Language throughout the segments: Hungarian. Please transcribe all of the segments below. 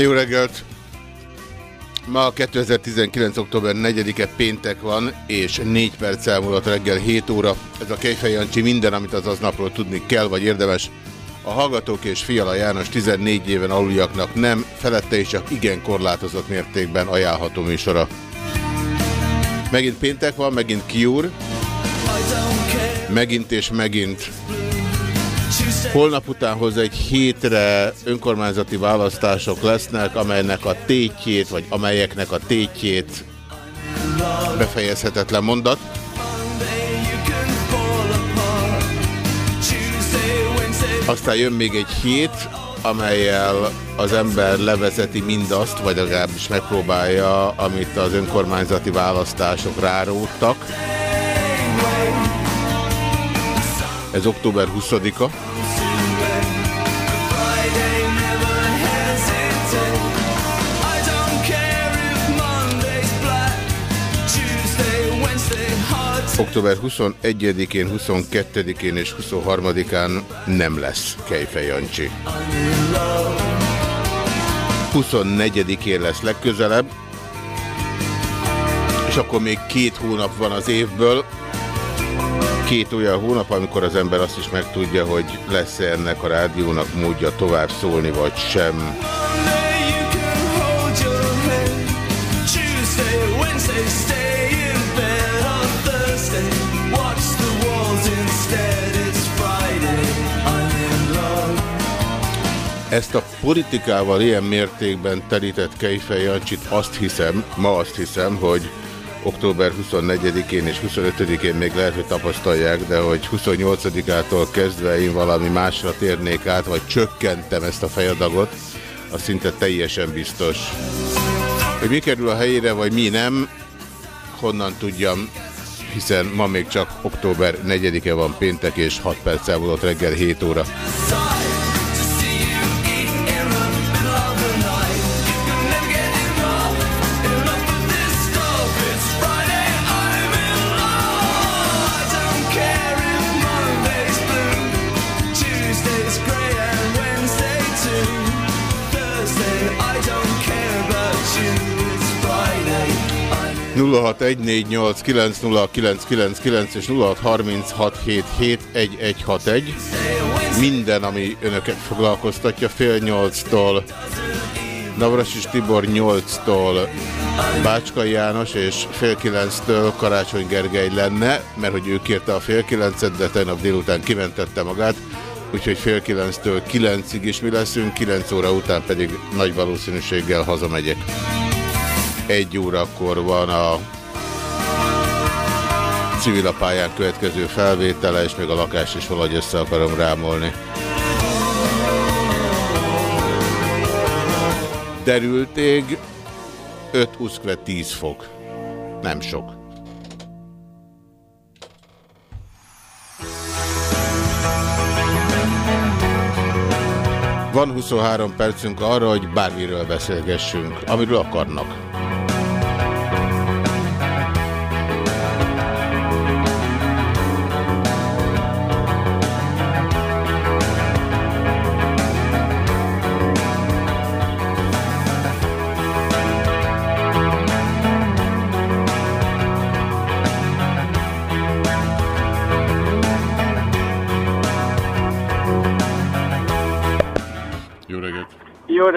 Jó reggelt! Ma 2019. október 4-e péntek van, és 4 perc elmúlott reggel 7 óra. Ez a Kejfej Jancsi minden, amit az aznapról tudni kell, vagy érdemes. A Hallgatók és Fiala János 14 éven aluljaknak nem, felette és csak igen korlátozott mértékben ajánlható műsora. Megint péntek van, megint kiúr. Megint és megint. Holnap után hozzá egy hétre önkormányzati választások lesznek, amelynek a tétjét, vagy amelyeknek a tétjét befejezhetetlen mondat. Aztán jön még egy hét, amelyel az ember levezeti mindazt, vagy legalábbis megpróbálja, amit az önkormányzati választások ráródtak. Ez október 20-a. Október 21-én, 22-én és 23-án nem lesz Kejfej Jancsi. 24-én lesz legközelebb, és akkor még két hónap van az évből, két olyan hónap, amikor az ember azt is megtudja, hogy lesz-e ennek a rádiónak módja tovább szólni, vagy sem. Ezt a politikával ilyen mértékben telített Kejfej Jancsit azt hiszem, ma azt hiszem, hogy október 24-én és 25-én még lehet, hogy tapasztalják, de hogy 28-ától kezdve én valami másra térnék át, vagy csökkentem ezt a fejadagot, az szinte teljesen biztos. Hogy mi kerül a helyére, vagy mi nem, honnan tudjam, hiszen ma még csak október 4-e van péntek, és 6 perc elmúlott reggel 7 óra. És 0636771161. Minden, ami önöket foglalkoztatja, fél nyolctól, Navrasis Tibor 8-tól, Bácskai János és fél kilenctől Karácsony Gergely lenne, mert hogy ő kérte a fél kilencet, de tegnap délután kimentette magát, úgyhogy fél kilenctől kilencig is mi leszünk, kilenc óra után pedig nagy valószínűséggel hazamegyek. Egy órakor van a civilapályán következő felvétele, és még a lakást is valahogy össze akarom rámolni. Derült ég, 5 uszkve 10 fok. Nem sok. Van 23 percünk arra, hogy bármiről beszélgessünk, amiről akarnak.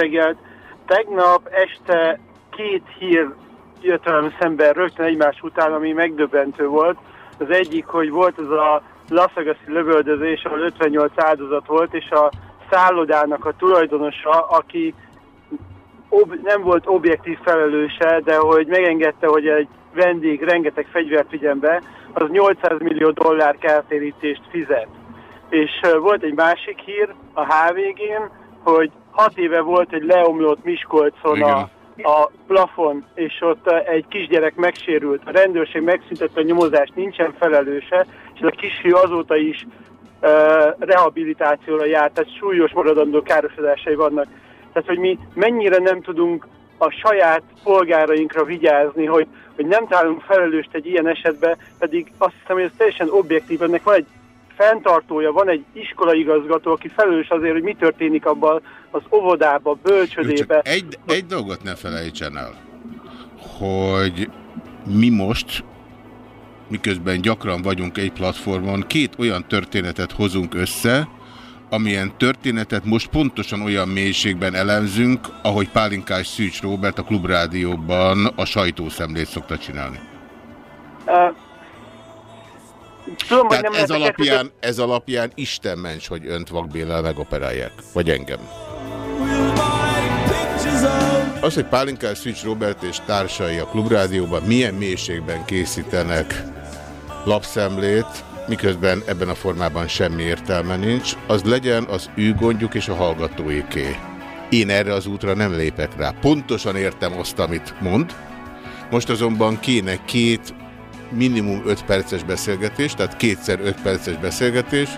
Reggelt! Tegnap este két hír jött velem szemben rögtön egymás után, ami megdöbbentő volt. Az egyik, hogy volt az a Laszagaszi lövöldözés, ahol 58 áldozat volt, és a szállodának a tulajdonosa, aki ob nem volt objektív felelőse, de hogy megengedte, hogy egy vendég rengeteg fegyvert vigyen be, az 800 millió dollár kártérítést fizet. És volt egy másik hír a HVG-n, hogy hat éve volt egy leomlott Miskolcon a, a plafon, és ott egy kisgyerek megsérült. A rendőrség megszüntette a nyomozást, nincsen felelőse, és a kisfiú azóta is uh, rehabilitációra járt, tehát súlyos maradandó károsodásai vannak. Tehát, hogy mi mennyire nem tudunk a saját polgárainkra vigyázni, hogy, hogy nem találunk felelőst egy ilyen esetben, pedig azt hiszem, hogy ez teljesen objektív, ennek van egy fenntartója, van egy iskolaigazgató, aki felelős azért, hogy mi történik abban az óvodába, bölcsödébe. Egy, egy dolgot ne felejtsen el, hogy mi most, miközben gyakran vagyunk egy platformon, két olyan történetet hozunk össze, amilyen történetet most pontosan olyan mélységben elemzünk, ahogy Pálinkás Szűcs Róbert a Klubrádióban a sajtószemlét szokta csinálni. Uh, tudom, Tehát ez alapján, ez alapján Isten ments, hogy önt Vakbélel megoperálják. Vagy engem. Az, hogy Pálinkás Szűcs Robert és társai a Klubrádióban milyen mélységben készítenek lapszemlét, miközben ebben a formában semmi értelme nincs, az legyen az ő gondjuk és a hallgatóiké. Én erre az útra nem lépek rá. Pontosan értem azt, amit mond. Most azonban kéne két minimum 5 perces beszélgetés, tehát kétszer 5 perces beszélgetés,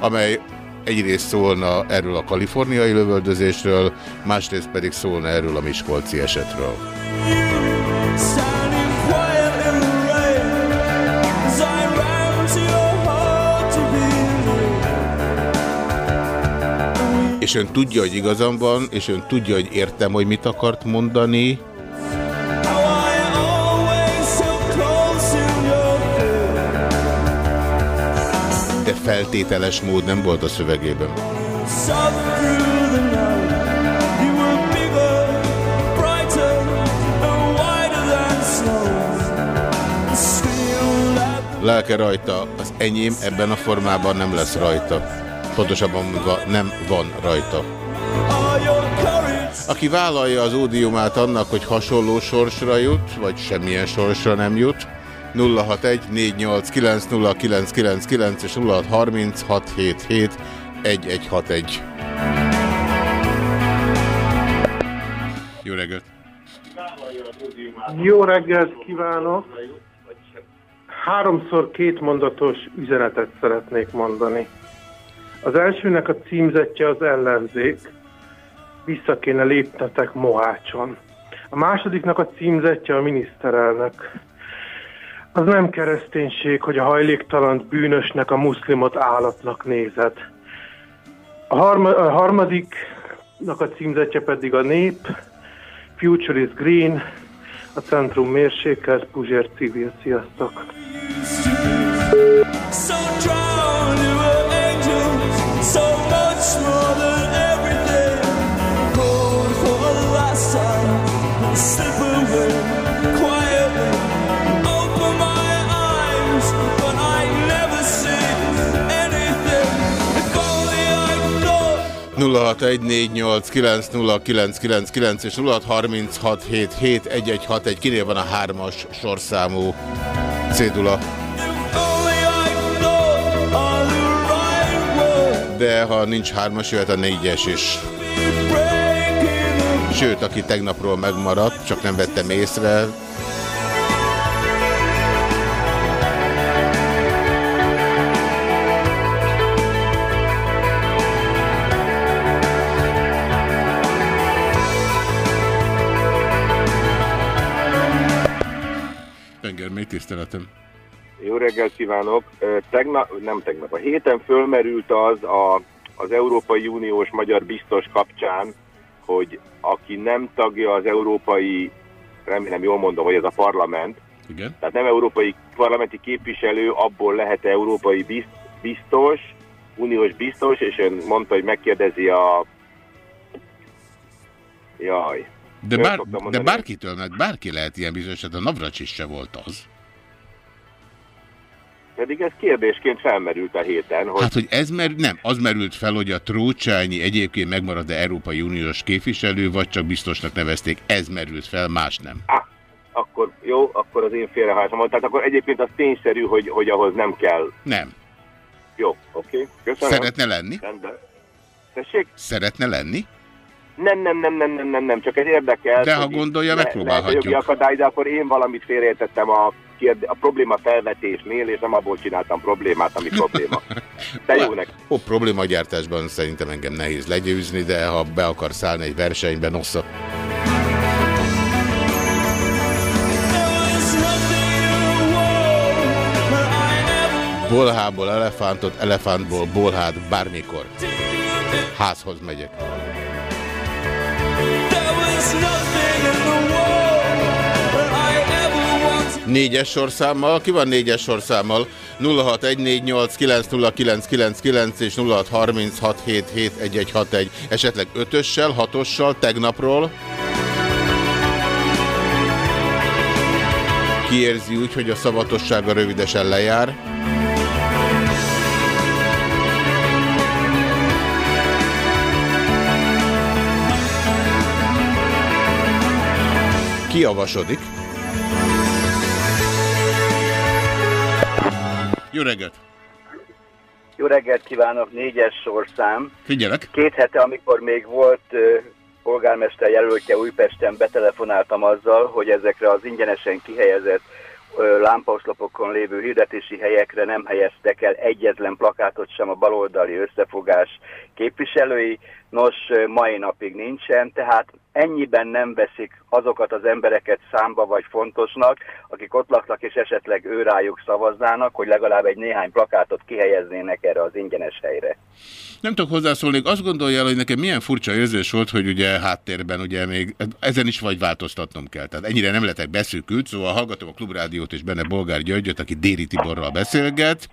amely egyrészt szólna erről a kaliforniai lövöldözésről, másrészt pedig szólna erről a Miskolci esetről. És ön tudja, hogy igazam van, és ön tudja, hogy értem, hogy mit akart mondani, feltételes mód nem volt a szövegében. Lelke rajta, az enyém ebben a formában nem lesz rajta. Pontosabban mondva nem van rajta. Aki vállalja az ódiumát annak, hogy hasonló sorsra jut, vagy semmilyen sorsra nem jut, 061 489 és 063677 1161. Jó reggelt! Jó reggelt kívánok! Háromszor két mondatos üzenetet szeretnék mondani. Az elsőnek a címzetje az ellenzék, vissza kéne léptetek Mohácson. A másodiknak a címzetje a miniszterelnök. Az nem kereszténység, hogy a hajléktalant bűnösnek a muszlimot állatnak nézed. A, harma, a harmadiknak a címzetje pedig a nép, Future is Green, a centrum mérsékelt, Puzsér civil. Sziasztok! So és 0636771161. Kinél van a hármas sorszámú cédula? De ha nincs hármas, jöhet a négyes is. Sőt, aki tegnapról megmaradt, csak nem vettem észre, tiszteletem. Jó reggelt kívánok! Tegnap, nem tegnap, a héten fölmerült az a, az Európai Uniós magyar biztos kapcsán, hogy aki nem tagja az európai, remélem jól mondom, hogy ez a parlament, Igen. tehát nem európai parlamenti képviselő, abból lehet európai biztos, uniós biztos, és ön mondta, hogy megkérdezi a... Jaj, de, bár, de bárkitől, mert bárki lehet ilyen bizonyos, hát a Navracsis se volt az. Pedig ez kérdésként felmerült a héten. Hogy... Hát, hogy ez mer nem, az merült fel, hogy a Trócsányi egyébként megmarad-e Európai Uniós képviselő, vagy csak biztosnak nevezték. Ez merült fel, más nem. Ah, akkor jó, akkor az én félrehásom. Tehát akkor egyébként az tényszerű, hogy, hogy ahhoz nem kell. Nem. Jó, oké. Okay. Köszönöm. Szeretne lenni? Rendben. Tessék? Szeretne lenni? Nem, nem, nem, nem, nem, nem, nem, csak ez érdekel. De ha gondolja, megpróbálhatjuk. Lehet a jogi akadály, de akkor én valamit félreértettem a, kérde, a probléma felvetésnél, és nem abból csináltam problémát, ami probléma. De jó nek. Ó, problémagyártásban szerintem engem nehéz legyőzni, de ha be akar szállni egy versenybe, nossza. Bolhából elefántot, elefántból bolhát bármikor. Házhoz megyek. Négyes sorszámmal, ki van négyes sorszámmal? 0614890999 és 0636771161, esetleg ötössel, hatossal, tegnapról. Ki érzi úgy, hogy a szavatossága rövidesen lejár? Kiavasodik. Jó reggelt! Jó reggelt kívánok, négyes sorszám. Figyelek! Két hete, amikor még volt uh, polgármester jelöltje Újpesten, betelefonáltam azzal, hogy ezekre az ingyenesen kihelyezett lámpaoszlopokon lévő hirdetési helyekre nem helyeztek el egyetlen plakátot sem a baloldali összefogás képviselői. Nos, mai napig nincsen, tehát ennyiben nem veszik azokat az embereket számba vagy fontosnak, akik ott laknak és esetleg őrájuk szavaznának, hogy legalább egy néhány plakátot kihelyeznének erre az ingyenes helyre. Nem tudok hozzászólni, azt gondolja hogy nekem milyen furcsa érzés volt, hogy ugye háttérben ugye még ezen is vagy változtatnom kell. Tehát ennyire nem letek beszűkült, szóval hallgatom a Klubrádiót és benne Bolgár Györgyöt, aki Déri Tiborral beszélget,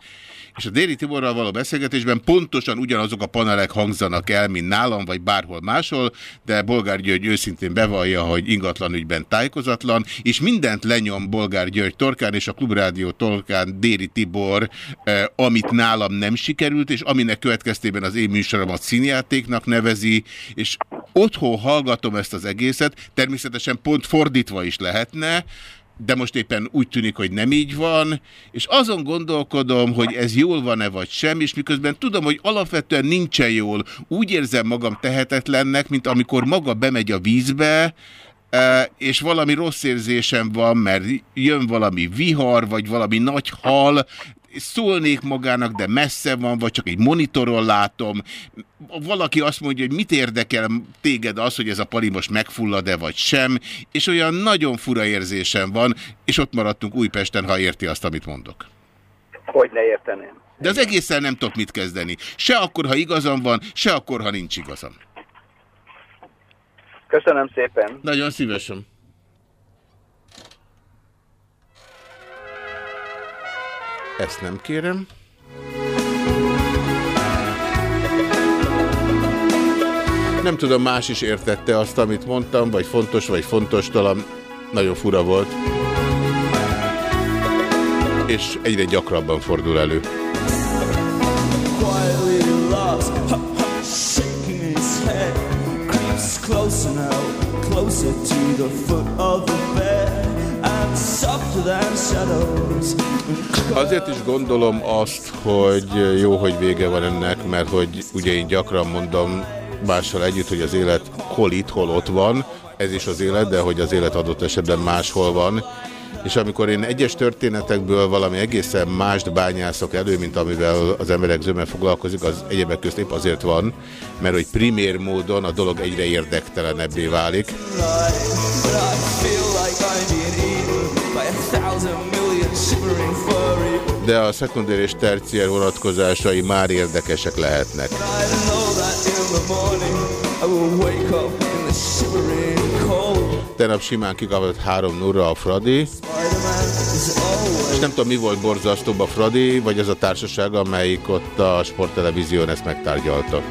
és a Déri Tiborral való beszélgetésben pontosan ugyanazok a panelek hangzanak el, mint nálam, vagy bárhol máshol, de Bolgár György őszintén bevallja, hogy ingatlan ügyben tájékozatlan, és mindent lenyom Bolgár György torkán, és a Klubrádió torkán Déri Tibor, eh, amit nálam nem sikerült, és aminek következtében az én műsoromat színjátéknak nevezi, és otthon hallgatom ezt az egészet, természetesen pont fordítva is lehetne, de most éppen úgy tűnik, hogy nem így van, és azon gondolkodom, hogy ez jól van-e vagy sem, és miközben tudom, hogy alapvetően nincsen jól, úgy érzem magam tehetetlennek, mint amikor maga bemegy a vízbe, e, és valami rossz érzésem van, mert jön valami vihar, vagy valami nagy hal, szólnék magának, de messze van, vagy csak egy monitoron látom. Valaki azt mondja, hogy mit érdekel téged az, hogy ez a pali most megfullad-e vagy sem, és olyan nagyon fura érzésem van, és ott maradtunk Újpesten, ha érti azt, amit mondok. Hogy ne érteném. De az egészen nem tudok mit kezdeni. Se akkor, ha igazam van, se akkor, ha nincs igazam. Köszönöm szépen. Nagyon szívesen. Ezt nem kérem. Nem tudom, más is értette azt, amit mondtam, vagy fontos, vagy fontos, talán nagyon fura volt. És egyre gyakrabban fordul elő. closer to the foot of the bed. Azért is gondolom azt, hogy jó, hogy vége van ennek, mert hogy ugye én gyakran mondom mással együtt, hogy az élet hol itt, hol ott van, ez is az élet, de hogy az élet adott esetben máshol van, és amikor én egyes történetekből valami egészen mást bányászok elő, mint amivel az emberek zöme foglalkozik, az egyebek közt épp azért van, mert hogy primér módon a dolog egyre érdektelenebbé válik. De a szekundér és terciér vonatkozásai már érdekesek lehetnek. Tegnap simán kikapott 3 0 a Fradi. És nem tudom, mi volt borzasztóbb a Fradi, vagy az a társaság, amelyik ott a sporttelevízión ezt megtárgyalta.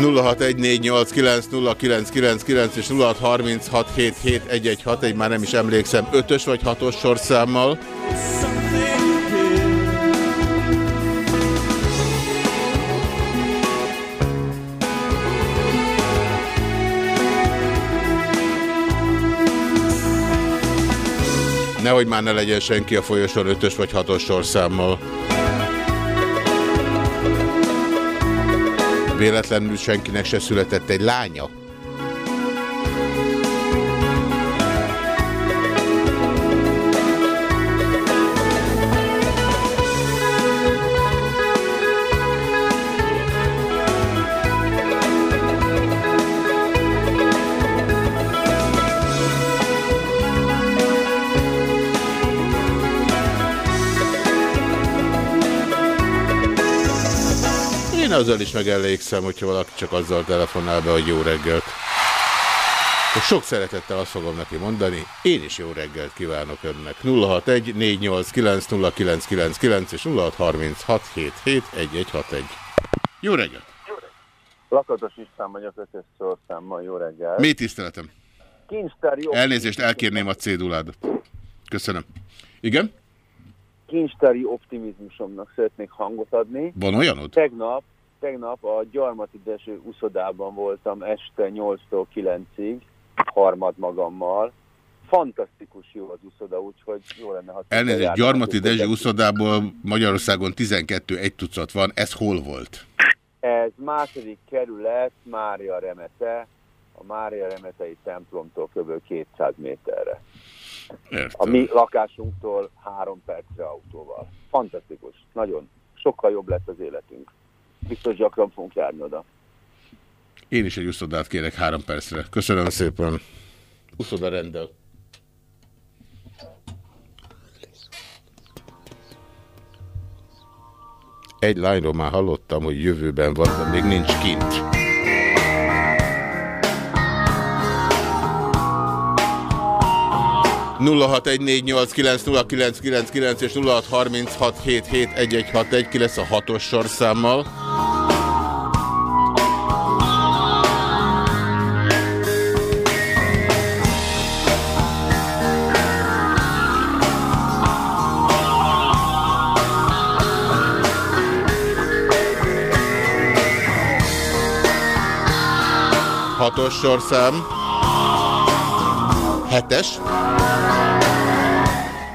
0614890999 és 0636771161, már nem is emlékszem, 5-ös vagy 6-os sorszámmal. Nehogy már ne legyen senki a folyosón ötös vagy hatos sorszámmal. Véletlenül senkinek se született egy lánya. Azzal is megelégszem, hogyha valaki csak azzal telefonál be, hogy jó reggelt. És sok szeretettel azt fogom neki mondani, én is jó reggelt kívánok önnek. 061 489 0999 és 0636771161. Jó reggelt! Lakatos István vagyok, ötös szorszámmal, jó reggel. Mi tiszteletem? Kincstári Elnézést, elkérném a céduládat. Köszönöm. Igen? Kincstári optimizmusomnak szeretnék hangot adni. Van olyanod? Tegnap, tegnap a Gyarmati Deső uszodában voltam este 8-tól 9-ig, harmad magammal. Fantasztikus jó az uszoda, úgyhogy jó lenne, ha... Elnézést, Gyarmati Dezső uszodából Magyarországon 12 egy tucat van. Ez hol volt? Ez második kerület, Mária Remete, a Mária Remetei templomtól kb. 200 méterre. Értem. A mi lakásunktól három percre autóval. Fantasztikus, nagyon. Sokkal jobb lett az életünk. Biztos gyakran fogunk járni oda. Én is egy uszodát kérek három percre. Köszönöm szépen. Uszoda rendel. Egy lányról már hallottam, hogy jövőben van, de még nincs kint. ...0614890999 és 0636771161 ki lesz a hatos sorszámmal. Hatos sorszám. Hetes.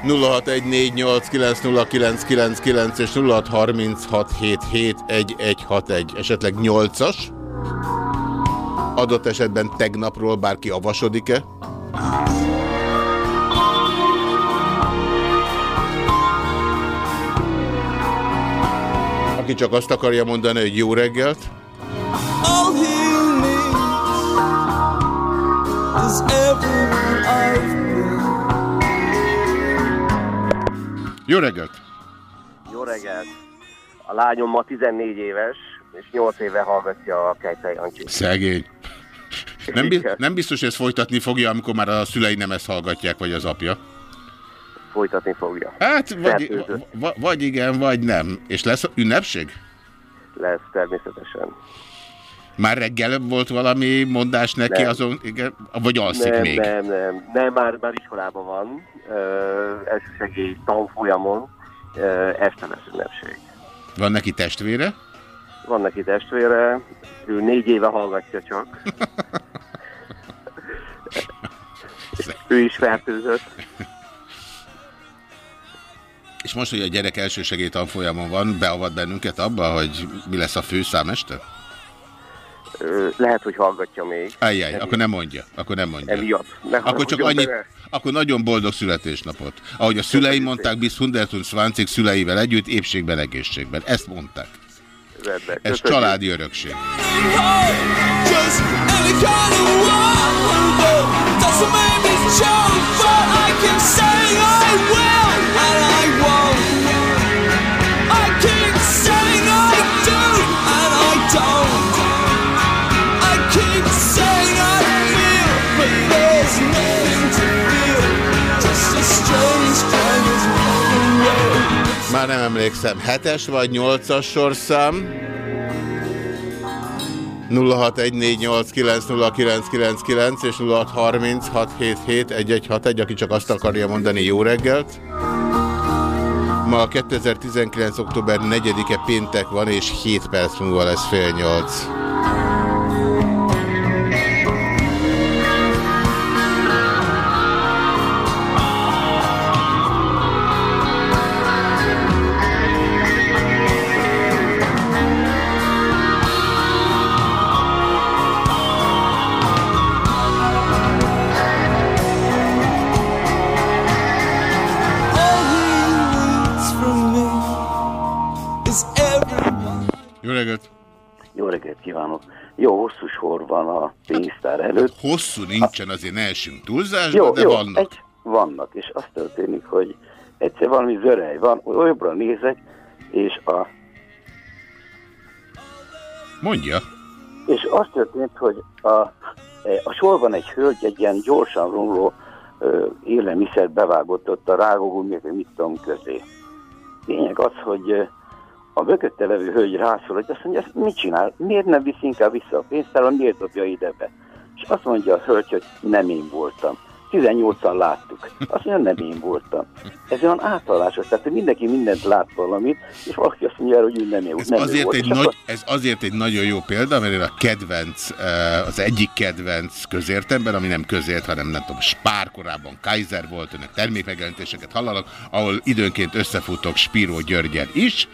0614890999 és 0636771161, esetleg 8-as. Adott esetben tegnapról bárki avasodik-e? Aki csak azt akarja mondani, hogy jó reggelt. All is everyone I've been. Jó reggelt! Jó reggelt! A lányom ma 14 éves, és 8 éve hallgatja a Kejfej Jancsit. Szegény. Nem, bi nem biztos, hogy ezt folytatni fogja, amikor már a szülei nem ezt hallgatják, vagy az apja. Folytatni fogja. Hát, vagy, vagy igen, vagy nem. És lesz ünnepség? Lesz természetesen. Már reggel volt valami mondás neki Nem. azon, igen, vagy alszik nem, még? nem, nem, nem, már, már iskolában van, elsősegély tanfolyamon, este lesz ünnepség. Van neki testvére? Van neki testvére, ő négy éve hallgatja csak. ő is fertőzött. És most, hogy a gyerek elsősegély tanfolyamon van, beavat bennünket abba, hogy mi lesz a főszám este? Lehet, hogy hallgatja még. Ajjaj, akkor nem mondja. Akkor nem mondja. Emiatt. Ne Akkor csak annyit, bele. akkor nagyon boldog születésnapot. Ahogy a szüleim mondták, bis 120 szüleivel együtt, épségben, egészségben. Ezt mondták. Rendben. Ez Köszönjük. családi örökség. Doesn't make me jump, but I can say I will Már nem emlékszem, 7-es vagy 8-as sorszám? 0614890999 és 0636771161, aki csak azt akarja mondani jó reggelt. Ma 2019. október 4-e péntek van, és 7 perc múlva lesz fél 8. jó hosszú sor van a pénztár előtt. Hosszú nincsen, azért ne essünk túlzásba, Jó, de jó, vannak. Egy, vannak, és az történik, hogy egyszer valami zörej van, jobbra nézek, és a Mondja. És az történt, hogy a, a sorban egy hölgy egy ilyen gyorsan romló ö, élelmiszert bevágott ott a rágógumik, mit tudom közé. Lényeg az, hogy a mögötte levő hölgy rászól, hogy azt mondja, ezt mit csinál? Miért nem viszi inkább vissza a pénztáron, miért dobja ide be? És azt mondja a hölgy, hogy nem én voltam. 18-an láttuk. Azt mondja, nem én voltam. Ez olyan átalalásos, tehát mindenki mindent lát valamit, és valaki azt mondja, hogy ő nem, ő, Ez nem ő azért, volt. egy akkor- nagy, ez azért egy nagyon jó példa, mert én a kedvenc, eh, az egyik kedvenc közértemben, ami nem közért, hanem nem tudom, Spár korábban Kaiser volt, önök termékmegjelentéseket hallanak, ahol időnként összefutok Spiró Györgyel is.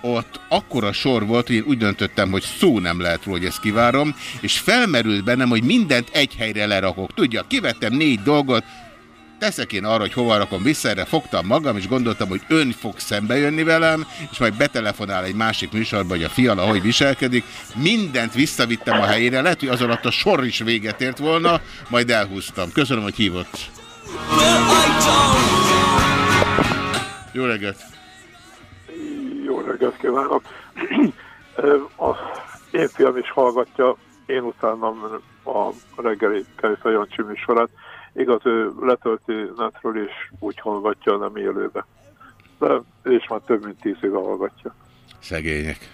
Ott akkora sor volt, hogy én úgy döntöttem, hogy szó nem lehet róla, hogy ezt kivárom, és felmerült bennem, hogy mindent egy helyre lerakok. Tudja, kivettem négy dolgot, Teszek én arra, hogy hova rakom vissza, erre fogtam magam, és gondoltam, hogy ön fog szembe jönni velem, és majd betelefonál egy másik műsorba, hogy a fiala hogy viselkedik. Mindent visszavittem a helyére, lehet, hogy az alatt a sor is véget ért volna, majd elhúztam. Köszönöm, hogy hívott. Jó reggelt! Jó reggelt kívánok! A én fiam is hallgatja, én utánam a reggeli Kejfej Jancsi műsorát. Igaz, ő letölti netről és úgy hallgatja, nem élőbe. De is már több mint tíz éve hallgatja. Szegények.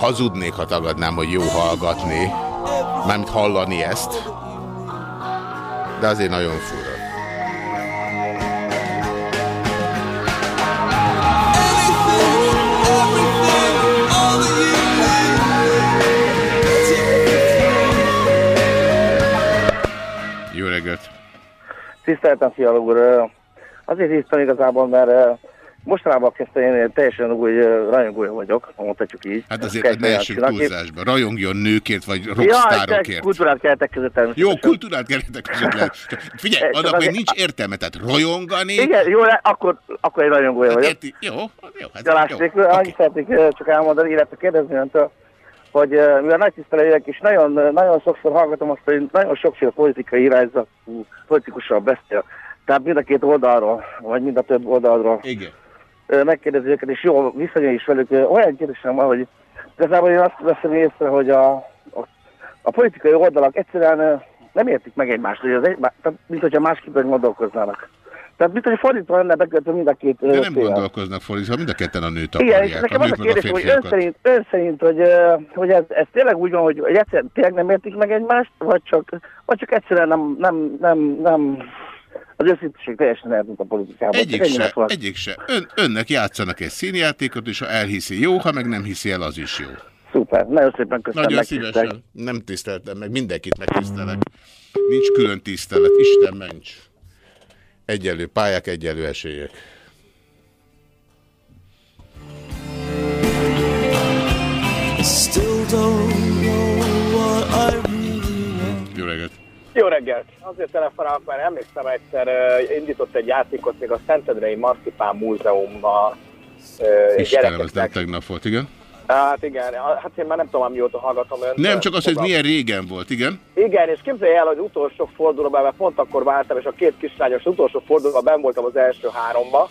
Hazudnék, ha tagadnám, hogy jó hallgatni, mármint hallani ezt, de azért nagyon fura. Tiszteltem, Fiala úr. Azért hívtam igazából, mert ö, mostanában kezdtem én teljesen új ö, rajongója vagyok, mondhatjuk így. Hát azért ne essünk túlzásba. Rajongjon nőkért, vagy rockstárokért. kultúrát keretek között természetesen. Jó, kultúrát keretek között lehet. Figyelj, Eh, annak még nincs értelme, tehát rajongani. Igen, jó, akkor, akkor egy rajongója vagyok. Érti? Jó, jó, hát jó. nélkül, annyit szeretnék ö, csak elmondani, illetve kérdezni öntől, hogy ö, mivel nagy tisztelőjek, és nagyon, ö, nagyon sokszor hallgatom azt, hogy nagyon sokféle politikai irányzatú politikussal beszél. Tehát mind a két oldalról, vagy mind a több oldalról Igen. ö, megkérdezi őket, és jó viszonyul is velük. Olyan kérdésem van, hogy igazából én azt veszem észre, hogy a, a, a politikai oldalak egyszerűen nem értik meg egymást, hogy az egy, tehát, mint hogyha másképpen gondolkoznának. Tehát, mint hogy fordítva lenne bekötve mind a két De nem fél. gondolkoznak fordítva, mind a ketten a nőt Igen, és akarják. nekem a az a meg a kérdés, hogy ön szerint, ön szerint hogy, hogy ez, ez tényleg úgy van, hogy, hogy egyszerűen tényleg nem értik meg egymást, vagy csak, vagy csak egyszerűen nem, nem, nem, nem az őszinteség teljesen eltűnt a politikában. Egyik ennyi se, egyik se. Ön, önnek játszanak egy színjátékot, és ha elhiszi jó, ha meg nem hiszi el, az is jó. Szuper, nagyon szépen köszönöm. Nagyon szívesen. Nem tiszteltem meg, mindenkit megtisztelek. Nincs külön tisztelet, Isten ments. What I really want. Jó reggelt! Jó reggelt! Azért telefonálok, mert emlékszem egyszer uh, indított egy játékot még a Szentendrei Marcipán Múzeumban uh, Istenem, ez nem tegnap volt, igen? Hát igen, hát én már nem tudom, mióta hallgatom önt. Nem, csak az, hogy milyen régen volt, igen? Igen, és képzelj el, hogy utolsó fordulóban, mert pont akkor váltam, és a két kislányos utolsó fordulóban ben voltam az első háromba.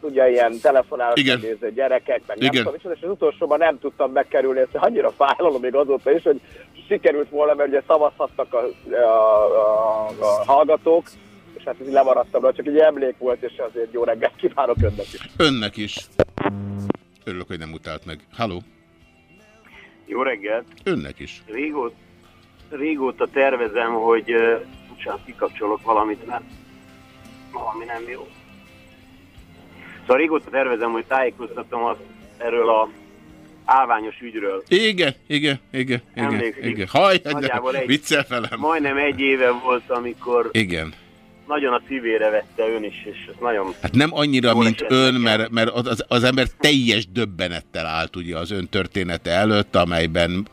Ugye ilyen telefonálás, néző gyerekek, meg nem Igen. tudom, micsoda, és az utolsóban nem tudtam bekerülni, ezt annyira fájlalom még azóta is, hogy sikerült volna, mert ugye szavazhattak a, a, a, a hallgatók, és hát így lemaradtam, csak egy emlék volt, és azért jó reggelt kívánok önnek is. Önnek is. Örülök, hogy nem utált meg. Halló? Jó reggelt! Önnek is. Régóta, régóta tervezem, hogy... Uh, bocsánat, kikapcsolok valamit, mert valami nem jó. Szóval régóta tervezem, hogy tájékoztatom azt erről a állványos ügyről. Igen, igen, igen, igen, Emlékszik. igen. Haj, Nagyjából de egy- viccel velem. Majdnem egy éve volt, amikor Igen. Nagyon a szívére vette ön is, és ez nagyon... Hát nem annyira, mint ön, mert, mert az, az ember teljes döbbenettel állt ugye az ön története előtt, amelyben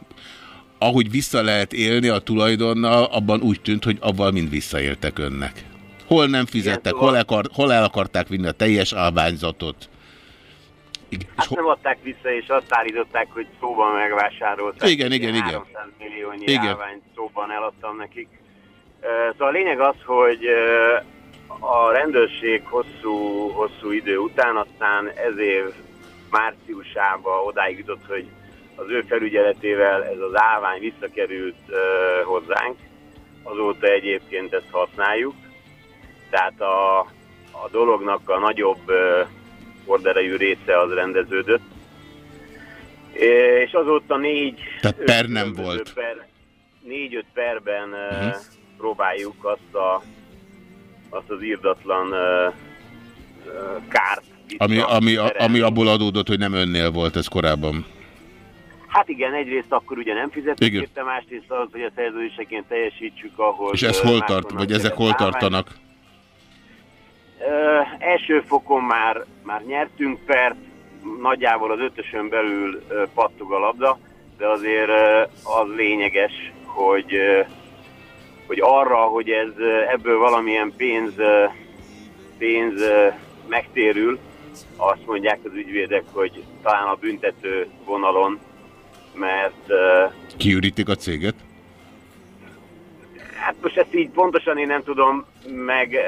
ahogy vissza lehet élni a tulajdonnal, abban úgy tűnt, hogy abban mind visszaéltek önnek. Hol nem fizettek, Igen, hol, szóval- akar, hol el akarták vinni a teljes állványzatot. Hát nem adták vissza, és azt állították, hogy szóban megvásárolták. Igen, igen, igen. 300 milliónyi Igen. állványt szóban eladtam nekik. Szóval a lényeg az, hogy a rendőrség hosszú, hosszú idő után, aztán ez év márciusában odáig jutott, hogy az ő felügyeletével ez az állvány visszakerült hozzánk. Azóta egyébként ezt használjuk. Tehát a, a dolognak a nagyobb ö, orderejű része az rendeződött. És azóta négy... Tehát per nem volt. Per, négy-öt perben uh Mhm. Próbáljuk azt, a, azt az írdatlan ö, kárt Ami, ami, a, ami abból adódott, hogy nem önnél volt ez korábban. Hát igen, egyrészt akkor ugye nem fizetünk Igen. érte, másrészt az, hogy a szerződéseként teljesítsük, ahol... És ez hol tart, vagy ezek hol tartanak? Ö, első fokon már, már nyertünk pert, nagyjából az ötösön belül ö, pattog a labda, de azért ö, az lényeges, hogy, ö, hogy arra, hogy ez ö, ebből valamilyen pénz, ö, pénz ö, megtérül, azt mondják az ügyvédek, hogy talán a büntető vonalon, mert Kiürítik a céget? Hát most ezt így pontosan én nem tudom, meg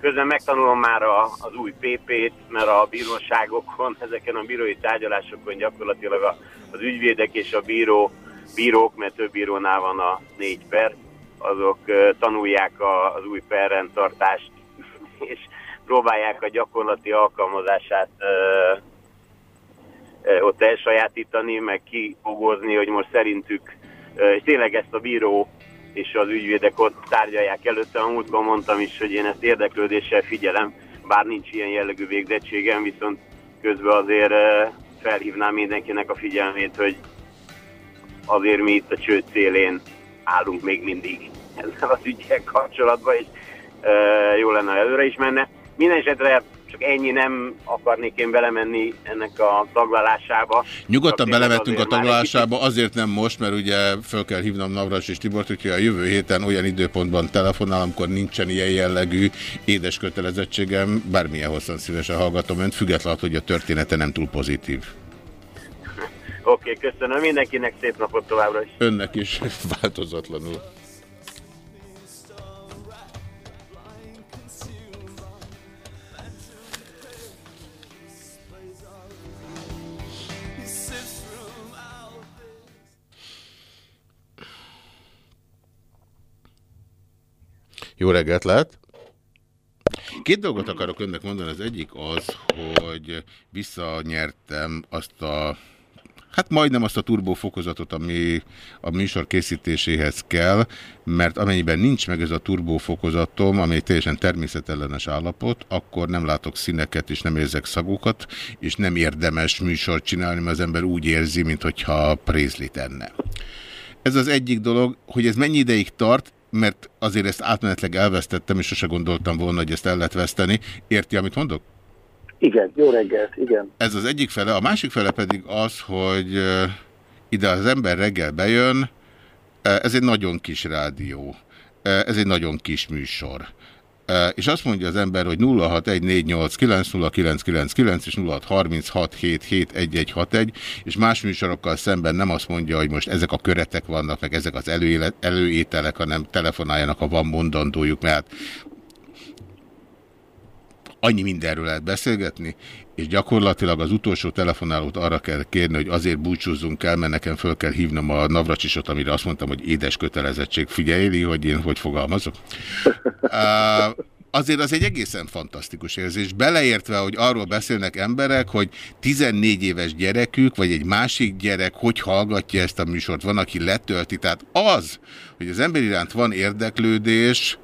közben megtanulom már a, az új PP-t, mert a bíróságokon, ezeken a bírói tárgyalásokon gyakorlatilag a, az ügyvédek és a bíró, bírók, mert több bírónál van a négy per, azok tanulják az új perrendtartást, és próbálják a gyakorlati alkalmazását ott elsajátítani, meg kifogozni, hogy most szerintük, és tényleg ezt a bíró és az ügyvédek ott tárgyalják előtte. A múltkor mondtam is, hogy én ezt érdeklődéssel figyelem, bár nincs ilyen jellegű végzettségem, viszont közben azért felhívnám mindenkinek a figyelmét, hogy azért mi itt a csőd szélén állunk még mindig ezzel az ügyel kapcsolatban, és ö, jó lenne, ha előre is menne. Minden esetre csak ennyi nem akarnék én belemenni ennek a taglalásába. Nyugodtan belevettünk a taglalásába, azért nem most, mert ugye föl kell hívnom Navras és Tibort, úgyhogy a jövő héten olyan időpontban telefonál, amikor nincsen ilyen jellegű édes kötelezettségem, bármilyen hosszan szívesen hallgatom önt, függetlenül, hogy a története nem túl pozitív. Oké, okay, köszönöm mindenkinek, szép napot továbbra is. Önnek is változatlanul. Jó reggelt lehet! Két dolgot akarok önnek mondani, az egyik az, hogy visszanyertem azt a Hát majdnem azt a turbófokozatot, ami a műsor készítéséhez kell, mert amennyiben nincs meg ez a turbófokozatom, ami teljesen természetellenes állapot, akkor nem látok színeket és nem érzek szagokat, és nem érdemes műsort csinálni, mert az ember úgy érzi, mintha prézlit enne. Ez az egyik dolog, hogy ez mennyi ideig tart, mert azért ezt átmenetleg elvesztettem, és sose gondoltam volna, hogy ezt el lehet veszteni. Érti, amit mondok? Igen, jó reggelt, igen. Ez az egyik fele. A másik fele pedig az, hogy ide az ember reggel bejön, ez egy nagyon kis rádió, ez egy nagyon kis műsor. És azt mondja az ember, hogy 0614890999 és 0636771161, és más műsorokkal szemben nem azt mondja, hogy most ezek a köretek vannak, meg ezek az előélet, előételek, hanem telefonáljanak, ha van mondandójuk, mert annyi mindenről lehet beszélgetni, és gyakorlatilag az utolsó telefonálót arra kell kérni, hogy azért búcsúzzunk el, mert nekem föl kell hívnom a Navracsisot, amire azt mondtam, hogy édes kötelezettség. Figyeljéli, hogy én hogy fogalmazok? Uh, azért az egy egészen fantasztikus érzés. Beleértve, hogy arról beszélnek emberek, hogy 14 éves gyerekük, vagy egy másik gyerek, hogy hallgatja ezt a műsort, van, aki letölti. Tehát az, hogy az ember iránt van érdeklődés,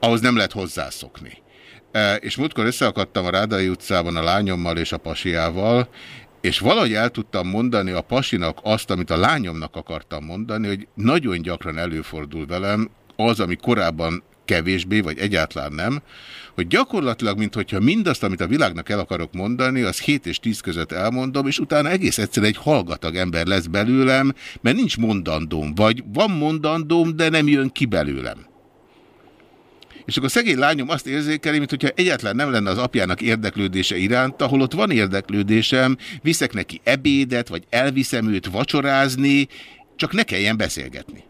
ahhoz nem lehet hozzászokni. E, És múltkor összeakadtam a Rádai utcában a lányommal és a pasiával, és valahogy el tudtam mondani a pasinak azt, amit a lányomnak akartam mondani, hogy nagyon gyakran előfordul velem az, ami korábban kevésbé, vagy egyáltalán nem, hogy gyakorlatilag, mintha mindazt, amit a világnak el akarok mondani, az 7 és 10 között elmondom, és utána egész egyszerűen egy hallgatag ember lesz belőlem, mert nincs mondandóm, vagy van mondandóm, de nem jön ki belőlem. És akkor a szegény lányom azt érzékeli, mintha egyáltalán nem lenne az apjának érdeklődése iránt, ahol ott van érdeklődésem, viszek neki ebédet, vagy elviszem őt vacsorázni, csak ne kelljen beszélgetni.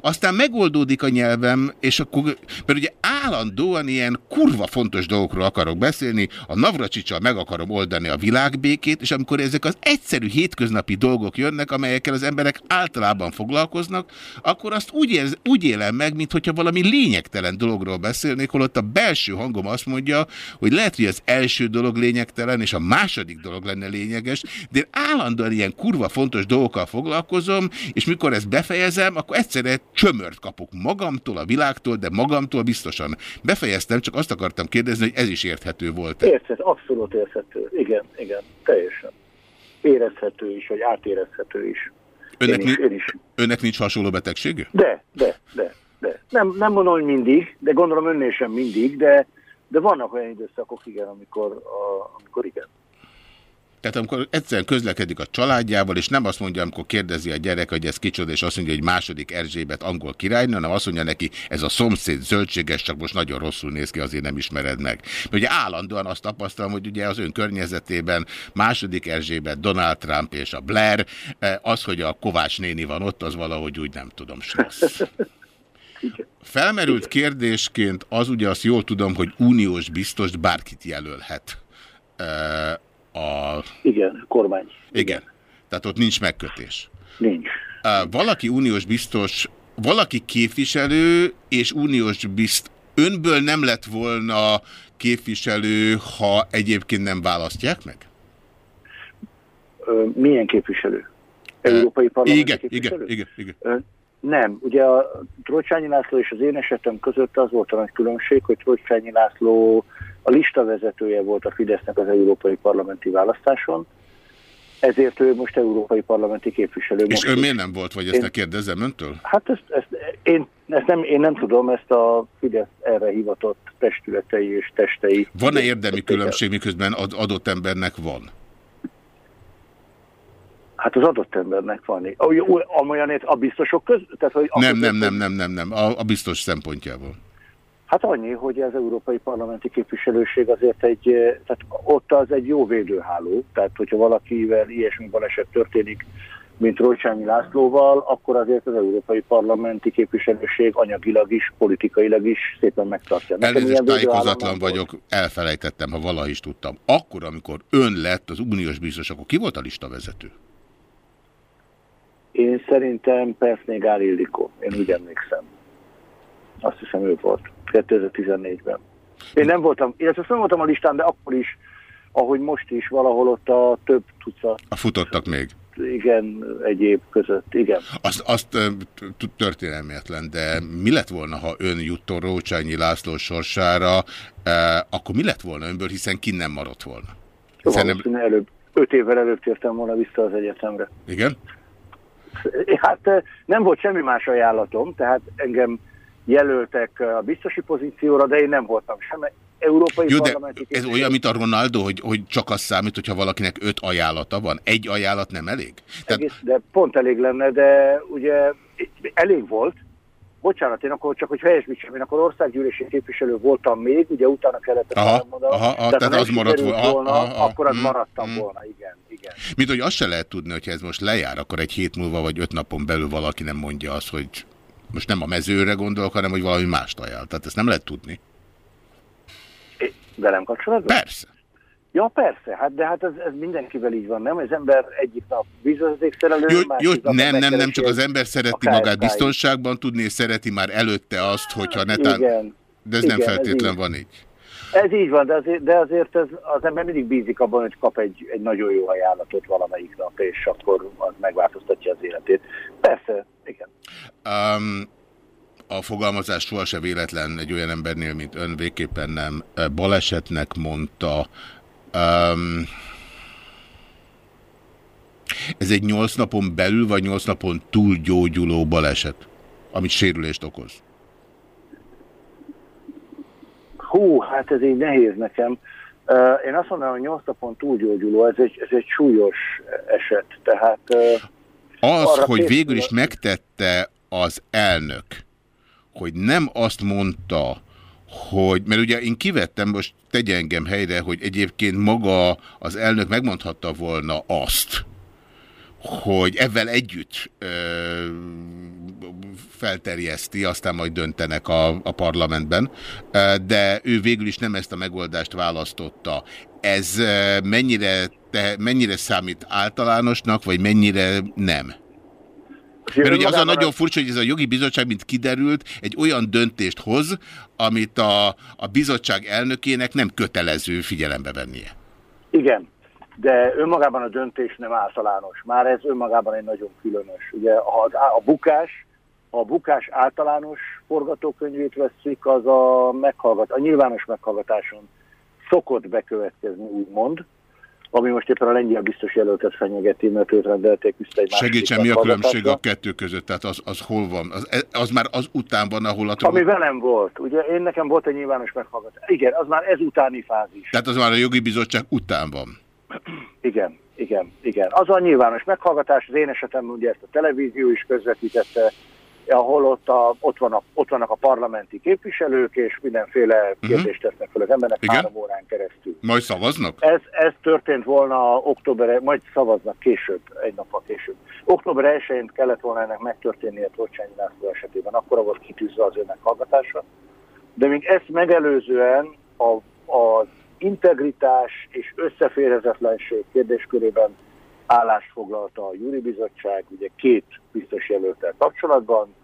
Aztán megoldódik a nyelvem, és akkor, mert ugye állandóan ilyen kurva fontos dolgokról akarok beszélni, a Navracsicsal meg akarom oldani a világbékét, és amikor ezek az egyszerű hétköznapi dolgok jönnek, amelyekkel az emberek általában foglalkoznak, akkor azt úgy, érz, úgy élem meg, mintha valami lényegtelen dologról beszélnék, holott a belső hangom azt mondja, hogy lehet, hogy az első dolog lényegtelen, és a második dolog lenne lényeges, de én állandóan ilyen kurva fontos dolgokkal foglalkozom, és mikor ezt befejezem, akkor egyszerre csömört kapok magamtól, a világtól, de magamtól biztosan. Befejeztem, csak azt akartam kérdezni, hogy ez is érthető volt. -e. Érthet, abszolút érthető. Igen, igen, teljesen. Érezhető is, vagy átérezhető is. Önnek, én is, én is. önnek nincs hasonló betegsége? De, de, de, de. Nem, nem mondom, hogy mindig, de gondolom önnél sem mindig, de, de vannak olyan időszakok, igen, amikor, a, amikor igen. Tehát amikor egyszerűen közlekedik a családjával, és nem azt mondja, amikor kérdezi a gyerek, hogy ez kicsoda, és azt mondja, hogy második Erzsébet angol királynő, hanem azt mondja neki, ez a szomszéd zöldséges, csak most nagyon rosszul néz ki, azért nem ismered meg. Mert ugye állandóan azt tapasztalom, hogy ugye az ön környezetében második Erzsébet, Donald Trump és a Blair, eh, az, hogy a Kovács néni van ott, az valahogy úgy nem tudom, stressz. Felmerült kérdésként az, ugye azt jól tudom, hogy uniós biztos bárkit jelölhet. A... Igen, kormány. Igen. Tehát ott nincs megkötés. Nincs. Valaki uniós biztos, valaki képviselő és uniós bizt önből nem lett volna képviselő, ha egyébként nem választják meg? Milyen képviselő? Európai parlamenti igen, képviselő? igen, igen, igen. Nem, ugye a Trocsányi László és az én esetem között az volt a nagy különbség, hogy Trocsányi László a listavezetője volt a Fidesznek az európai parlamenti választáson, ezért ő most európai parlamenti képviselő. És most is. miért nem volt, vagy ezt Én- ne kérdezem öntől? Hát ezt, ezt, én, ezt nem, én nem tudom, ezt a Fidesz erre hivatott testületei és testei. Van-e érdemi különbség, miközben ad- adott embernek van? Hát az adott embernek van. Olyan, amolyan a biztosok között? Tehát, hogy Nem, nem, nem, nem, nem, nem. A, a biztos szempontjából. Hát annyi, hogy az európai parlamenti képviselőség azért egy, eh, tehát ott az egy jó védőháló, tehát hogyha valakivel ilyesmi baleset történik, mint Rojcsányi Lászlóval, akkor azért az európai parlamenti képviselőség anyagilag is, politikailag is szépen megtartja. Elnézést tájékozatlan volt. vagyok, elfelejtettem, ha valaha is tudtam. Akkor, amikor ön lett az uniós biztos, akkor ki volt a listavezető? Én szerintem Perszné Gál Ildikó, én úgy emlékszem. Azt hiszem ő volt, 2014-ben. Én nem voltam, illetve nem voltam a listán, de akkor is, ahogy most is, valahol ott a több tucat, A futottak még. igen, egyéb között, igen. Azt, azt ö, t- történelmetlen, de mi lett volna, ha ön jutton Rócsányi László sorsára, eh, akkor mi lett volna önből, hiszen ki nem maradt volna? Hiszen nem... Előbb, öt évvel előbb tértem volna vissza az egyetemre. Igen? Hát nem volt semmi más ajánlatom, tehát engem jelöltek a biztosi pozícióra, de én nem voltam sem európai Jó, de ez olyan, mint a Ronaldo, hogy, hogy csak az számít, hogyha valakinek öt ajánlata van. Egy ajánlat nem elég? Tehát, Egész, de pont elég lenne, de ugye elég volt. Bocsánat, én akkor csak, hogy helyesbítsem, én akkor országgyűlési képviselő voltam még, ugye utána kellett Aha, elmondanom. aha, Tehát tehát az maradt volna. volna, Aha, aha, akkor az mm, maradtam mm. volna, igen, igen. mint hogy azt se lehet tudni, hogyha ez most lejár, akkor egy hét múlva vagy öt napon belül valaki nem mondja azt, hogy most nem a mezőre gondolok, hanem hogy valami mást ajánl. Tehát ezt nem lehet tudni. Velem kapcsolatban? Persze. Ja, persze, hát, de hát ez, ez mindenkivel így van, nem? Az ember egyik nap vízvezetékszerelő, Jó, jó, nem, nem, nem, csak az ember szereti magát biztonságban tudni, és szereti már előtte azt, hogyha netán... Igen, De ez igen, nem ez feltétlen így. van így. Ez így van, de azért, de azért ez, az ember mindig bízik abban, hogy kap egy, egy nagyon jó ajánlatot valamelyik nap, és akkor az megváltoztatja az életét. Persze, igen. Um, a fogalmazás sohasem véletlen egy olyan embernél, mint ön végképpen nem balesetnek mondta. Um, ez egy nyolc napon belül, vagy nyolc napon túl gyógyuló baleset, amit sérülést okoz? Hú, hát ez így nehéz nekem. Uh, én azt mondanám, hogy 8 napon túlgyógyuló, ez egy, ez egy súlyos eset. Tehát uh, Az, Arra hogy végül is megtette az elnök, hogy nem azt mondta, hogy, mert ugye én kivettem, most tegye engem helyre, hogy egyébként maga az elnök megmondhatta volna azt, hogy ezzel együtt ö, felterjeszti, aztán majd döntenek a, a parlamentben, de ő végül is nem ezt a megoldást választotta. Ez mennyire, te, mennyire számít általánosnak, vagy mennyire nem? Mert ugye az a nagyon furcsa, hogy ez a jogi bizottság, mint kiderült, egy olyan döntést hoz, amit a, a bizottság elnökének nem kötelező figyelembe vennie. Igen, de önmagában a döntés nem általános. Már ez önmagában egy nagyon különös. Ugye á- a bukás, a bukás általános forgatókönyvét veszik, az a, meghallgat, a nyilvános meghallgatáson szokott bekövetkezni, úgymond, ami most éppen a lengyel biztos jelöltet fenyegeti, mert őt rendelték vissza egy Segítsen, mi a különbség a kettő között? Tehát az, az hol van? Az, az már az után van, ahol a... Ami velem volt. Ugye én nekem volt egy nyilvános meghallgatás. Igen, az már ezutáni fázis. Tehát az már a jogi bizottság után van. Igen, igen, igen. Az a nyilvános meghallgatás, az én esetemben ugye ezt a televízió is közvetítette, ahol ott, a, ott, van a, ott vannak a parlamenti képviselők, és mindenféle kérdést tesznek fel az embernek Igen. három órán keresztül. Majd szavaznak? Ez, ez történt volna október, majd szavaznak később, egy nappal később. Október 1-én kellett volna ennek megtörténnie Torcsányi László esetében, akkor volt kitűzve az ő meghallgatása. De még ezt megelőzően a, az integritás és összeférhetetlenség kérdéskörében állást foglalta a Júri Bizottság, ugye két biztos jelöltel kapcsolatban,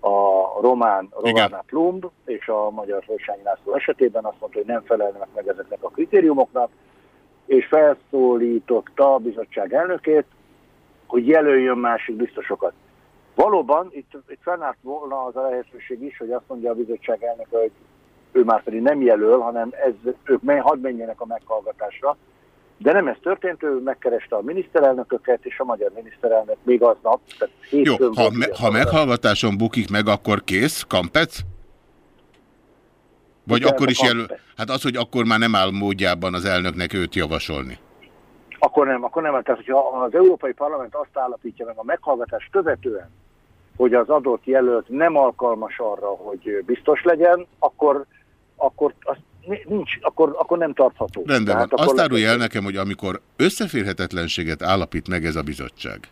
a román Rovana Plumb és a magyar Horsány László esetében azt mondta, hogy nem felelnek meg ezeknek a kritériumoknak, és felszólította a bizottság elnökét, hogy jelöljön másik biztosokat. Valóban itt, itt fennállt volna az a lehetőség is, hogy azt mondja a bizottság elnöke, hogy ő már pedig nem jelöl, hanem ez, ők men, hadd menjenek a meghallgatásra. De nem ez történt, ő megkereste a miniszterelnököket, és a magyar miniszterelnök még aznap, tehát Jó, ha, me, ha meghallgatáson bukik meg, akkor kész? Kampec? Vagy Igen, akkor is jelöl... Hát az, hogy akkor már nem áll módjában az elnöknek őt javasolni. Akkor nem, akkor nem. Tehát, hogyha az Európai Parlament azt állapítja meg a meghallgatás követően, hogy az adott jelölt nem alkalmas arra, hogy biztos legyen, akkor, akkor, az nincs, akkor, akkor nem tartható. Rendben Tehát van. Azt árulja el nekem, hogy amikor összeférhetetlenséget állapít meg ez a bizottság,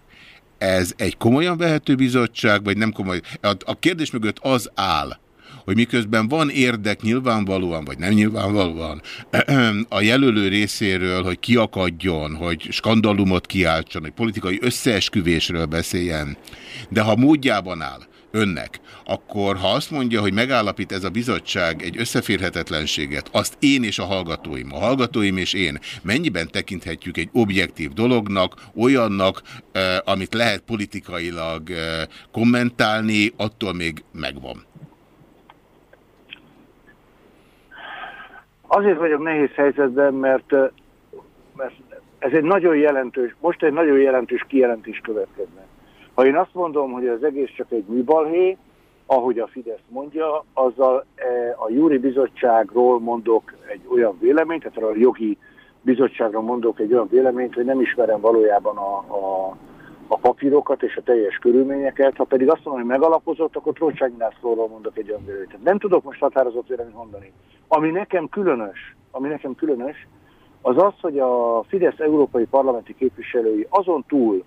ez egy komolyan vehető bizottság, vagy nem komoly? A, a kérdés mögött az áll, hogy miközben van érdek nyilvánvalóan, vagy nem nyilvánvalóan a jelölő részéről, hogy kiakadjon, hogy skandalumot kiáltson, hogy politikai összeesküvésről beszéljen, de ha módjában áll önnek, akkor ha azt mondja, hogy megállapít ez a bizottság egy összeférhetetlenséget, azt én és a hallgatóim, a hallgatóim és én mennyiben tekinthetjük egy objektív dolognak, olyannak, eh, amit lehet politikailag eh, kommentálni, attól még megvan. Azért vagyok nehéz helyzetben, mert, mert ez egy nagyon jelentős, most egy nagyon jelentős kijelentés következne. Ha én azt mondom, hogy az egész csak egy műbalhé, ahogy a Fidesz mondja, azzal e, a Júri Bizottságról mondok egy olyan véleményt, tehát a jogi bizottságról mondok egy olyan véleményt, hogy nem ismerem valójában a, a, a papírokat és a teljes körülményeket, ha pedig azt mondom, hogy megalapozott, akkor Trócsányi Lászlóról mondok egy olyan véleményt. Tehát Nem tudok most határozott véleményt mondani. Ami nekem különös, ami nekem különös, az az, hogy a Fidesz európai parlamenti képviselői azon túl,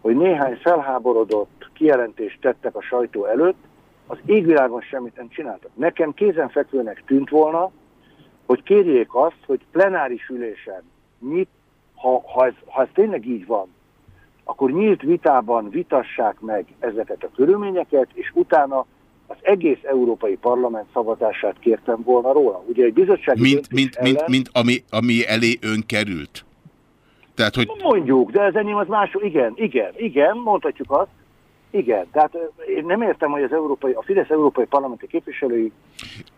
hogy néhány felháborodott kijelentést tettek a sajtó előtt, az égvilágon semmit nem csináltak. Nekem kézenfekvőnek tűnt volna, hogy kérjék azt, hogy plenáris ülésen, nyit, ha, ha, ez, ha ez tényleg így van, akkor nyílt vitában vitassák meg ezeket a körülményeket, és utána az egész Európai Parlament szavazását kértem volna róla. Ugye egy bizottsági Mint, mint, mint, ellen- mint ami, ami elé ön került. Tehát, hogy Mondjuk, de ez enyém az más, igen, igen, igen, mondhatjuk azt, igen, tehát én nem értem, hogy az európai, a Fidesz európai parlamenti képviselői,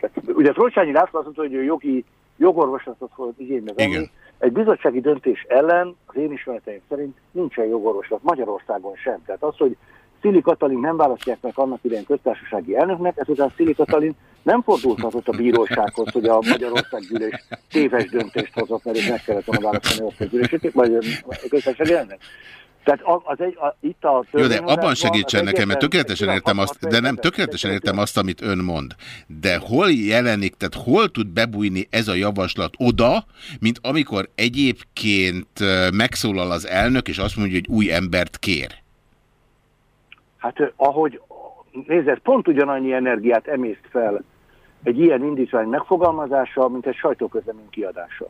tehát, ugye Trocsányi László azt mondta, hogy ő jogi, jogorvoslatot fog igénybe venni. Igen. Egy bizottsági döntés ellen, az én ismereteim szerint nincsen jogorvoslat, Magyarországon sem. Tehát az, hogy Szili Katalin nem választják meg annak idején köztársasági elnöknek, ezután Szili Katalin nem fordulhatott a bírósághoz, hogy a Magyarországgyűlés téves döntést hozott, mert meg kellett volna választani a országgyűlését, vagy a köztársasági elnök. Tehát az egy, a, itt a Jó, de abban segítsen nekem, mert tökéletesen értem azt, de nem, tökéletesen értem azt, amit ön mond. De hol jelenik, tehát hol tud bebújni ez a javaslat oda, mint amikor egyébként megszólal az elnök, és azt mondja, hogy új embert kér? Hát ahogy, nézd, ez pont ugyanannyi energiát emészt fel egy ilyen indítvány megfogalmazása, mint egy sajtóközlemény kiadása.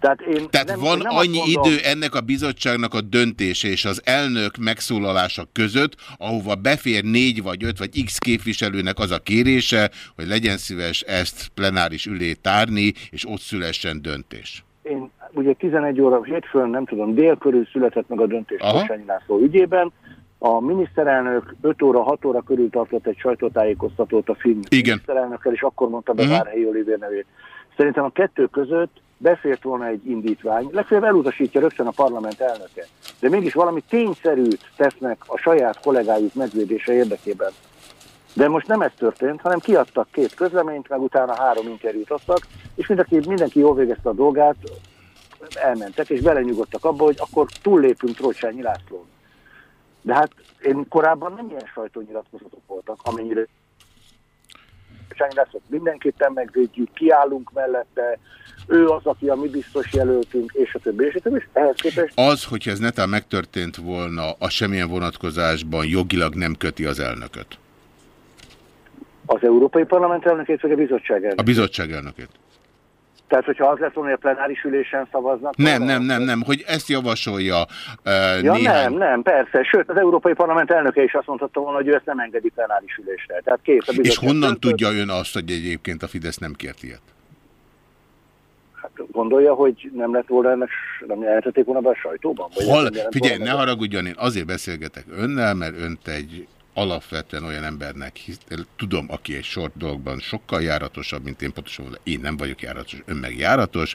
Tehát, én Tehát nem, van én nem annyi mondom- idő ennek a bizottságnak a döntése és az elnök megszólalása között, ahova befér négy vagy öt vagy x képviselőnek az a kérése, hogy legyen szíves ezt plenáris ülé tárni, és ott szülessen döntés. én ugye 11 óra hétfőn, nem tudom, dél körül született meg a döntés. Kosányi László ügyében. A miniszterelnök 5 óra, 6 óra körül tartott egy sajtótájékoztatót a finn Igen. miniszterelnökkel, és akkor mondta be Mhm. Várhelyi Olivér nevét. Szerintem a kettő között befért volna egy indítvány, legfeljebb elutasítja rögtön a parlament elnöke. De mégis valami tényszerűt tesznek a saját kollégájuk megvédése érdekében. De most nem ez történt, hanem kiadtak két közleményt, meg utána három interjút adtak, és mindenki, mindenki jól végezte a dolgát, elmentek, és belenyugodtak abba, hogy akkor túllépünk Trócsányi Lászlón. De hát én korábban nem ilyen sajtónyilatkozatok voltak, amennyire Trócsányi Lászlót mindenképpen megvédjük, kiállunk mellette, ő az, aki a mi biztos jelöltünk, és a többi, és a többi, és ehhez képest Az, hogyha ez netán megtörtént volna, az semmilyen vonatkozásban jogilag nem köti az elnököt. az Európai Parlament elnökét, vagy a bizottság elnökét. A bizottság elnökét. Tehát, hogyha az lett volna, hogy a plenáris ülésen szavaznak. Nem, nem, nem, nem, hogy ezt javasolja uh, Ja néhány... nem, nem, persze. Sőt, az Európai Parlament elnöke is azt mondhatta volna, hogy ő ezt nem engedi plenáris ülésre. Tehát kész a És honnan döntött. tudja ön azt, hogy egyébként a Fidesz nem kért ilyet? Hát gondolja, hogy nem lett volna ennek, nem jelentették volna be a sajtóban? Hol? Figyelj, ne haragudjon, én azért beszélgetek önnel, mert önt egy alapvetően olyan embernek hisz, tudom, aki egy sort dolgban sokkal járatosabb, mint én, pontosan én nem vagyok járatos, ön meg járatos,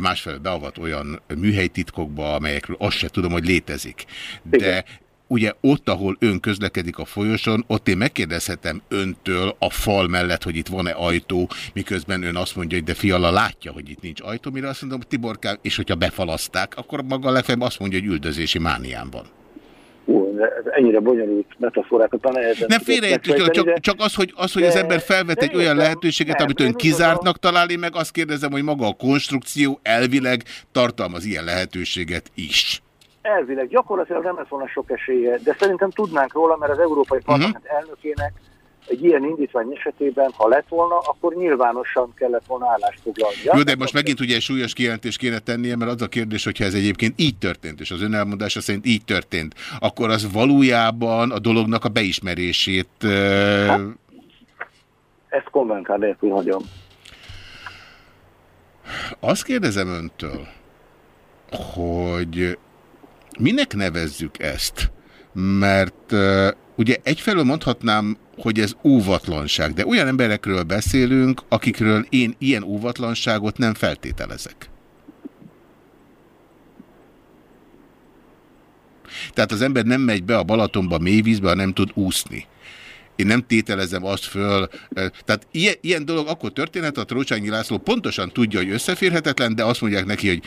másfelől beavat olyan műhelytitkokba, amelyekről azt se tudom, hogy létezik. De ugye ott, ahol ön közlekedik a folyoson, ott én megkérdezhetem öntől a fal mellett, hogy itt van-e ajtó, miközben ön azt mondja, hogy de fiala látja, hogy itt nincs ajtó, mire azt mondom, Tiborkám, és hogyha befalaszták, akkor maga legfeljebb azt mondja, hogy üldözési mánián van. Ez ennyire bonyolult metaforákat a nehezen Nem megfejteni, csak, de- csak az, hogy, az, hogy az de- ember felvet egy olyan lehetőséget, Nem, amit ön kizártnak talál, én meg azt kérdezem, hogy maga a konstrukció elvileg tartalmaz ilyen lehetőséget is. Elvileg gyakorlatilag nem lett volna sok esélye, de szerintem tudnánk róla, mert az Európai Parlament Mhm. elnökének egy ilyen indítvány esetében, ha lett volna, akkor nyilvánosan kellett volna állást foglalnia. Jó, de most megint ugye egy súlyos kijelentést kéne tennie, mert az a kérdés, hogyha ez egyébként így történt, és az ön elmondása szerint így történt, akkor az valójában a dolognak a beismerését... Uh... Ezt kommentár nélkül hagyom. Azt kérdezem öntől, hogy minek nevezzük ezt? Mert ugye egyfelől mondhatnám, hogy ez óvatlanság, de olyan emberekről beszélünk, akikről én ilyen óvatlanságot nem feltételezek. Tehát az ember nem megy be a Balatonba mélyvízbe, ha nem tud úszni. Én nem tételezem azt föl. eh, Tehát ilyen, ilyen dolog akkor történhet, a Trócsányi László pontosan tudja, hogy összeférhetetlen, de azt mondják neki, hogy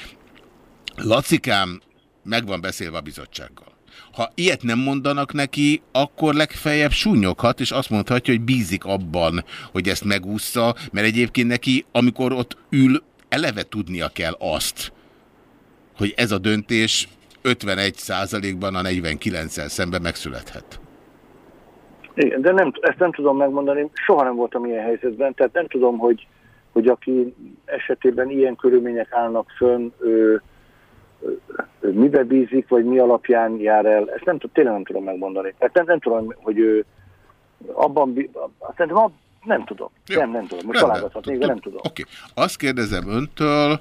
Lacikám, meg van beszélve a bizottsággal. Ha ilyet nem mondanak neki, akkor legfeljebb súnyoghat, és azt mondhatja, hogy bízik abban, hogy ezt megúszza, mert egyébként neki, amikor ott ül, eleve tudnia kell azt, hogy ez a döntés 51% ban a 49-el szemben megszülethet. Igen, de nem, ezt nem tudom megmondani, soha nem voltam ilyen helyzetben, tehát nem tudom, hogy, hogy aki esetében ilyen körülmények állnak fönn, ő mibe bízik, vagy mi alapján jár el, ezt nem, tud- tényleg nem tudom megmondani. Tehát nem, nem tudom, hogy ő abban, bí- szerintem ab, nem tudom, nem, nem tudom, most találgathatnék, de nem tudom. Oké. Azt kérdezem öntől,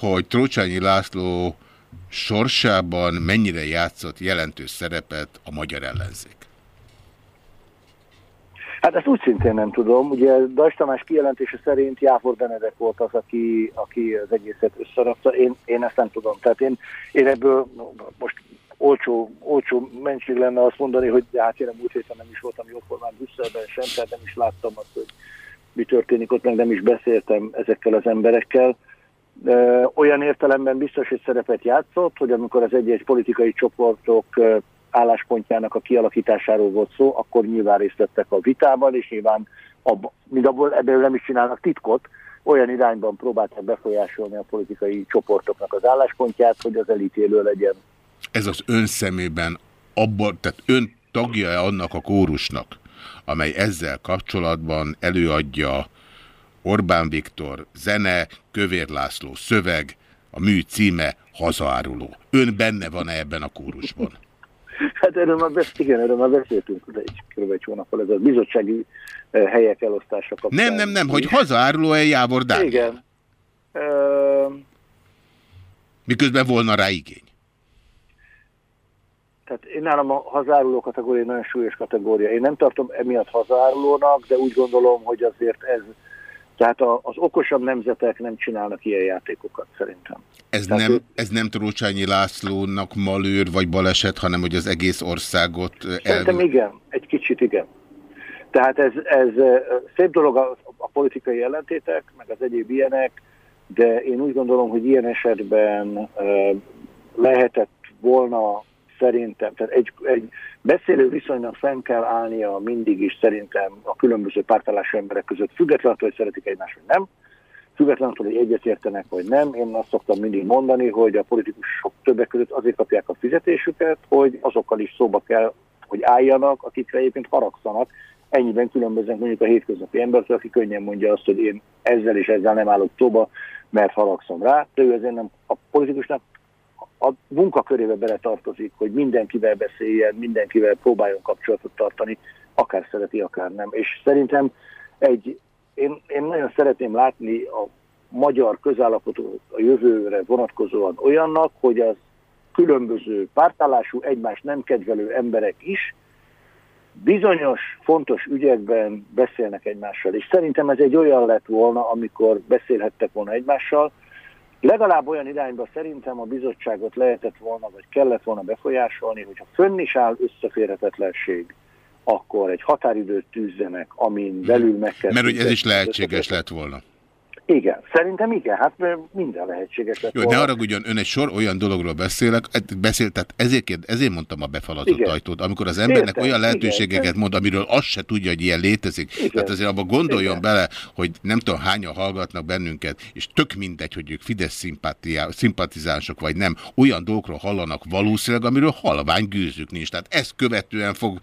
hogy Trócsányi László sorsában mennyire játszott jelentős szerepet a magyar ellenzék? Hát ezt úgy szintén nem tudom. Ugye Dajs Tamás kijelentése szerint Jáfor Benedek volt az, aki, aki az egészet összerakta. Én, én ezt nem tudom. Tehát én, én ebből most olcsó, olcsó mentség lenne azt mondani, hogy hát én a múlt héten nem is voltam jóformán Brüsszelben sem, tehát nem is láttam azt, hogy mi történik ott, meg nem is beszéltem ezekkel az emberekkel. Olyan értelemben biztos, hogy szerepet játszott, hogy amikor az egyes politikai csoportok álláspontjának a kialakításáról volt szó, akkor nyilván részt vettek a vitában, és nyilván abba, mind abból ebből nem is csinálnak titkot, olyan irányban próbálták befolyásolni a politikai csoportoknak az álláspontját, hogy az elítélő legyen. Ez az ön szemében abban, tehát ön tagja-e annak a kórusnak, amely ezzel kapcsolatban előadja Orbán Viktor, zene, Kövér László, szöveg, a mű címe Hazaáruló. Ön benne van-e ebben a kórusban? Hát erről már, besz, igen, erről már beszéltünk de egy, kb. egy hónappal, ez a bizottsági eh, helyek elosztása kapcsán. Nem, nem, nem, hogy hazaáruló-e Jávor Dániel? Igen. Ö, Miközben volna rá igény. tehát én nálam a hazáruló kategória egy nagyon súlyos kategória. Én nem tartom emiatt hazárulónak, de úgy gondolom, hogy azért ez, tehát a, az okosabb nemzetek nem csinálnak ilyen játékokat szerintem. Ez Tehát nem, ez nem Trócsányi Lászlónak malőr vagy baleset, hanem hogy az egész országot eh, Szerintem el... igen, egy kicsit igen. Tehát ez, ez ö, szép dolog a, a politikai ellentétek, meg az egyéb ilyenek, de én úgy gondolom, hogy ilyen esetben ö, lehetett volna szerintem, tehát egy, egy beszélő viszonynak fenn kell állnia mindig is szerintem a különböző pártállású emberek között, függetlenül, hogy szeretik egymást, vagy nem, függetlenül, hogy egyetértenek, vagy nem. Én azt szoktam mindig mondani, hogy a politikusok többek között azért kapják a fizetésüket, hogy azokkal is szóba kell, hogy álljanak, akikre egyébként haragszanak. Ennyiben különböznek mondjuk a hétköznapi embertől, aki könnyen mondja azt, hogy én ezzel és ezzel nem állok szóba, mert haragszom rá, de ő azért nem a politikusnak a munkakörébe bele tartozik, hogy mindenkivel beszéljen, mindenkivel próbáljon kapcsolatot tartani, akár szereti, akár nem. És szerintem egy, én, én nagyon szeretném látni a magyar közállapotot a jövőre vonatkozóan olyannak, hogy az különböző pártállású, egymást nem kedvelő emberek is bizonyos fontos ügyekben beszélnek egymással. És szerintem ez egy olyan lett volna, amikor beszélhettek volna egymással, Legalább olyan irányba szerintem a bizottságot lehetett volna, vagy kellett volna befolyásolni, hogyha fönn is áll összeférhetetlenség, akkor egy határidőt tűzzenek, amin belül meg kell... Mert hogy ez is lehetséges lett volna. Igen, szerintem igen, hát minden lehetséges Jó, ne volna. haragudjon, ön egy sor olyan dologról beszélek, et- beszél, tehát ezért, ezért mondtam a befalatott Igen. ajtót. Amikor az embernek Értem, olyan igen. lehetőségeket mond, amiről azt se tudja, hogy ilyen létezik. Igen. Tehát azért abban gondoljon Igen. bele, hogy nem tudom hányan hallgatnak bennünket, és tök mindegy, hogy ők Fidesz szimpatizánsok vagy nem, olyan dolgokról hallanak valószínűleg, amiről halvány gőzük nincs. Tehát ezt követően fog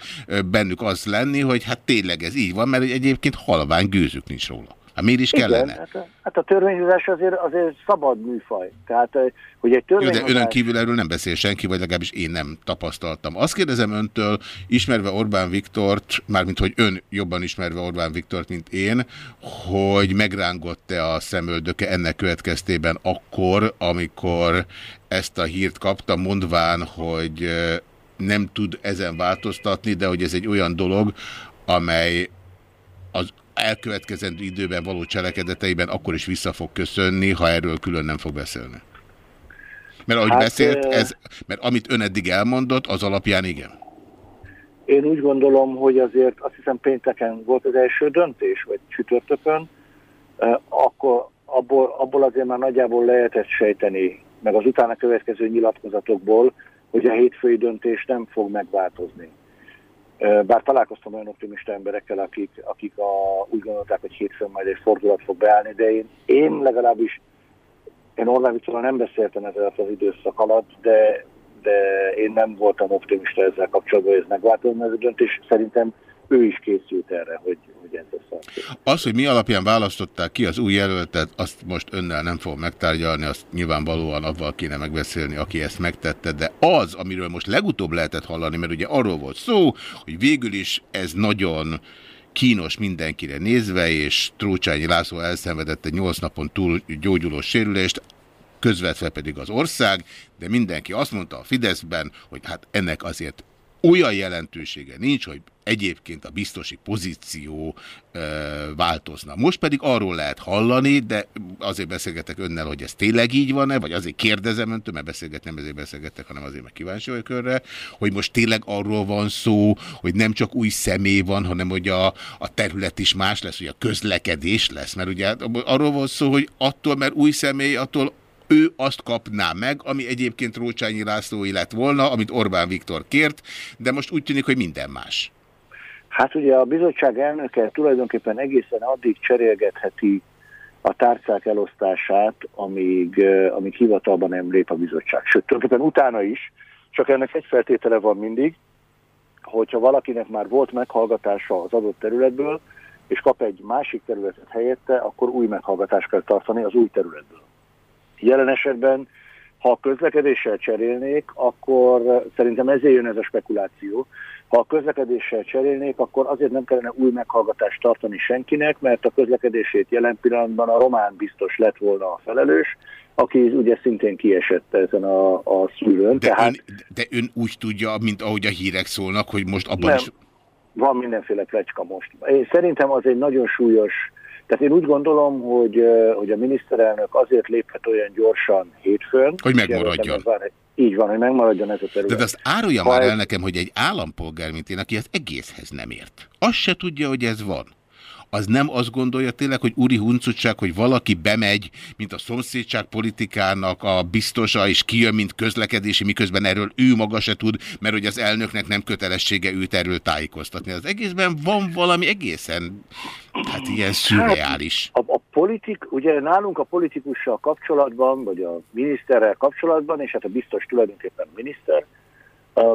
bennük az lenni, hogy hát tényleg ez így van, mert egyébként halvány gőzük nincs róla. Hát miért is kellene? Igen, hát, a- hát a törvényhozás azért, azért szabad műfaj. Tehát, eh, hogy egy Jó, de törvényhozás... önön kívül erről nem beszél senki, vagy legalábbis én nem tapasztaltam. Azt kérdezem öntől, ismerve Orbán Viktort, mármint hogy ön jobban ismerve Orbán Viktort, mint én, hogy megrángott-e a szemöldöke ennek következtében akkor, amikor ezt a hírt kapta, mondván, hogy ö, nem tud ezen változtatni, de hogy ez egy olyan dolog, amely az elkövetkezendő időben való cselekedeteiben akkor is vissza fog köszönni, ha erről külön nem fog beszélni. Mert ahogy Hát, beszélt, ez, mert amit ön eddig elmondott, az alapján igen. Én úgy gondolom, hogy azért azt hiszem pénteken volt az első döntés, vagy csütörtökön, akkor abból, abból azért már nagyjából lehetett sejteni, meg az utána következő nyilatkozatokból, hogy a hétfői döntés nem fog megváltozni. Bár találkoztam olyan optimista emberekkel, akik, akik a, úgy gondolták, hogy hétfőn majd egy fordulat fog beállni, de én, én legalábbis, én Orbán Viktorral nem beszéltem ez alatt az időszak alatt, de, de én nem voltam optimista ezzel kapcsolatban, hogy ez megváltozna ez a döntés. Szerintem ő is készült erre, hogy, hogy ez lesz. Az, hogy mi alapján választották ki az új jelöltet, azt most önnel nem fogom megtárgyalni, azt nyilvánvalóan avval kéne megbeszélni, aki ezt megtette, de az, amiről most legutóbb lehetett hallani, mert ugye arról volt szó, hogy végül is ez nagyon kínos mindenkire nézve, és Trócsányi László elszenvedett egy 8 napon túl gyógyuló sérülést, közvetve pedig az ország, de mindenki azt mondta a Fideszben, hogy hát ennek azért olyan jelentősége nincs, hogy egyébként a biztosi pozíció ö, változna. Most pedig arról lehet hallani, de azért beszélgetek önnel, hogy ez tényleg így van-e, vagy azért kérdezem öntől, mert beszélget, nem ezért beszélgetek, hanem azért, mert kíváncsi vagyok önre, hogy most tényleg arról van szó, hogy nem csak új személy van, hanem hogy a, a terület is más lesz, hogy a közlekedés lesz, mert ugye arról van szó, hogy attól, mert új személy, attól ő azt kapná meg, ami egyébként Rócsányi Lászlói lett volna, amit Orbán Viktor kért, de most úgy tűnik, hogy minden más. Hát ugye a bizottság elnöke tulajdonképpen egészen addig cserélgetheti a tárcák elosztását, amíg, amíg hivatalban nem lép a bizottság. Sőt, tulajdonképpen utána is, csak ennek egy feltétele van mindig, hogyha valakinek már volt meghallgatása az adott területből, és kap egy másik területet helyette, akkor új meghallgatást kell tartani az új területből. Jelen esetben, ha a közlekedéssel cserélnék, akkor szerintem ezért jön ez a spekuláció. Ha a közlekedéssel cserélnék, akkor azért nem kellene új meghallgatást tartani senkinek, mert a közlekedését jelen pillanatban a román biztos lett volna a felelős, aki ugye szintén kiesett ezen a, a szűrőn. De, Tehát... ön, de ön úgy tudja, mint ahogy a hírek szólnak, hogy most abban nem, is... van mindenféle plecska most. Én szerintem az egy nagyon súlyos tehát én úgy gondolom, hogy, hogy a miniszterelnök azért léphet olyan gyorsan hétfőn. Hogy megmaradjon. Így van, hogy megmaradjon ez a terület. De azt árulja már el nekem, hogy egy állampolgár, mint én, aki az egészhez nem ért. Azt se tudja, hogy ez van az nem azt gondolja tényleg, hogy úri huncutság, hogy valaki bemegy, mint a szomszédság politikának a biztosa, és kijön, mint közlekedési, miközben erről ő maga se tud, mert hogy az elnöknek nem kötelessége őt erről tájékoztatni. Az egészben van valami egészen, hát ilyen szürreális. Hát, a, a politik, ugye nálunk a politikussal kapcsolatban, vagy a miniszterrel kapcsolatban, és hát a biztos tulajdonképpen miniszter,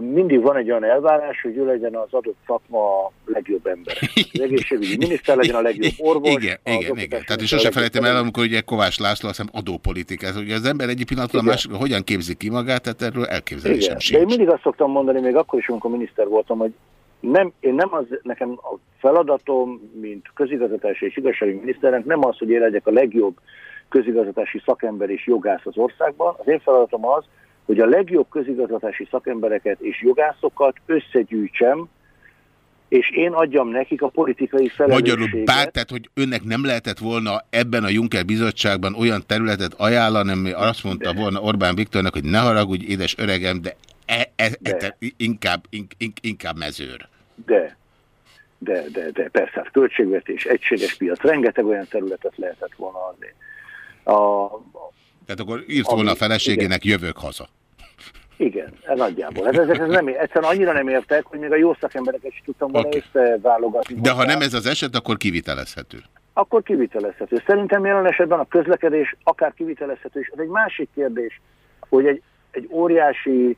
mindig van egy olyan elvárás, hogy ő legyen az adott szakma legjobb ember. Az egészségügyi miniszter legyen a legjobb orvos. Igen, igen, igen. Tehát és sosem felejtem el, amikor ugye Kovács László, azt hiszem adópolitika. Ez ugye az ember egyik pillanatban másik, hogyan képzi ki magát, tehát erről elképzelésem igen. sincs. De én mindig azt szoktam mondani, még akkor is, amikor miniszter voltam, hogy nem, én nem az, nekem a feladatom, mint közigazgatási és igazsági miniszternek nem az, hogy én legyek a legjobb közigazgatási szakember és jogász az országban. Az én feladatom az, hogy a legjobb közigazgatási szakembereket és jogászokat összegyűjtsem, és én adjam nekik a politikai felelősséget. Magyarul bár, tehát, hogy önnek nem lehetett volna ebben a Juncker bizottságban olyan területet ajánlani, ami azt mondta de. volna Orbán Viktornak, hogy ne haragudj, édes öregem, de, e, e, de. E, inkább, in, in, inkább mezőr. De, de, de, de persze, hát költségvetés, egységes piac, rengeteg olyan területet lehetett volna adni. A, tehát akkor írt volna a feleségének, igen. jövök haza. Igen, ez nagyjából. Hát ezek ez nem, egyszerűen annyira nem értek, hogy még a jó szakembereket is tudtam volna okay. összeválogatni. De ha nem ez az eset, akkor kivitelezhető. Akkor kivitelezhető. Szerintem jelen esetben a közlekedés akár kivitelezhető is. Ez egy másik kérdés, hogy egy, egy óriási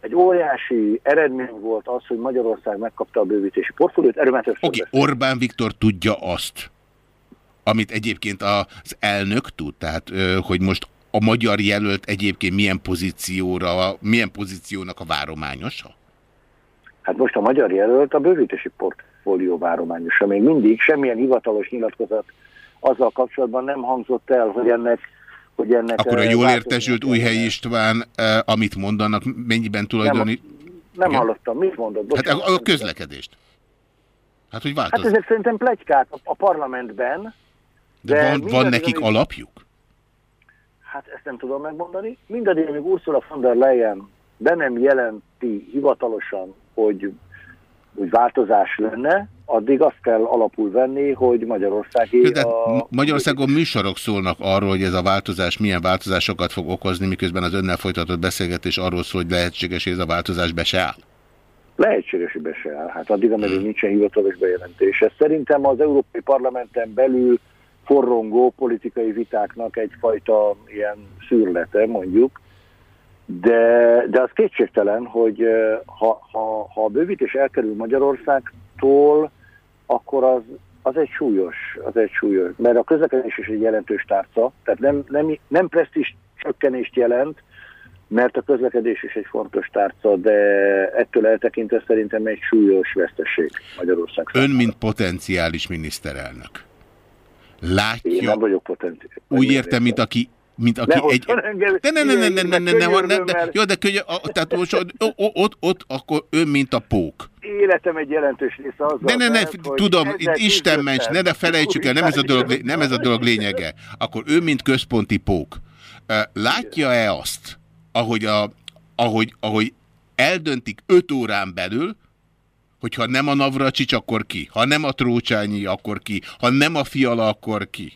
egy óriási eredmény volt az, hogy Magyarország megkapta a bővítési portfóliót. Erről már okay, Orbán Viktor tudja azt, amit egyébként az elnök tud, tehát hogy most a magyar jelölt egyébként milyen pozícióra, milyen pozíciónak a várományosa? Hát most a magyar jelölt a bővítési portfólió várományosa. Még mindig semmilyen hivatalos nyilatkozat azzal kapcsolatban nem hangzott el, hogy ennek hogy ennek Akkor a jól értesült Újhely István, amit mondanak, mennyiben tulajdoni... Nem, nem hallottam, mit mondott? Bocsánat, hát a, a közlekedést. Hát, hogy változik. Hát ezek szerintem plegykák a, a parlamentben. De, de van, van nekik alapjuk? Hát ezt nem tudom megmondani. Mindaddig, amíg Ursula von der Leyen be nem jelenti hivatalosan, hogy, hogy változás lenne, addig azt kell alapul venni, hogy Magyarországi... De a... Magyarországon műsorok szólnak arról, hogy ez a változás milyen változásokat fog okozni, miközben az önnel folytatott beszélgetés arról szól, hogy lehetséges, hogy ez a változás be se áll. Lehetséges, hogy be se áll. Hát addig, ameddig hmm. nincsen hivatalos bejelentés. Ez szerintem az Európai Parlamenten belül forrongó politikai vitáknak egyfajta ilyen szűrlete, mondjuk. De, de az kétségtelen, hogy ha, ha, ha a bővítés elkerül Magyarországtól, akkor az, az egy súlyos, az egy súlyos, mert a közlekedés is egy jelentős tárca, tehát nem, nem, nem presztis csökkenést jelent, mert a közlekedés is egy fontos tárca, de ettől eltekintve szerintem egy súlyos veszteség Magyarország számára. Ön, mint potenciális miniszterelnök, látja... Én nem vagyok potenciális. Úgy értem, mint aki mint aki egy... Ne, ne, ne, ne, ne, ne, ne, ne, ne, ne, ne, mert jó, de könnye, a- tehát most ott, ott, ott, akkor ön, mint a pók. Életem egy jelentős része azzal Ne, ne, ne, hogy tudom, itt Isten ments, ne, ne felejtsük el, nem ez, a dolog, nem ez a dolog lényege. Akkor ő, mint központi pók, látja-e azt, ahogy, a, ahogy, ahogy eldöntik öt órán belül, hogyha nem a Navracsics, akkor ki? Ha nem a Trócsányi, akkor ki? Ha nem a Fiala, akkor ki?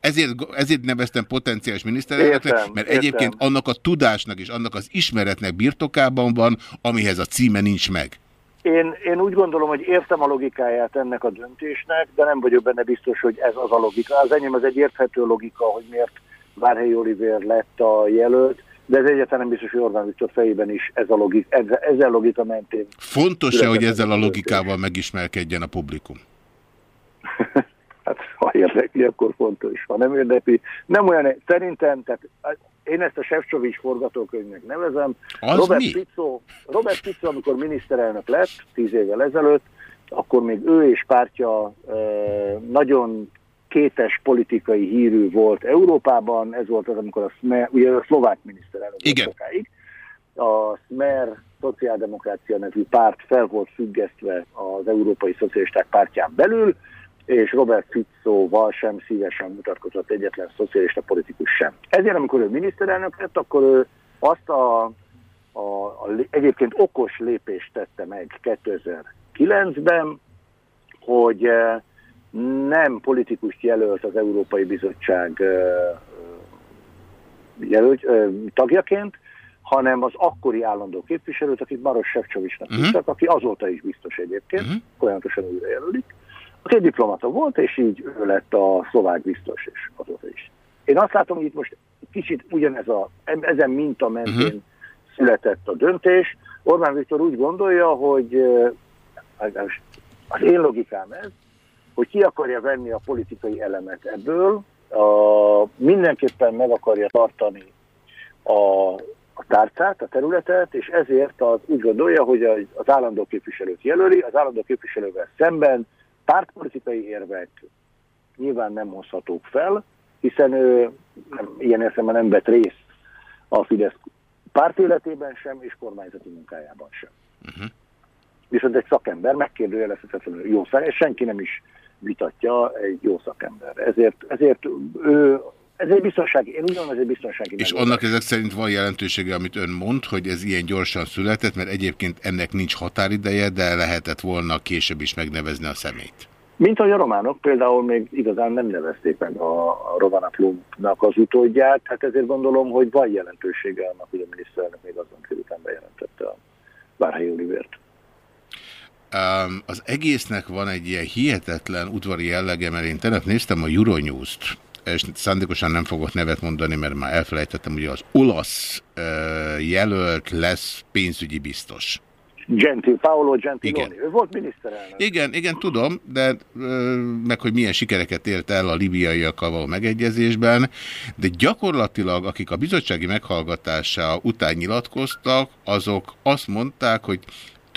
Ezért, ezért neveztem potenciális miniszterelnöknek, mert értem. egyébként annak a tudásnak és annak az ismeretnek birtokában van, amihez a címe nincs meg. Én, én úgy gondolom, hogy értem a logikáját ennek a döntésnek, de nem vagyok benne biztos, hogy ez az a logika. Az enyém az egy érthető logika, hogy miért Várhelyi Oliver lett a jelölt, de ez egyáltalán nem biztos, hogy Orbán Viktor fejében is ez a logika, ezzel, ezzel logika mentén. Fontos-e, hogy ezzel a logikával megismerkedjen a publikum? Hát ha érdekli, akkor fontos. Ha nem érdekli, nem olyan, szerintem, tehát én ezt a Sefcsovics forgatókönyvnek nevezem. Az Robert mi? Fico, Robert Fico, amikor miniszterelnök lett, tíz évvel ezelőtt, akkor még ő és pártja nagyon kétes politikai hírű volt Európában, ez volt az, amikor a Smer, ugye a szlovák miniszterelnök Igen. sokáig, a Smer Szociáldemokrácia nevű párt fel volt függesztve az Európai Szocialisták pártján belül, és Robert Fico-val sem szívesen mutatkozott egyetlen szocialista politikus sem. Ezért, amikor ő miniszterelnök lett, akkor ő azt a, a, a egyébként okos lépést tette meg 2009-ben, hogy eh, nem politikust jelölt az Európai Bizottság jelölt, tagjaként, hanem az akkori állandó képviselőt, akit Maros Sefcsovicsnak Mhm. uh-huh. hívtak, aki azóta is biztos egyébként, uh-huh. folyamatosan újra jelölik. Aki egy diplomata volt, és így ő lett a szlovák biztos, és azóta is. Én azt látom, hogy itt most kicsit ugyanez a, ezen minta mentén Mhm. uh-huh. született a döntés. Orbán Viktor úgy gondolja, hogy az én logikám ez, hogy ki akarja venni a politikai elemet ebből, a, mindenképpen meg akarja tartani a, a tárcát, a területet, és ezért az úgy gondolja, hogy az, az állandó képviselőt jelöli, az állandó képviselővel szemben pártpolitikai érvek nyilván nem hozhatók fel, hiszen ő nem, ilyen értelemben nem vett részt a Fidesz pártéletében sem, és kormányzati munkájában sem. Uh-huh. Viszont egy szakember megkérdőjelezhetetlenül jó és senki nem is vitatja egy jó szakember. Ezért, ezért ő, ez egy biztonsági, én úgy gondolom, ez egy biztonsági És megoldás. annak ezek szerint van jelentősége, amit ön mond, hogy ez ilyen gyorsan született, mert egyébként ennek nincs határideje, de lehetett volna később is megnevezni a szemét. Mint ahogy a románok például még igazán nem nevezték meg a, a Rovanaplumpnak az utódját, hát ezért gondolom, hogy van jelentősége annak, hogy a miniszterelnök még azon után bejelentette a Várhelyi Olivért. Um, az egésznek van egy ilyen hihetetlen udvari jellege, mert én tegnap néztem a Euronews-t, és szándékosan nem fogok nevet mondani, mert már elfelejtettem, hogy az olasz uh, jelölt lesz pénzügyi biztos. Gentil, Paolo Gentiloni, ő volt miniszterelnök. Igen, igen, tudom, de meg hogy milyen sikereket ért el a libiaiakkal való megegyezésben, de gyakorlatilag, akik a bizottsági meghallgatása után nyilatkoztak, azok azt mondták, hogy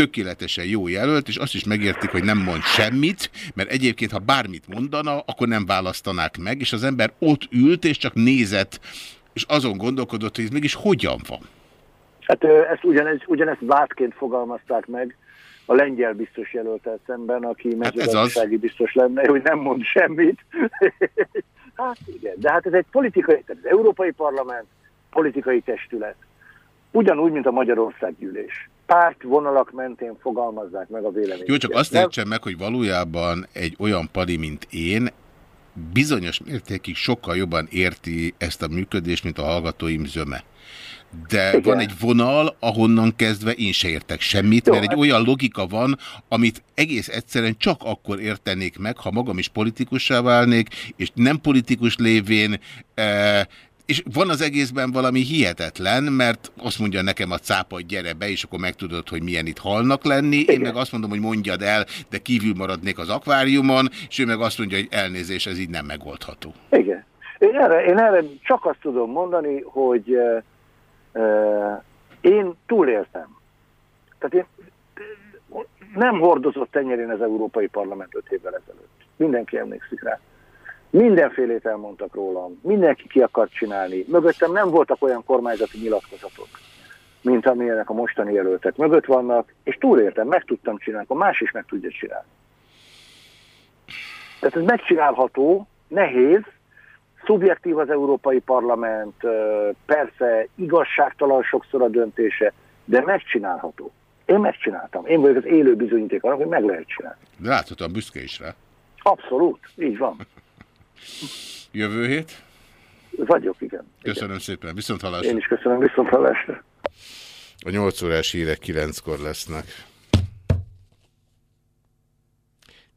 tökéletesen jó jelölt, és azt is megértik, hogy nem mond semmit, mert egyébként, ha bármit mondana, akkor nem választanák meg, és az ember ott ült, és csak nézett, és azon gondolkodott, hogy ez mégis hogyan van. Hát ezt ugyanez, ugyanezt vádként fogalmazták meg a lengyel biztos jelöltel szemben, aki Hát ez az. mezőgazdasági biztos lenne, hogy nem mond semmit. hát igen, de hát ez egy politikai, tehát az Európai Parlament politikai testület. Ugyanúgy, mint a Magyarországgyűlés. Párt vonalak mentén fogalmazzák meg a véleményüket. Jó, csak azt értsem meg, hogy valójában egy olyan pali, mint én, bizonyos mértékig sokkal jobban érti ezt a működést, mint a hallgatóim zöme. De Igen. van egy vonal, ahonnan kezdve én se értek semmit, Jó, mert egy hát- olyan logika van, amit egész egyszerűen csak akkor értenék meg, ha magam is politikussá válnék, és nem politikus lévén eh, és van az egészben valami hihetetlen, mert azt mondja nekem a cápa, hogy gyere be, és akkor megtudod, hogy milyen itt halnak lenni. Én meg azt mondom, hogy mondjad el, de kívül maradnék az akváriumon, és ő meg azt mondja, hogy elnézés, ez így nem megoldható. Igen. Én erre, én erre csak azt tudom mondani, hogy uh, uh, én túléltem. Tehát én nem hordozott tenyerén az Európai Parlament öt évvel ezelőtt. Mindenki emlékszik rá. Mindenfélét elmondtak rólam, mindenki ki akart csinálni. Mögöttem nem voltak olyan kormányzati nyilatkozatok, mint amilyenek a mostani jelöltek mögött vannak, és túléltem, meg tudtam csinálni, akkor más is meg tudja csinálni. Tehát ez megcsinálható, nehéz, szubjektív az Európai Parlament, persze igazságtalan sokszor a döntése, de megcsinálható. Én megcsináltam. Én vagyok az élő bizonyíték annak, hogy meg lehet csinálni. De láthatóan büszke is rá. Abszolút, így van. Jövő hét? Vagyok, igen. Köszönöm szépen. Viszont hallásra. Én is köszönöm, viszont hallásra. A 8 órás hírek 9-kor lesznek.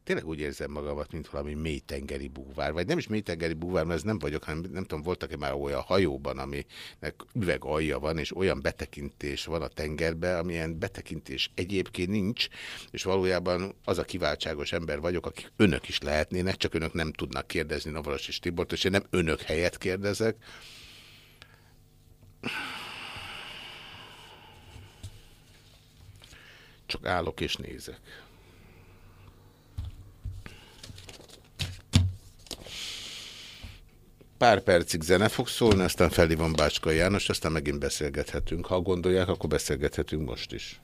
Tényleg úgy érzem magamat, mint valami mélytengeri búvár. Vagy nem is mélytengeri búvár, mert ez nem vagyok, hanem nem tudom, voltak-e már olyan hajóban, aminek üveg alja van, és olyan betekintés van a tengerbe, amilyen betekintés egyébként nincs, és valójában az a kiváltságos ember vagyok, akik önök is lehetnének, csak önök nem tudnak kérdezni Navaros és Tibort, és én nem önök helyet kérdezek. Csak állok és nézek. Pár percig zene fog szólni, aztán felhívom Bácska János, aztán megint beszélgethetünk. Ha gondolják, akkor beszélgethetünk most is.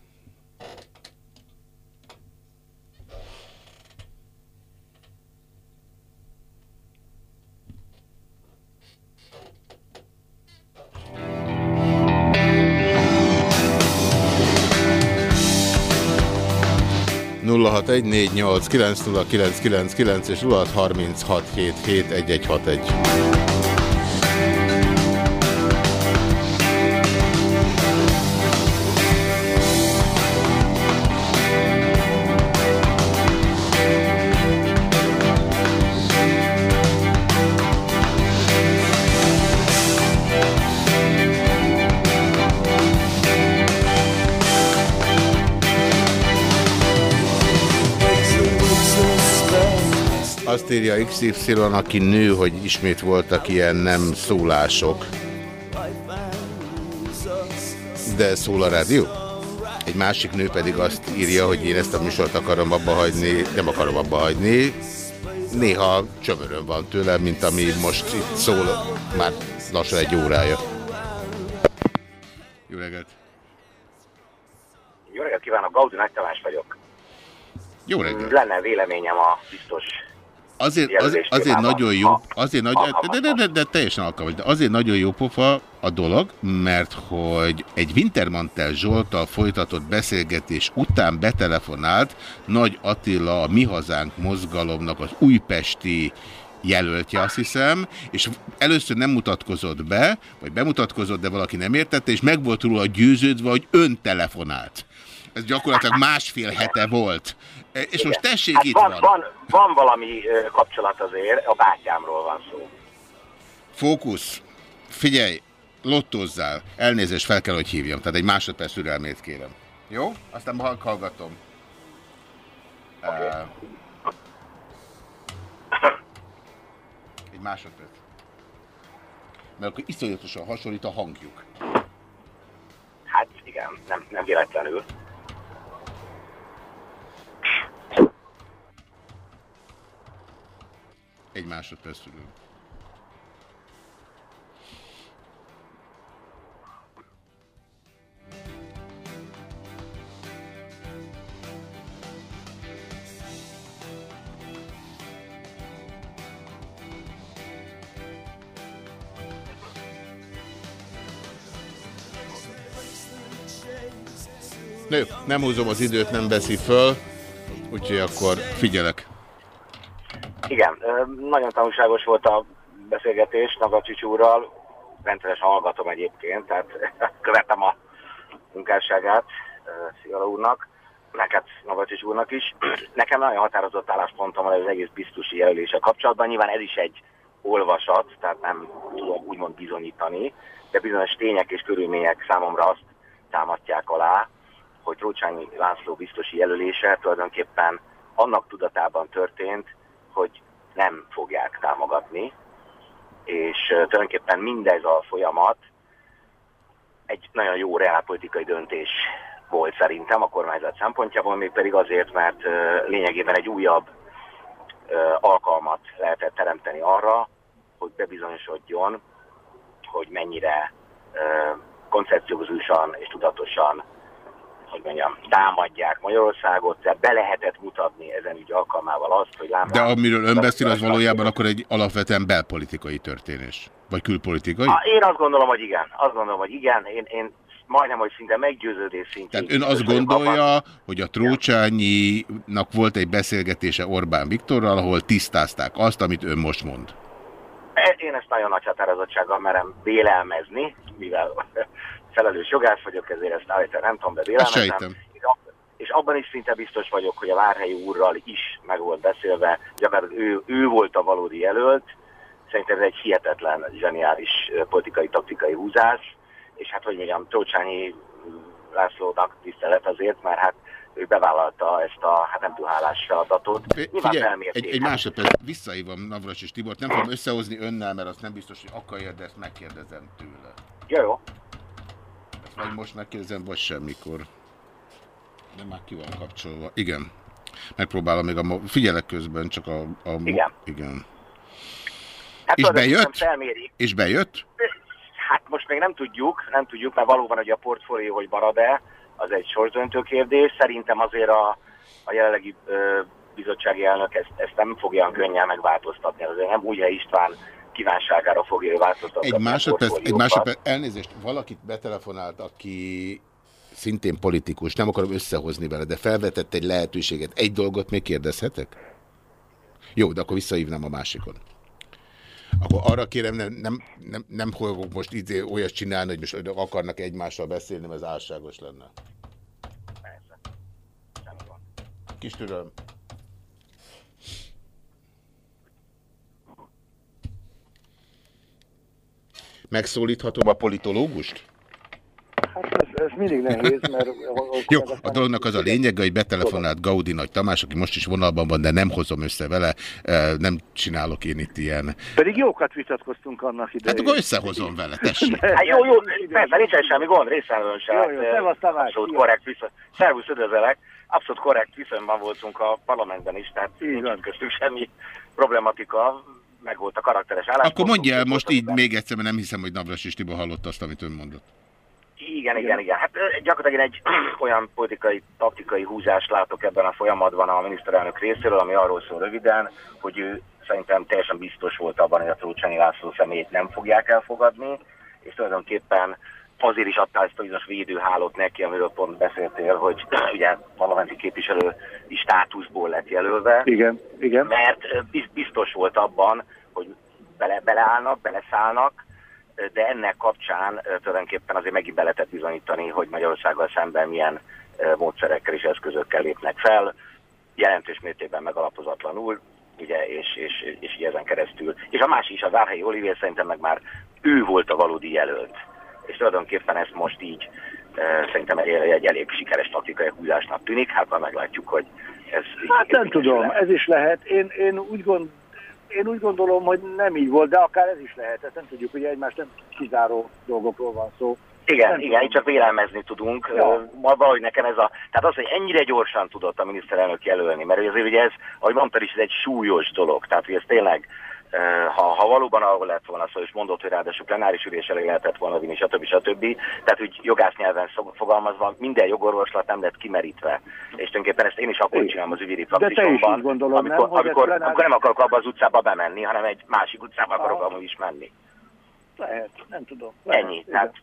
és 0636771161. Azt írja XY, aki nő, hogy ismét voltak ilyen nem szólások. De szól a rádió? Egy másik nő pedig azt írja, hogy én ezt a műsort akarom abba hagyni, nem akarom abba hagyni. Néha csömöröm van tőle, mint ami most itt szól, már lassan egy órája. Jó reggelt! Jó reggelt kívánok, Gaudi Nagy Tamás vagyok. Jó reggelt! Lenne véleményem a biztos Azért, jelölés azért nagyon jó, azért nagy, de, de, de, de teljesen alkalmas, de azért nagyon jó pofa a dolog, mert hogy egy Wintermantel Zsoltal folytatott beszélgetés után betelefonált Nagy Attila a Mi Hazánk mozgalomnak az újpesti jelöltje, azt hiszem, és először nem mutatkozott be, vagy bemutatkozott, de valaki nem értette, és meg volt róla győződve, hogy ön telefonált. Ez gyakorlatilag másfél hete volt. E, És most tessék, Hát itt van, van. van, van valami kapcsolat azért, a bátyámról van szó. Fókusz. Figyelj, lottozzál. Elnézést fel kell, hogy hívjam. Tehát egy másodperc türelmét kérem. Jó? Aztán hall- hallgatom. Okay. Egy másodperc. Mert akkor iszonyatosan hasonlít a hangjuk. Hát igen, nem, nem véletlenül. Egy másodperc jó, nem húzom az időt, nem veszi föl, úgyhogy akkor figyelek. Igen, nagyon tanulságos volt a beszélgetés Nagacsics úrral, rendszeresen hallgatom egyébként, tehát követem a munkásságát ö, Szigala úrnak, neked Nagacsics úrnak is. Nekem nagyon határozott álláspontom van az egész biztosi jelölése kapcsolatban, nyilván ez is egy olvasat, tehát nem tudom úgymond bizonyítani, de bizonyos tények és körülmények számomra azt támasztják alá, hogy Rócsányi László biztosi jelölése tulajdonképpen annak tudatában történt, hogy nem fogják támogatni, és tulajdonképpen mindez a folyamat egy nagyon jó reálpolitikai döntés volt szerintem a kormányzat szempontjából, mégpedig azért, mert lényegében egy újabb alkalmat lehetett teremteni arra, hogy bebizonyosodjon, hogy mennyire koncepciózusan és tudatosan hogy mondjam, támadják Magyarországot, tehát be lehetett mutatni ezen ügy alkalmával azt, hogy lám, De amiről ön beszél, az valójában akkor egy alapvetően belpolitikai történés? Vagy külpolitikai? Ah, Én azt gondolom, hogy igen. Azt gondolom, hogy igen. Én, én majdnem, hogy szinte meggyőződés szintjén. Tehát ön azt gondolja, abban- hogy a Trócsányinak volt egy beszélgetése Orbán Viktorral, ahol tisztázták azt, amit ön most mond. E- Én ezt nagyon nagy határozottsággal merem vélelmezni, mivel felelős jogász vagyok, ezért ezt állítólag nem tudom, de sejtem. És ab- És abban is szinte biztos vagyok, hogy a Várhelyi úrral is meg volt beszélve, gyakorlatilag ő, ő volt a valódi jelölt. Szerintem ez egy hihetetlen, zseniális politikai, taktikai húzás. És hát, hogy mondjam, Tócsányi Lászlónak tisztelet azért, mert hát ő bevállalta ezt a, hát nem túl hálás feladatot. Figyelj, egy, egy másodperc, visszahívom Navras és Tibort, nem fogom összehozni önnel, mert azt nem biztos, hogy akarja, de ezt megkérdezem tőle. Jó, jó. Vagy most megkérdezem, vagy semmikor. De már ki van kapcsolva. Igen. Megpróbálom még a... Figyelek közben, csak a... a Igen. Igen. Hát És bejött? Felmérik. És bejött? Hát most még nem tudjuk, nem tudjuk, mert valóban, hogy a portfólió hogy marad-e, az egy sorsdöntő kérdés. Szerintem azért a, a jelenlegi ö, bizottsági elnök ezt, ezt nem fogja könnyen megváltoztatni. Azért nem úgy, István kívánságára fogja változtatni. Egy másodperc, egy másodperc, elnézést, valakit betelefonált, aki szintén politikus, nem akarom összehozni vele, de felvetett egy lehetőséget. Egy dolgot még kérdezhetek? Jó, de akkor visszahívnám a másikon. Akkor arra kérem, nem, nem, nem, nem fogok most izé olyat csinálni, hogy most akarnak egymással beszélni, mert ez álságos lenne. Kis türelem. Megszólíthatom a politológust? Hát ez, ez mindig nehéz, mert... Jó, a dolognak az a lényege, hogy betelefonált Gaudi Nagy Tamás, aki most is vonalban van, de nem hozom össze vele, eh, nem csinálok én itt ilyen. Pedig jókat vitatkoztunk annak Hát idején. akkor összehozom vele, tessék. Hát jó, jó, persze, nincsen semmi gond, részemről sem. Jó, jó, Hát, szevasz, Tamás, Abszolút korrekt viszony. Szervusz, üdvözlek. Abszolút korrekt viszonyban voltunk a parlamentben is, tehát nincs itt köztünk semmi problematika, meg volt a karakteres állás. Akkor mondja el most így még egyszer, mert nem hiszem, hogy Navras és Tibor hallott azt, amit ön mondott. Igen, igen, igen. Hát gyakorlatilag egy olyan politikai, taktikai húzást látok ebben a folyamatban a miniszterelnök részéről, ami arról szól röviden, hogy ő szerintem teljesen biztos volt abban, hogy a Trócsányi László személyét nem fogják elfogadni, és tulajdonképpen azért is adta ezt a bizonyos védőhálót neki, amiről pont beszéltél, hogy ugye parlamenti képviselő státuszból lett jelölve. Igen, igen. Mert biztos volt abban, hogy bele, beleállnak, beleszállnak, de ennek kapcsán tulajdonképpen azért megint be lehetett bizonyítani, hogy Magyarországgal szemben milyen módszerekkel és eszközökkel lépnek fel, jelentős mértékben megalapozatlanul, ugye, és, és, és így ezen keresztül. És a másik is, az Árhelyi Olivier szerintem meg már ő volt a valódi jelölt. És tulajdonképpen ezt most így ö, szerintem egy, egy elég sikeres taktikai húzásnak tűnik, hát már meglátjuk, hogy ez Hát nem tudom, ez is lehet. Én, én, úgy gond, én úgy gondolom, hogy nem így volt, de akár ez is lehet. Ezt nem tudjuk, hogy egymást nem kizáró dolgokról van szó. Igen, Nem igen, tudom. csak vélelmezni tudunk. Ja. Ja. Valahogy nekem ez a... Tehát az, hogy ennyire gyorsan tudott a miniszterelnök jelölni, mert azért ugye ez, ahogy mondtad is, ez egy súlyos dolog. Tehát, hogy ez tényleg, ha, ha valóban arról lett volna szó, és mondott, hogy ráadásul plenáris ülés elé lehetett volna vinni, stb. stb. Tehát, hogy jogász nyelven fogalmazva, minden jogorvoslat nem lett kimerítve. És tulajdonképpen ezt én is akkor csinálom az ügyvédi praxisomban, gondolom, amikor, nem? Amikor, plenáris- amikor nem akarok abba az utcába bemenni, hanem egy másik utcába akarok Aha. amúgy is menni. Lehet, nem tudom. Lehet. Ennyi. Tehát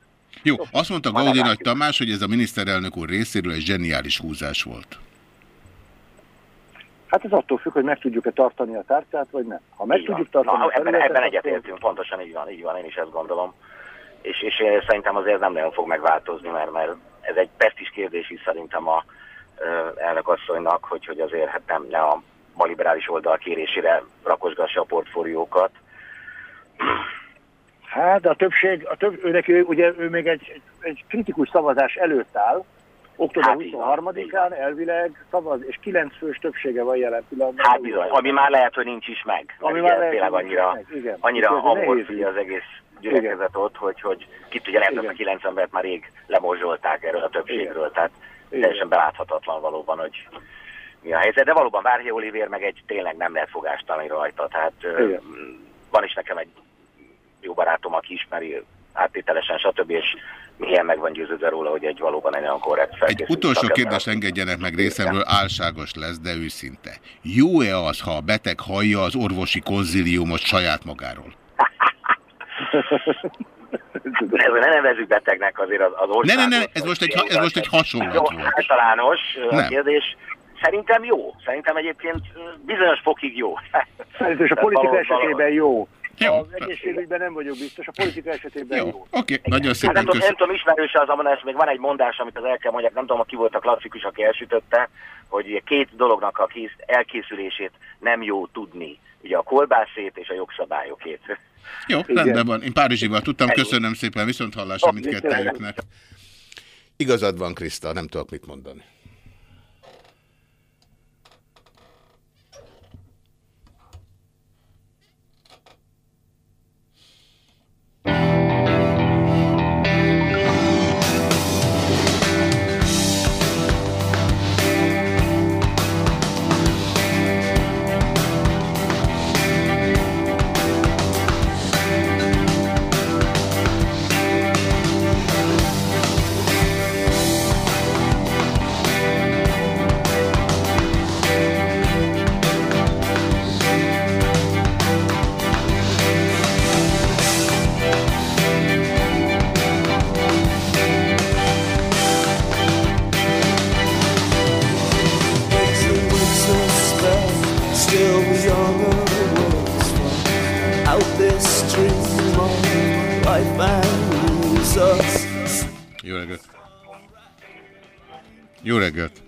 Jó, azt mondta Gaudi Nagy Tamás, hogy ez a miniszterelnök úr részéről egy zseniális húzás volt. Hát ez attól függ, hogy meg tudjuk-e tartani a tárcát, vagy nem. Ha meg Így van. tudjuk tartani Na, a ebben, ebben akkor- egyetértünk, pontosan így van, így van, én is ezt gondolom. És, és eh, szerintem azért nem nagyon fog megváltozni, mert, mert ez egy pestis kérdés is szerintem a uh, elnökasszonynak, hogy, hogy azért hát nem, ne a ma liberális oldal kérésére rakosgassa a portfóliókat. Hát, de a többség, a több, ő neki, ugye ő még egy, egy kritikus szavazás előtt áll, október Hát így van, 23-án elvileg szavaz, és kilenc fős többsége van jelen pillanatban. Hát bizony, ami már lehet, hogy nincs is meg. Ami már lehet, tényleg annyira, meg, igen. annyira amorfi az egész gyülekezet ott, hogy, hogy ki tudja, lehet, hogy a kilenc embert már rég lemorzsolták erről a többségről, tehát Igen. teljesen beláthatatlan valóban, hogy mi a helyzet, de valóban Várhely Olivér meg egy tényleg nem lehet fogástalan rajta, tehát Igen. van is nekem egy jó barátom, aki ismeri áttételesen, stb. és milyen meg van győződve róla, hogy egy valóban egy nagyon korrekt Egy felkészült utolsó szakember. kérdést engedjenek meg részemről, álságos lesz, de őszinte. Jó-e az, ha a beteg hallja az orvosi konziliumot saját magáról? Ne, ne nevezzük betegnek azért az, az Ne, országos. ne, ne, ez most egy, ez most egy hasonlat Jó, volt. általános Nem. kérdés. Szerintem jó. Szerintem egyébként bizonyos fokig jó. Szerintem és a politika esetében jó. Jó. Az egészségügyben nem vagyok biztos, a politika esetében jó. jó. Oké, nagyon Hát szépen nem, tudom, nem tudom, ismerőse az a mondás, még van egy mondás, amit az el kell mondjak, nem tudom, ki volt a klasszikus, aki elsütötte, hogy két dolognak a kész, elkészülését nem jó tudni. Ugye a kolbászét és a jogszabályokét. Jó, rendben van. Én Párizsival tudtam, köszönöm szépen, viszont hallásra mindkettőjüknek. Igazad van, Kriszta, nem tudok mit mondani. Reggelt. Jó reggelt.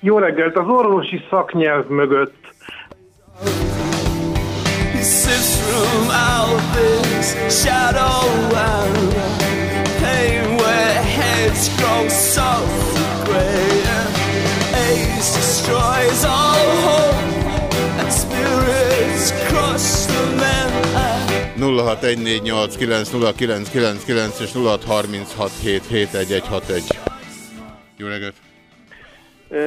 Jó reggelt! Az orvosi szaknyelv mögött He sifts from out this shadow and pain where heads grow soft and gray. Age destroys all 0614890999 és 0636771161. Jó reggelt.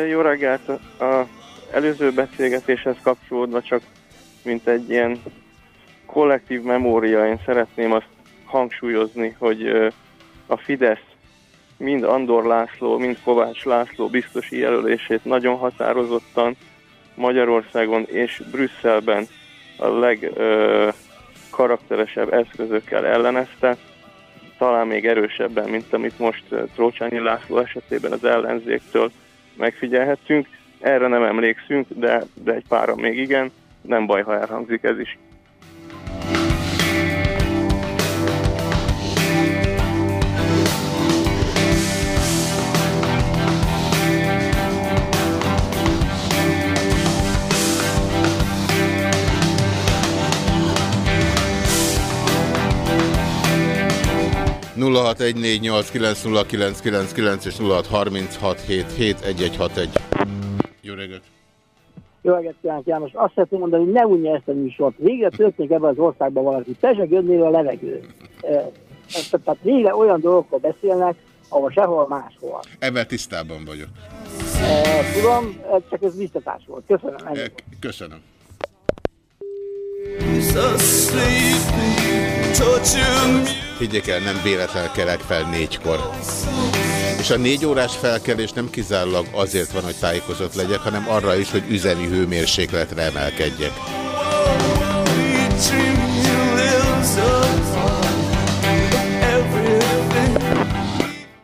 Jó reggelt! A előző beszélgetéshez kapcsolódva csak mint egy ilyen kollektív memória, én szeretném azt hangsúlyozni, hogy a Fidesz mind Andor László, mind Kovács László biztosi jelölését nagyon határozottan Magyarországon és Brüsszelben a legkarakteresebb eszközökkel ellenezte, talán még erősebben, mint amit most ö, Trócsányi László esetében az ellenzéktől megfigyelhettünk. Erre nem emlékszünk, de, de egy pára még igen, nem baj, ha elhangzik ez is. És 0636771161. Jó reggelt. Jó reggelt kívánok, János. Azt szeretném mondani, hogy ne unja ezt a műsort. Végre történik ebben az országban valaki. Tessék jönnél a levegő. Eh, Tehát végre olyan dolgokról beszélnek, ahol sehol máshol. Ebben tisztában vagyok. Eh, Tudom, csak ez biztatás volt. Köszönöm. ennyi. Köszönöm. So sleepy, torture me. Higgyék el, nem véletlenül kelek fel négykor. És a négy órás felkelés nem kizárólag azért van, hogy tájékozott legyek, hanem arra is, hogy üzemi hőmérsékletre emelkedjek.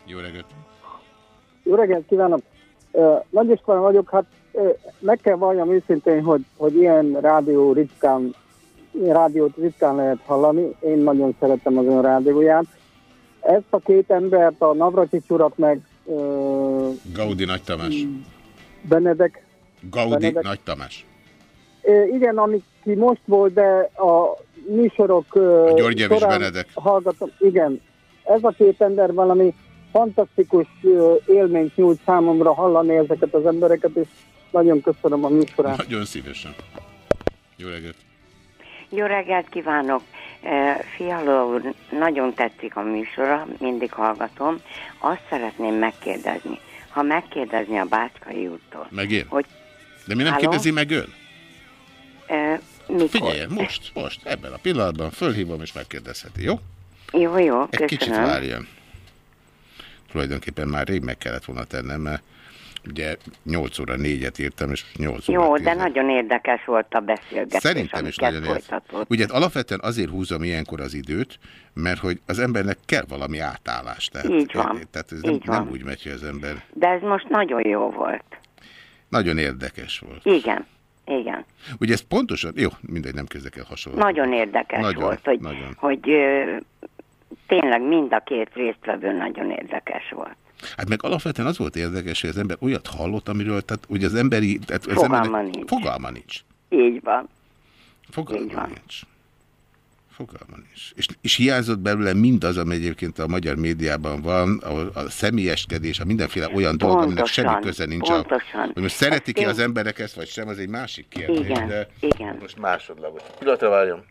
Jó reggelt. Jó reggelt kívánok! Nagy István vagyok, hát meg kell valljam őszintén, hogy, hogy ilyen rádió ritkán, rádiót ritkán lehet hallani. Én nagyon szeretem az ön rádióját. Ezt a két embert, a Navracsics urat meg ö, Gaudi Nagy Tamás. Benedek, Gaudi Benedek. Nagy Tamás. Ö, igen, ami ki most volt, de a műsorok A Györgyevics során Benedek. hallgatom. Igen, ez a két ember valami fantasztikus élményt nyújt számomra hallani ezeket az embereket, és nagyon köszönöm a műsorát. Nagyon szívesen. Jó reggelt. Jó reggelt kívánok! Eh, Fiala úr, nagyon tetszik a műsora, mindig hallgatom. Azt szeretném megkérdezni, ha megkérdezni a Bácskai úrtól, Meg én? hogy De mi nem Halló? kérdezi meg ön? Ö, mikor? Figyeljen, most, most, ebben a pillanatban fölhívom és megkérdezheti, jó? Jó, jó, Egy kicsit köszönöm. várjon. Tulajdonképpen már rég meg kellett volna tennem, mert ugye 8 óra 4-et írtam, és 8 óra Jó, 10 de nagyon érdekes volt a beszélgetés, Szerintem is nagyon érdekes. Ugye hát alapvetően azért húzom ilyenkor az időt, mert hogy az embernek kell valami átállás. Tehát, Így van. tehát ez nem, van. nem úgy megy, hogy az ember... De ez most nagyon jó volt. Nagyon érdekes volt. Igen, igen. Ugye ez pontosan... Jó, mindegy, nem kezdek el hasonló. Nagyon érdekes Nagyon, volt, hogy, nagyon. hogy ö, tényleg mind a két résztvevő nagyon érdekes volt. Hát meg alapvetően az volt érdekes, hogy az ember olyat hallott, amiről, tehát ugye az emberi... Tehát az Fogalma embernek, nincs. Fogalma nincs. Így van. Fogalma nincs. Fogalma nincs. És, és hiányzott belőle mindaz, ami egyébként a magyar médiában van, a, a személyeskedés, a mindenféle olyan dolog, aminek Pontosan, semmi köze nincs. A, pontosan. hogy most szeretik-e Ezt az emberek ezt, vagy sem, az egy másik kérdés. Igen, de igen. Most másodlagos. Pillanatra várjon.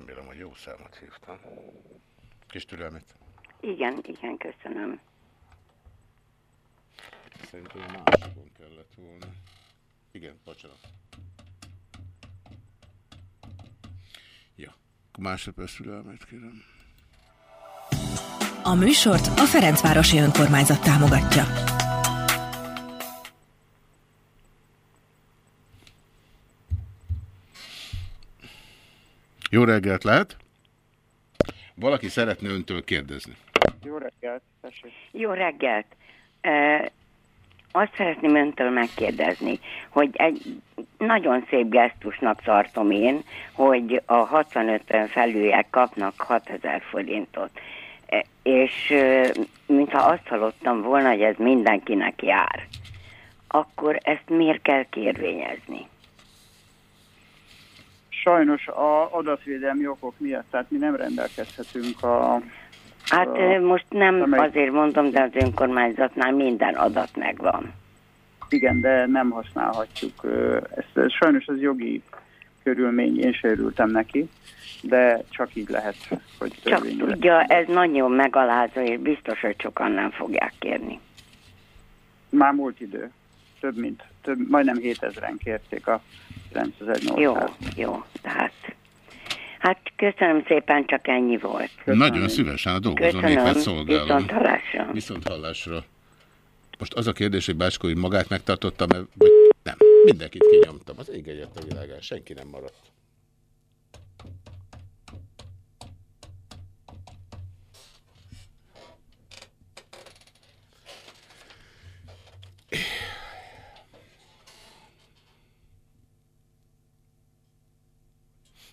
Remélem, hogy jó számot hívtam. Kis türelmet. Igen, igen, köszönöm. Szerintem másikon kellett volna. Igen, bocsánat. Ja, másodperc türelmet kérem. A műsort a Ferencvárosi Önkormányzat támogatja. Jó reggelt lehet? Valaki szeretne öntől kérdezni. Jó reggelt, tessék. Jó reggelt! Ö, azt szeretném öntől megkérdezni, hogy egy nagyon szép gesztusnak tartom én, hogy a 65-ön felüliek kapnak 6000 forintot. E, És ö, mintha azt hallottam volna, hogy ez mindenkinek jár, akkor ezt miért kell kérvényezni? Sajnos a adatvédelmi okok miatt, tehát mi nem rendelkezhetünk a... Hát a- most nem amely- azért mondom, de az önkormányzatnál minden adat megvan. Igen, de nem használhatjuk. Ezt, ez, sajnos az jogi körülmény, én se örültem neki, de csak így lehet, hogy Csak tudja, ez nagyon megalázó, és biztos, hogy sokan nem fogják kérni. Már múlt idő. Több mint, több, majdnem 7000-en kérték a 9800. Jó, jó, tehát... Hát köszönöm szépen, csak ennyi volt. Nagyon szívesen a dolgozó Köszönöm. népet szolgálom. Viszont hallásra. Viszont hallásra. Most az a kérdés, hogy Bácskói magát megtartotta, mert vagy nem. Mindenkit kinyomtam. Az ég egyet a világán. Senki nem maradt.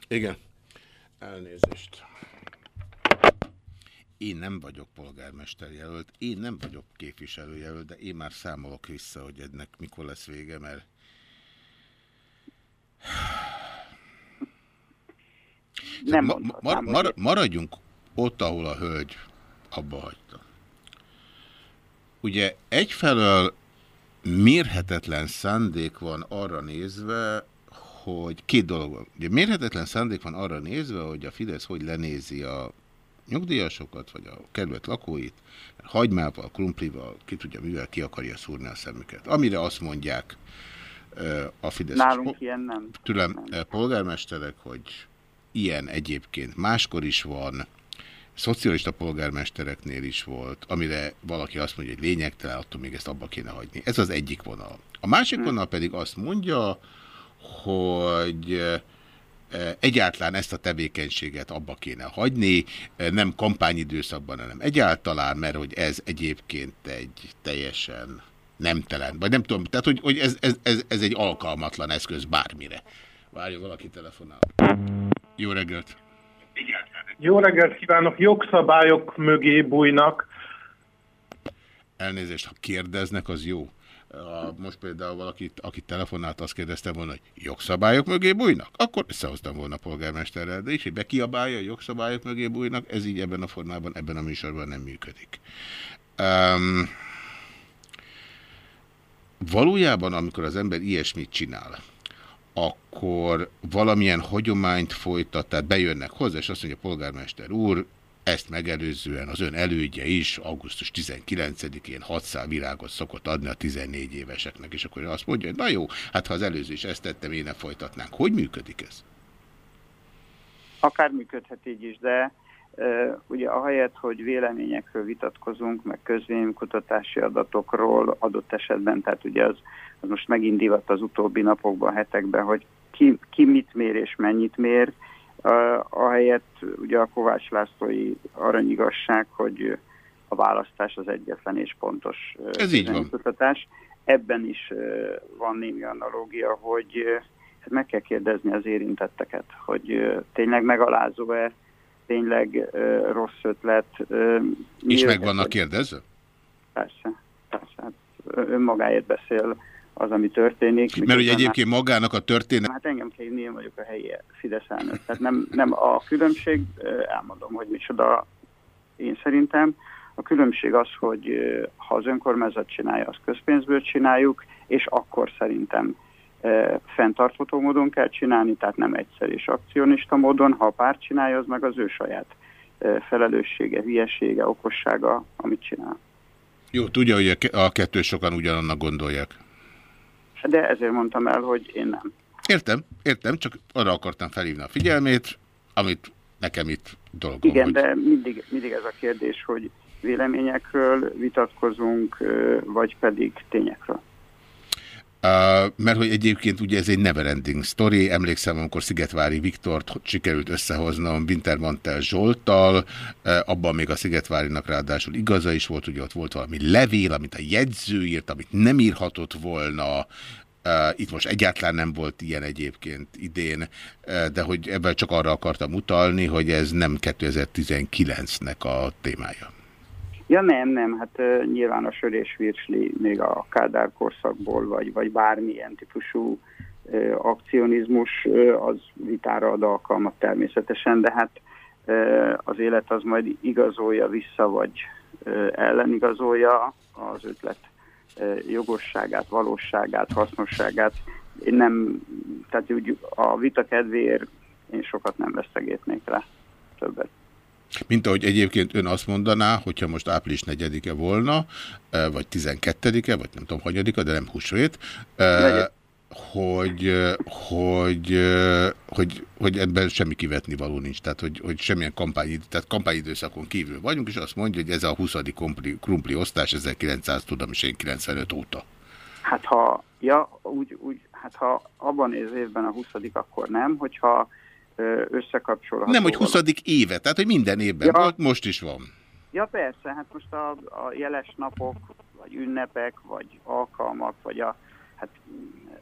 Igen. Elnézést. Én nem vagyok polgármester jelölt, én nem vagyok képviselőjelölt, de én már számolok vissza, hogy ennek mikor lesz vége, mert Nem ma, hogy- mar, maradjunk ott, ahol a hölgy abba hagyta. Ugye egyfelől mérhetetlen szándék van arra nézve, hogy két dolog van. Ugye mérhetetlen szándék van arra nézve, hogy a Fidesz hogy lenézi a nyugdíjasokat, vagy a kerület lakóit, hagymával, krumplival, ki tudja mivel, ki akarja szúrni a szemüket. Amire azt mondják a Fidesz Nálunk ilyen nem. tőlem polgármesterek, hogy ilyen egyébként máskor is van, szocialista polgármestereknél is volt, amire valaki azt mondja, hogy lényegtelen, attól még ezt abba kéne hagyni. Ez az egyik vonal. A másik vonal pedig azt mondja, hogy eh, egyáltalán ezt a tevékenységet abba kéne hagyni, eh, nem kampányidőszakban, hanem egyáltalán, mert hogy ez egyébként egy teljesen nemtelen, vagy nem tudom, tehát hogy, hogy ez, ez, ez, ez egy alkalmatlan eszköz bármire. Várjon, valaki telefonál. Jó reggelt! Jó reggelt kívánok! Jogszabályok mögé bújnak. Elnézést, ha kérdeznek, az jó. A, most például valakit, aki telefonált, azt kérdezte volna, hogy jogszabályok mögé bújnak? Akkor összehoztam volna a polgármesterrel, de is, hogy bekiabálja, jogszabályok mögé bújnak, ez így ebben a formában, ebben a műsorban nem működik. Um, valójában, amikor az ember ilyesmit csinál, akkor valamilyen hagyományt folytat, tehát bejönnek hozzá, és azt mondja, polgármester úr, ezt megelőzően az ön elődje is augusztus 19-én 600 virágot szokott adni a 14 éveseknek, és akkor azt mondja, hogy na jó, hát ha az előző is ezt tettem, én ne folytatnánk. Hogy működik ez? Akár működhet így is, de uh, ugye ahelyett, hogy véleményekről vitatkozunk, meg közvéleménykutatási adatokról adott esetben, tehát ugye az, az most megint az utóbbi napokban, hetekben, hogy ki, ki mit mér és mennyit mér, ahelyett ugye a Kovács Lászlói aranyigasság, hogy a választás az egyetlen és pontos Ez így van. kutatás. Ebben is van némi analógia, hogy hát meg kell kérdezni az érintetteket, hogy tényleg megalázó-e, tényleg rossz ötlet. Uh, És mi meg vannak kérdezve? Persze, persze. Hát önmagáért beszél az, ami történik. Mert ugye egyébként magának a történet... Hát engem kell én vagyok a helyi Fidesz elnök. Tehát nem, nem a különbség, elmondom, hogy micsoda én szerintem. A különbség az, hogy ha az önkormányzat csinálja, azt közpénzből csináljuk, és akkor szerintem ö, fenntartható módon kell csinálni, tehát nem egyszer és akcionista módon. Ha a párt csinálja, az meg az ő saját ö, felelőssége, hülyesége, okossága, amit csinál. Jó, tudja, hogy a kettő sokan ugyanannak gondolják. De ezért mondtam el, hogy én nem. Értem, értem, csak arra akartam felhívni a figyelmét, amit nekem itt dolgom. Igen, hogy... de mindig, mindig ez a kérdés, hogy véleményekről vitatkozunk, vagy pedig tényekről. Mert hogy egyébként ugye ez egy neverending story, emlékszem, amikor Szigetvári Viktort sikerült összehoznom Wintermantel Zsolttal, uh, abban még a Szigetvárinak ráadásul igaza is volt, ugye ott volt valami levél, amit a jegyző írt, amit nem írhatott volna, itt most egyáltalán nem volt ilyen egyébként idén, de hogy ebben csak arra akartam utalni, hogy ez nem 2019-nek a témája. Ja nem, nem, hát ö, nyilván a sör virsli még a Kádár korszakból, vagy, vagy bármilyen típusú ö, akcionizmus, ö, az vitára ad alkalmat természetesen, de hát az élet az majd igazolja vissza, vagy ellenigazolja az ötlet jogosságát, valóságát, hasznosságát. Én nem, tehát úgy a vita kedvéért én sokat nem vesztegétnék rá többet. Mint ahogy egyébként ön azt mondaná, hogyha most április 4-e volna, eh, vagy 12-e, vagy nem tudom, hanyadika, de nem húsvét, eh, Negyed. hogy, eh, hogy, hogy, hogy ebben semmi kivetni való nincs. Tehát, hogy, hogy semmilyen kampányid, tehát kampányidőszakon kívül vagyunk, és azt mondja, hogy ez a 20. krumpli, krumpli osztás 1900, tudom is én 95 óta. Hát ha, ja, úgy, úgy, hát ha abban az évben a 20 akkor nem, hogyha összekapcsolható. Nem, hogy 20. éve, tehát, hogy minden évben Ja. volt, most is van. Ja persze, hát most a, a jeles napok, vagy ünnepek, vagy alkalmak, vagy a, hát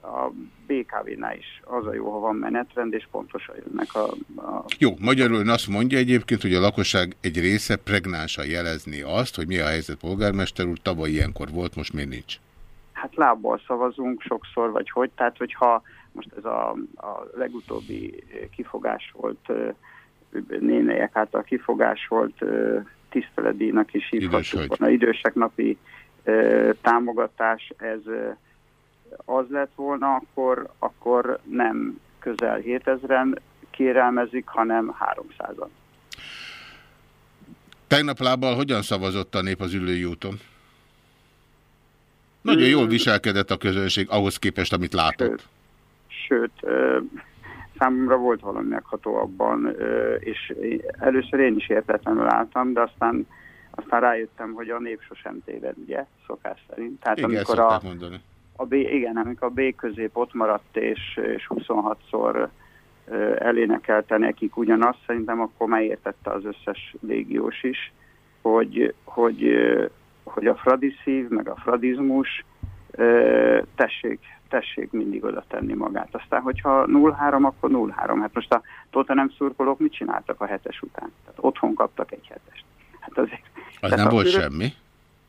a BKV-nál is az a jó, ha van menetrend, és pontosan jönnek a, a Jó, magyarul ön azt mondja egyébként, hogy a lakosság egy része pregnánsan jelezni azt, hogy mi a helyzet polgármester úr, tavaly ilyenkor volt, most még nincs. hát lábbal szavazunk sokszor, vagy hogy, tehát hogyha most ez a, a legutóbbi eh, kifogás volt, eh, nénelyek által kifogás volt, eh, tiszteletdíjnak is hívhatjuk volna, idősek napi támogatás, ez az lett volna, akkor, akkor nem közel 7000-en kérelmezik, hanem 300-an. Tegnap lábbal hogyan szavazott a nép az ülői úton? Nagyon jól viselkedett a közönség ahhoz képest, amit látott. Sőt, ö, számomra volt valami megható abban, és először én is értetlenül álltam, de aztán, aztán rájöttem, hogy a nép sosem téved, ugye, szokás szerint. Tehát Igen, amikor a, mondani. a B, igen, amikor a B közép ott maradt, és, és 26-szor ö, elénekelte nekik ugyanazt, szerintem akkor megértette az összes légiós is, hogy, hogy, hogy a fradiszív, meg a fradizmus tessék, tessék mindig oda tenni magát. Aztán, hogyha 0-3, akkor 0-3. Hát most a Tottenham szurkolók mit csináltak a hetes után? Tehát otthon kaptak egy hetest. Hát azért, Az nem volt külön- semmi.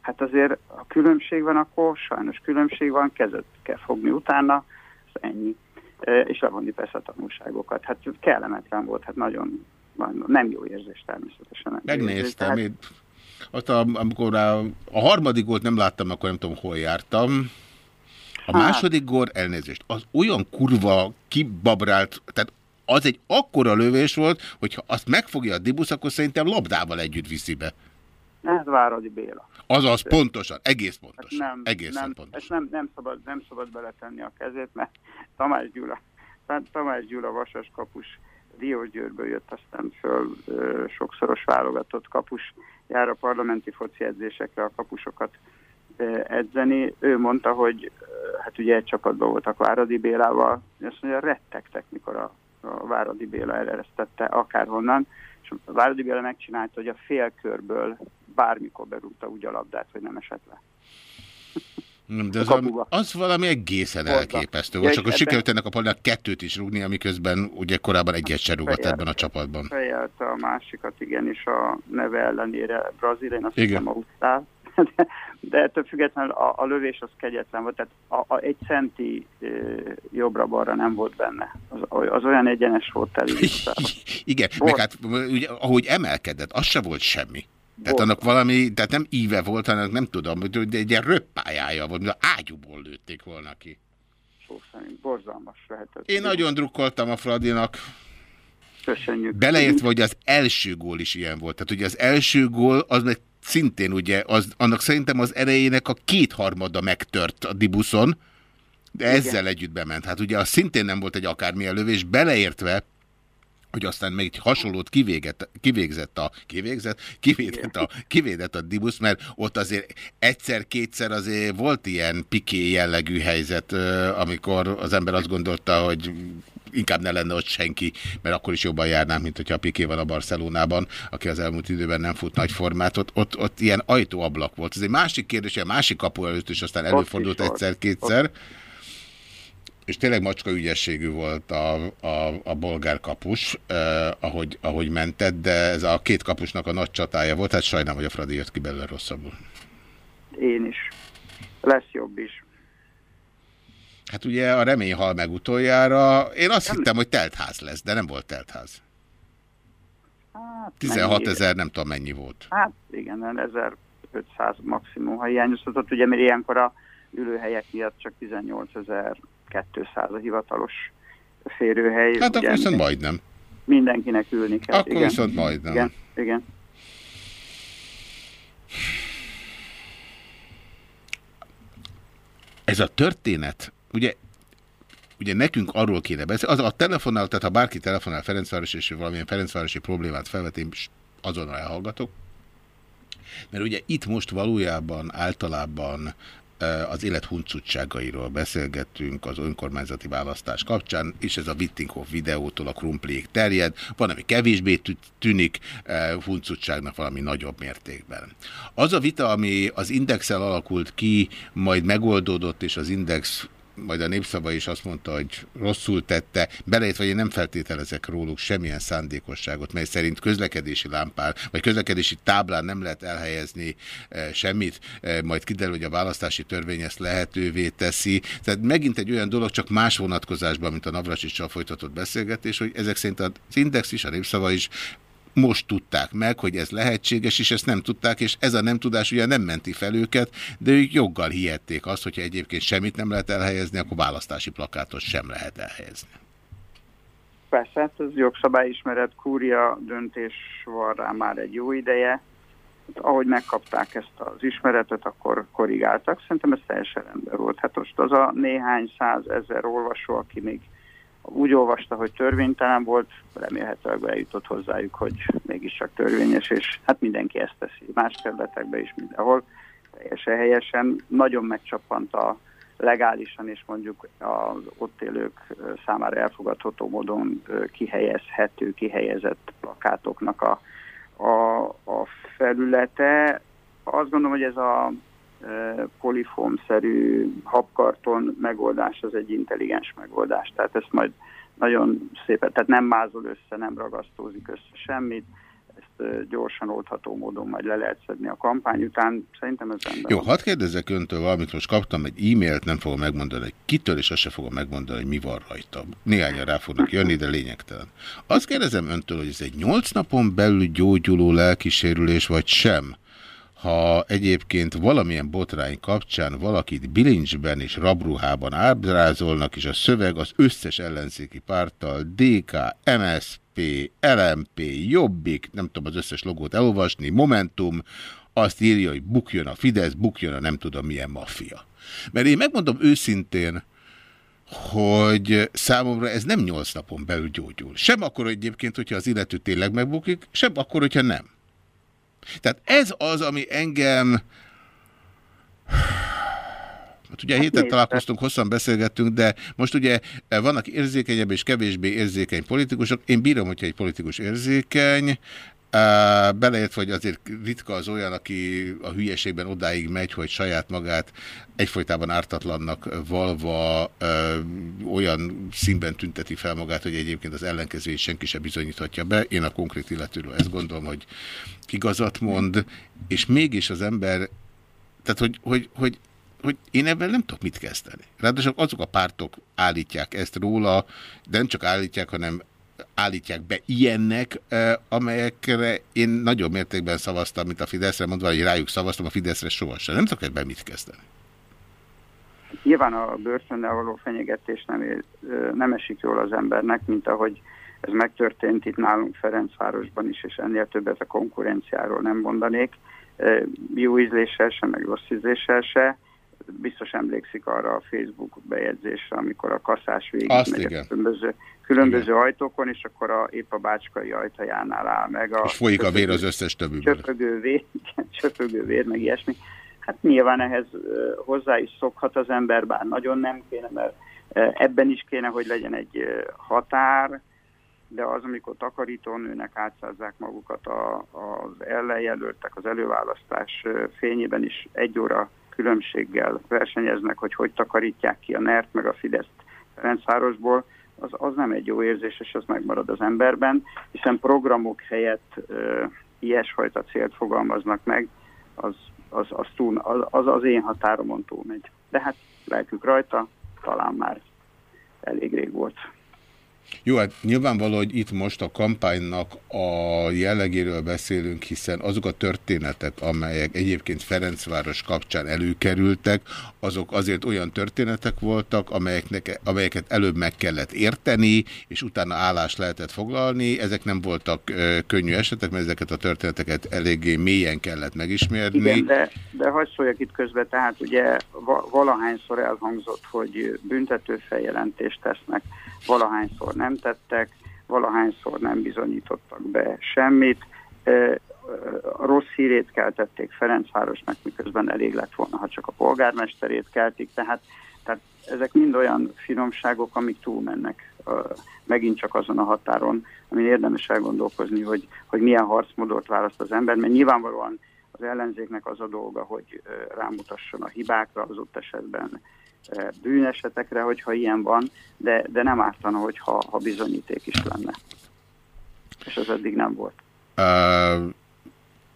Hát azért a különbség van, akkor sajnos különbség van, kezet kell fogni utána, az ennyi. E, És levonni persze a tanulságokat. Hát kellemetlen volt, hát nagyon, nem jó érzés természetesen. Nem jó érzés, Megnéztem, tehát- én, ott a, amikor a, a harmadik volt nem láttam, akkor nem tudom, hol jártam. A második gól, elnézést, az olyan kurva kibabrált, tehát az egy akkora lövés volt, hogyha azt megfogja a Dibusz, akkor szerintem labdával együtt viszi be. Ez Váradi Béla. Azaz, pontosan, egész pontosan. Hát nem, egészen nem, pontosan. ezt nem, nem, szabad, nem szabad beletenni a kezét, mert Tamás Gyula, Tamás Gyula vasas kapus Diós Győrből jött aztán föl ö, sokszoros válogatott kapus, jár a parlamenti foci edzésekre a kapusokat edzeni. Ő mondta, hogy hát ugye egy csapatban voltak Váradi Bélával, azt mondja, rettegtek, mikor a, a Váradi Béla eleresztette akárhonnan, és a Váradi Béla megcsinálta, hogy a félkörből bármikor berúgta úgy a labdát, hogy nem esett le. Nem, de az, valami, az valami egészen elképesztő volt, Ja, csak akkor sikerült ennek a palinak kettőt is rúgni, amiközben ugye korábban egyet se rúgott Fejelte. ebben a csapatban. Fejelte a másikat, igen, és a neve ellenére Brazil, én azt Igen. hiszem Ausztrál. De, de ettől függetlenül a, a lövés az kegyetlen volt, tehát a, a, egy centi e, jobbra-balra nem volt benne. Az, az olyan egyenes volt el. Igen, meg hát ugye, ahogy emelkedett, az se volt semmi. Tehát annak valami, tehát nem íve volt, hanem nem tudom, de egy ilyen röppájája volt, mint ágyúból lőtték volna ki. Szó szerint borzalmas lehetett. Én nagyon drukkoltam a Fradinak. Köszönjük. Beleértve, hogy az első gól is ilyen volt. Tehát ugye az első gól, az meg szintén ugye, az, annak szerintem az erejének a kétharmada megtört a Dibuszon, de ezzel együtt bement. Hát ugye az szintén nem volt egy akármilyen lövés, beleértve, hogy aztán még egy hasonlót kivéget, kivégzett a, kivégzett, kivédett a, kivédett a Dibusz, mert ott azért egyszer-kétszer azért volt ilyen piké jellegű helyzet, amikor az ember azt gondolta, hogy inkább ne lenne ott senki, mert akkor is jobban járnánk, mint hogyha a Piqué van a Barcelonában, aki az elmúlt időben nem fut nagy formát. Ott, ott, ott ilyen ajtóablak volt. Ez egy másik kérdés, a másik kapu előtt is aztán előfordult egyszer-kétszer. És tényleg macska ügyességű volt a, a, a bolgár kapus, eh, ahogy, ahogy mentett, de ez a két kapusnak a nagy csatája volt, hát sajnálom, hogy a Fradi jött ki belőle rosszabbul. Én is. Lesz jobb is. Hát ugye a remény hal meg utoljára. Én azt hittem, hogy teltház lesz, de nem volt teltház. Hát, 16 mennyi- ezer, nem tudom mennyi volt. Hát igen, 1500 maximum, ha hiányoztatott, ugye, mert ilyenkor a ülőhelyek miatt csak 18.200 a hivatalos férőhely. Hát akkor ugye, viszont majdnem. Mindenkinek ülni kell. Akkor igen. viszont majdnem. Igen, igen. Ez a történet, ugye, ugye nekünk arról kéne beszélni, az a telefonál, tehát ha bárki telefonál Ferencváros, és valamilyen Ferencvárosi problémát felvet, én azonnal elhallgatok. Mert ugye itt most valójában általában az élet huncutságairól beszélgettünk az önkormányzati választás kapcsán, és ez a Wittinghoff videótól a krumplék terjed. Van, ami kevésbé tű- tűnik huncutságnak valami nagyobb mértékben. Az a vita, ami az indexel alakult ki, majd megoldódott, és az index majd a népszava is azt mondta, hogy rosszul tette, beleértve, hogy én nem feltételezek róluk semmilyen szándékosságot, mely szerint közlekedési lámpán, vagy közlekedési táblán nem lehet elhelyezni e, semmit, e, majd kiderül, hogy a választási törvény ezt lehetővé teszi. Tehát megint egy olyan dolog, csak más vonatkozásban, mint a Navracsicsal folytatott beszélgetés, hogy ezek szerint az index is, a népszava is most tudták meg, hogy ez lehetséges, és ezt nem tudták, és ez a nem tudás ugye nem menti fel őket, de ők joggal hihették azt, hogyha egyébként semmit nem lehet elhelyezni, akkor választási plakátot sem lehet elhelyezni. Persze, hát ez jogszabályismeret, kúria döntés van rá már egy jó ideje. Hát, ahogy megkapták ezt az ismeretet, akkor korrigáltak. Szerintem ez teljesen rendben volt. Hát most az a néhány százezer olvasó, aki még úgy olvasta, hogy törvénytelen volt, remélhetőleg eljutott hozzájuk, hogy mégiscsak törvényes, és hát mindenki ezt teszi. Más területekben is mindenhol. Teljesen helyesen. Nagyon megcsappant a legálisan és mondjuk az ott élők számára elfogadható módon kihelyezhető, kihelyezett plakátoknak a, a, a felülete. Azt gondolom, hogy ez a ö, polifomszerű habkarton megoldás az egy intelligens megoldás. Tehát ezt majd nagyon szépen, tehát nem mázol össze, nem ragasztózik össze semmit, ezt gyorsan oldható módon majd le lehet szedni a kampány után. Szerintem ez rendben Jó, hadd kérdezzek öntől valamit, most kaptam egy e-mailt, nem fogom megmondani, hogy kitől, és azt se fogom megmondani, hogy mi van rajta. Néhányan rá fognak jönni, de lényegtelen. Azt kérdezem öntől, hogy ez egy nyolc napon belül gyógyuló lelkisérülés, vagy sem, ha egyébként valamilyen botrány kapcsán valakit bilincsben és rabruhában ábrázolnak, és a szöveg az összes ellenzéki párttal DK, MSP, LMP, Jobbik, nem tudom az összes logót elolvasni, Momentum, azt írja, hogy bukjon a Fidesz, bukjon a nem tudom milyen maffia. Mert én megmondom őszintén, hogy számomra ez nem nyolc napon belül gyógyul. Sem akkor egyébként, hogyha az illető tényleg megbukik, sem akkor, hogyha nem. Tehát ez az, ami engem... Hát ugye a héten találkoztunk, hosszan beszélgettünk, de most ugye vannak érzékenyebb és kevésbé érzékeny politikusok. Én bírom, hogyha egy politikus érzékeny, Beleértve, hogy azért ritka az olyan, aki a hülyeségben odáig megy, hogy saját magát egyfolytában ártatlannak valva ö, olyan színben tünteti fel magát, hogy egyébként az ellenkezőjét senki sem bizonyíthatja be. Én a konkrét illetőről ezt gondolom, hogy igazat mond, és mégis az ember, tehát hogy, hogy, hogy hogy én ebben nem tudok mit kezdeni. Ráadásul azok a pártok állítják ezt róla, de nem csak állítják, hanem állítják be ilyennek, amelyekre én nagyobb mértékben szavaztam, mint a Fideszre, mondva, hogy rájuk szavaztam, a Fideszre sohasem. Nem tudok ebben mit kezdeni. Nyilván a börtönnel való fenyegetés nem, nem esik jól az embernek, mint ahogy ez megtörtént itt nálunk Ferencvárosban is, és ennél többet a konkurenciáról nem mondanék. Jó ízléssel se, meg rossz ízléssel se biztos emlékszik arra a Facebook bejegyzésre, amikor a kaszás végig Azt megy igen. a különböző, különböző ajtókon, és akkor a, épp a bácskai ajtajánál áll meg. A És folyik a vér az összes többiből. Csöpögő vér, igen, csöpögő vér, meg ilyesmi. Hát nyilván ehhez hozzá is szokhat az ember, bár nagyon nem kéne, mert ebben is kéne, hogy legyen egy határ, de az, amikor takarítónőnek átszázzák magukat a, az ellenjelöltek az előválasztás fényében is egy óra különbséggel versenyeznek, hogy hogy takarítják ki a NERT meg a Fideszt Ferencvárosból, az, az nem egy jó érzés, és az megmarad az emberben, hiszen programok helyett ö, ilyesfajta célt fogalmaznak meg, az az, az, túl, az, az én határomon túlmegy. De hát lelkük rajta, talán már elég rég volt. Jó, hát nyilvánvaló, hogy itt most a kampánynak a jellegéről beszélünk, hiszen azok a történetek, amelyek egyébként Ferencváros kapcsán előkerültek, azok azért olyan történetek voltak, amelyeknek, amelyeket előbb meg kellett érteni, és utána állást lehetett foglalni. Ezek nem voltak ö, könnyű esetek, mert ezeket a történeteket eléggé mélyen kellett megismerni. Igen, de, de hagyj szóljak itt közben, tehát ugye va- valahányszor elhangzott, hogy büntető feljelentést tesznek, valahányszor nem tettek, valahányszor nem bizonyítottak be semmit. A rossz hírét keltették Ferencvárosnak, miközben elég lett volna, ha csak a polgármesterét keltik, tehát, tehát ezek mind olyan finomságok, amik túlmennek megint csak azon a határon, amin érdemes elgondolkozni, hogy, hogy milyen harcmódot választ az ember, mert nyilvánvalóan az ellenzéknek az a dolga, hogy rámutasson a hibákra, az ott esetben bűnesetekre, hogyha ilyen van, de, de nem ártana, hogyha ha bizonyíték is lenne. És az eddig nem volt. Uh,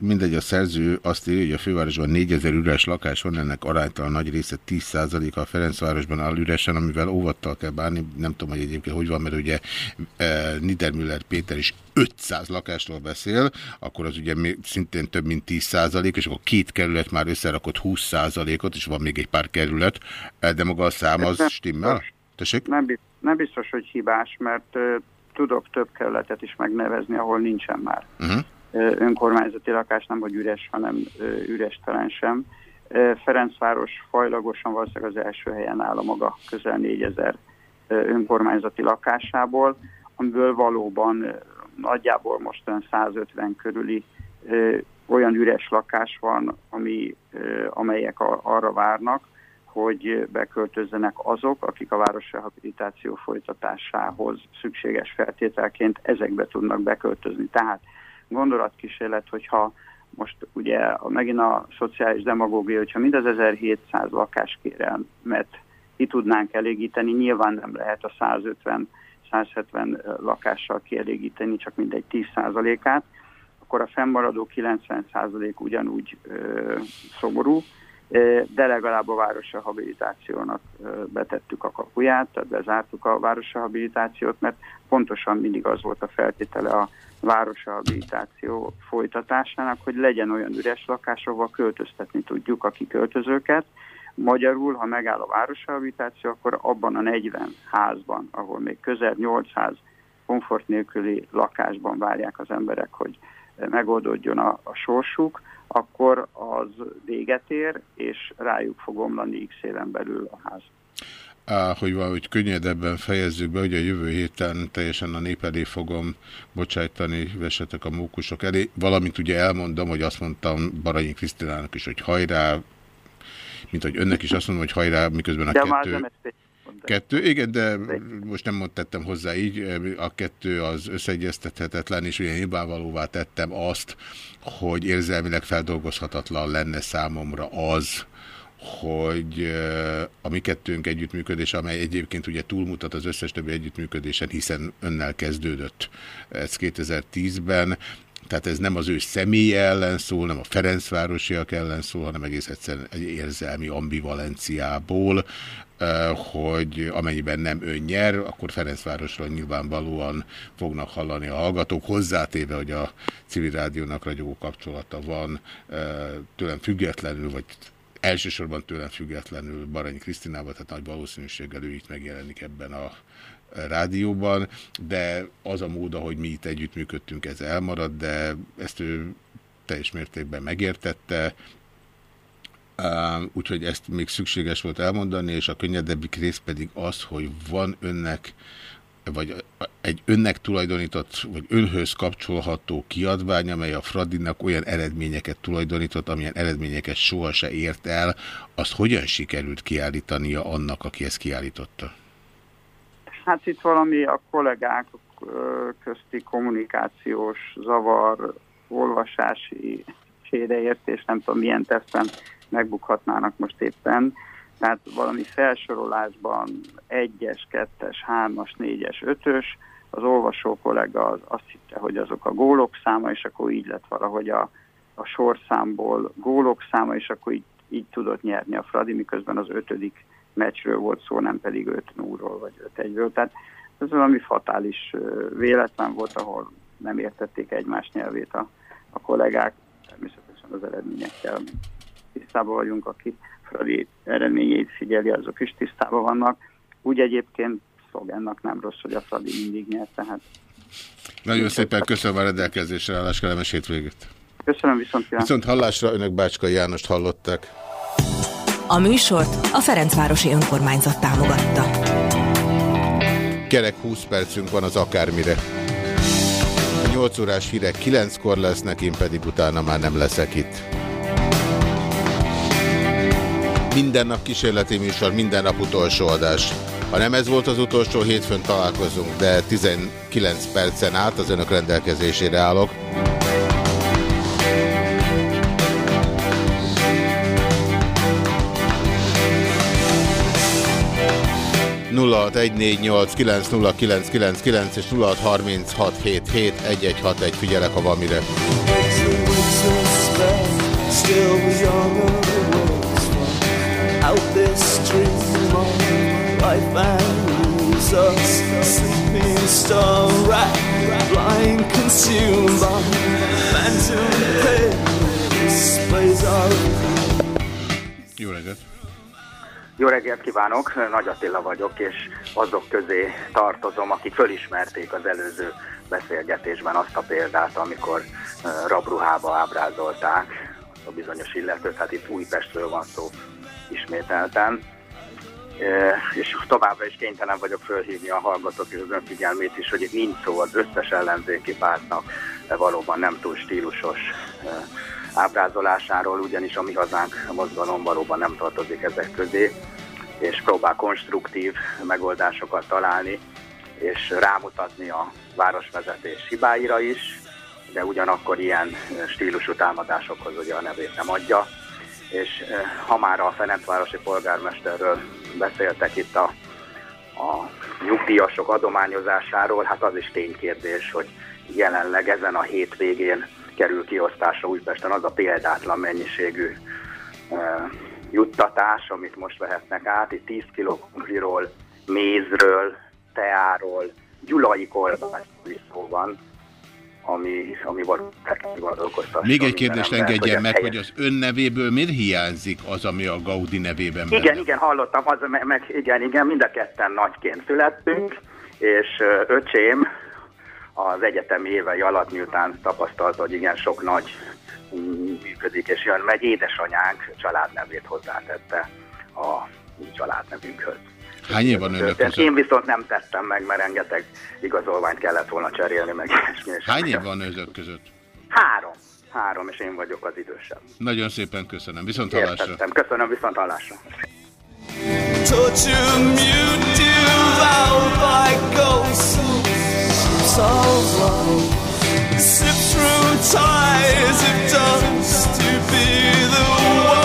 mindegy, a szerző azt írja, hogy a fővárosban 4000 üres lakás van, ennek aránytalan nagy része 10%-a a Ferencvárosban áll üresen, amivel óvattal kell bánni. Nem tudom, hogy egyébként hogy van, mert ugye e, Niedermüller Péter is 500 lakásról beszél, akkor az ugye szintén több mint 10%, és akkor két kerület már összerakott 20%-ot, és van még egy pár kerület, de maga a szám az stimmel? Tessék? Nem, nem biztos, hogy hibás, mert uh, tudok több kerületet is megnevezni, ahol nincsen már. Uh -huh önkormányzati lakás, nem hogy üres, hanem üres talán sem. Ferencváros fajlagosan valószínűleg az első helyen áll a maga közel 4000 önkormányzati lakásából, amiből valóban nagyjából most 150 körüli olyan üres lakás van, ami, amelyek arra várnak, hogy beköltözzenek azok, akik a városrehabilitáció folytatásához szükséges feltételként ezekbe tudnak beköltözni. Tehát gondolatkísérlet, hogyha most ugye megint a szociális demagógia, hogyha mind az 1700 lakáskérelmet ki tudnánk elégíteni, nyilván nem lehet a 150-170 lakással kielégíteni, csak mindegy 10%-át, akkor a fennmaradó 90% ugyanúgy ö, szomorú, de legalább a városrehabilitációnak betettük a kapuját, tehát bezártuk a városrehabilitációt, mert pontosan mindig az volt a feltétele a városrehabilitáció folytatásának, hogy legyen olyan üres lakás, ahol költöztetni tudjuk a kiköltözőket. Magyarul, ha megáll a városrehabilitáció, akkor abban a 40 házban, ahol még közel 800 komfort nélküli lakásban várják az emberek, hogy megoldódjon a, a sorsuk, akkor az véget ér, és rájuk fog omlani x éven belül a ház. Hogy valahogy könnyedebben fejezzük be, hogy a jövő héten teljesen a nép elé fogom bocsájtani vesetek a mókusok elé, valamint ugye elmondom, hogy azt mondtam Baranyi Krisztinának is, hogy hajrá, mint hogy önnek is azt mondom, hogy hajrá, miközben a De kettő... Kettő, igen, de most nem tettem hozzá így, a kettő az összeegyeztethetetlen, és ugye nyilvánvalóvá tettem azt, hogy érzelmileg feldolgozhatatlan lenne számomra az, hogy a mi kettőnk együttműködés, amely egyébként ugye túlmutat az összes többi együttműködésen, hiszen önnel kezdődött ez 2010-ben, tehát ez nem az ő személye ellen szól, nem a Ferencvárosiak ellen szól, hanem egész egyszerűen egy érzelmi ambivalenciából, hogy amennyiben nem ön nyer, akkor Ferencvárosról nyilvánvalóan fognak hallani a hallgatók, hozzátéve, hogy a civil rádiónak ragyogó kapcsolata van tőlem függetlenül, vagy elsősorban tőlem függetlenül Baranyi Krisztinával, tehát nagy valószínűséggel ő itt megjelenik ebben a rádióban, de az a mód, ahogy mi itt együttműködtünk, ez elmarad, de ezt ő teljes mértékben megértette, úgyhogy ezt még szükséges volt elmondani, és a könnyedebbik rész pedig az, hogy van önnek vagy egy önnek tulajdonított, vagy önhöz kapcsolható kiadvány, amely a Fradinak olyan eredményeket tulajdonított, amilyen eredményeket soha se ért el, azt hogyan sikerült kiállítania annak, aki ezt kiállította? Hát itt valami a kollégák közti kommunikációs zavar, olvasási félreértés, nem tudom milyen teszem megbukhatnának most éppen. Tehát valami felsorolásban egyes, kettes, hármas, négyes, ötös, az olvasó kollega az azt hitte, hogy azok a gólok száma, és akkor így lett valahogy a, a sorszámból gólok száma, és akkor így, így tudott nyerni a Fradi, miközben az ötödik meccsről volt szó, nem pedig 5 0 vagy 5 1 Tehát ez valami fatális véletlen volt, ahol nem értették egymás nyelvét a, a kollégák, természetesen az eredményekkel tisztában vagyunk, aki Fradi eredményeit figyeli, azok is tisztában vannak. Úgy egyébként Szogennak nem rossz, hogy a Fradi mindig nyer, tehát... Nagyon szépen köszönöm a rendelkezésre állás, kellemes hétvégét. Köszönöm, viszont jelen. Viszont hallásra önök Bácska Jánost hallották. A műsort a Ferencvárosi Önkormányzat támogatta. Kerek 20 percünk van az akármire. A 8 órás hírek 9-kor lesznek, én pedig utána már nem leszek itt. Minden nap kísérleti műsor, minden nap utolsó adás. Ha nem ez volt az utolsó, hétfőn találkozunk, de 19 percen át az önök rendelkezésére állok. 0614890999 és 0636771161 figyelek, ha van mire. Out this dream of life and lose us Sleeping star rat Blind consumed by Phantom Displays of Jó reggelt! Jó reggelt kívánok, Nagy Attila vagyok, és azok közé tartozom, akik fölismerték az előző beszélgetésben azt a példát, amikor rabruhába ábrázolták a bizonyos illetőt, hát itt Újpestről van szó ismételten. És továbbra is kénytelen vagyok fölhívni a hallgatók és az önfigyelmét is, hogy itt nincs szó az összes ellenzéki pártnak valóban nem túl stílusos ábrázolásáról, ugyanis a mi hazánk mozgalom valóban nem tartozik ezek közé, és próbál konstruktív megoldásokat találni, és rámutatni a városvezetés hibáira is, de ugyanakkor ilyen stílusú támadásokhoz ugye a nevét nem adja. És ha már a Ferencvárosi polgármesterről beszéltek itt a, a nyugdíjasok adományozásáról, hát az is ténykérdés, hogy jelenleg ezen a hétvégén kerül kiosztásra Újpesten az a példátlan mennyiségű juttatás, amit most vehetnek át. Itt 10 kiló kumpliról, mézről, teáról, gyulai korbász szó van, ami, ami gondolkoztatja. Még egy kérdést engedjen meg, hogy az ön nevéből miért hiányzik az, ami a Gaudi nevében Igen, benne? igen, hallottam, az, meg, meg igen, igen, mind a ketten nagyként születtünk, és öcsém az egyetemi évei alatt, miután tapasztalta, hogy igen sok nagy működik, és jön megy, édesanyánk családnevét hozzátette a családnevünkhöz. Hány év van önök között? Én viszont nem tettem meg, mert rengeteg igazolványt kellett volna cserélni meg. És Hány év van önök között? Három. Három, és én vagyok az idősebb. Nagyon szépen köszönöm. Viszont hallásra. Értettem. Köszönöm, viszont hallásra. Sip through ties of dust to be the one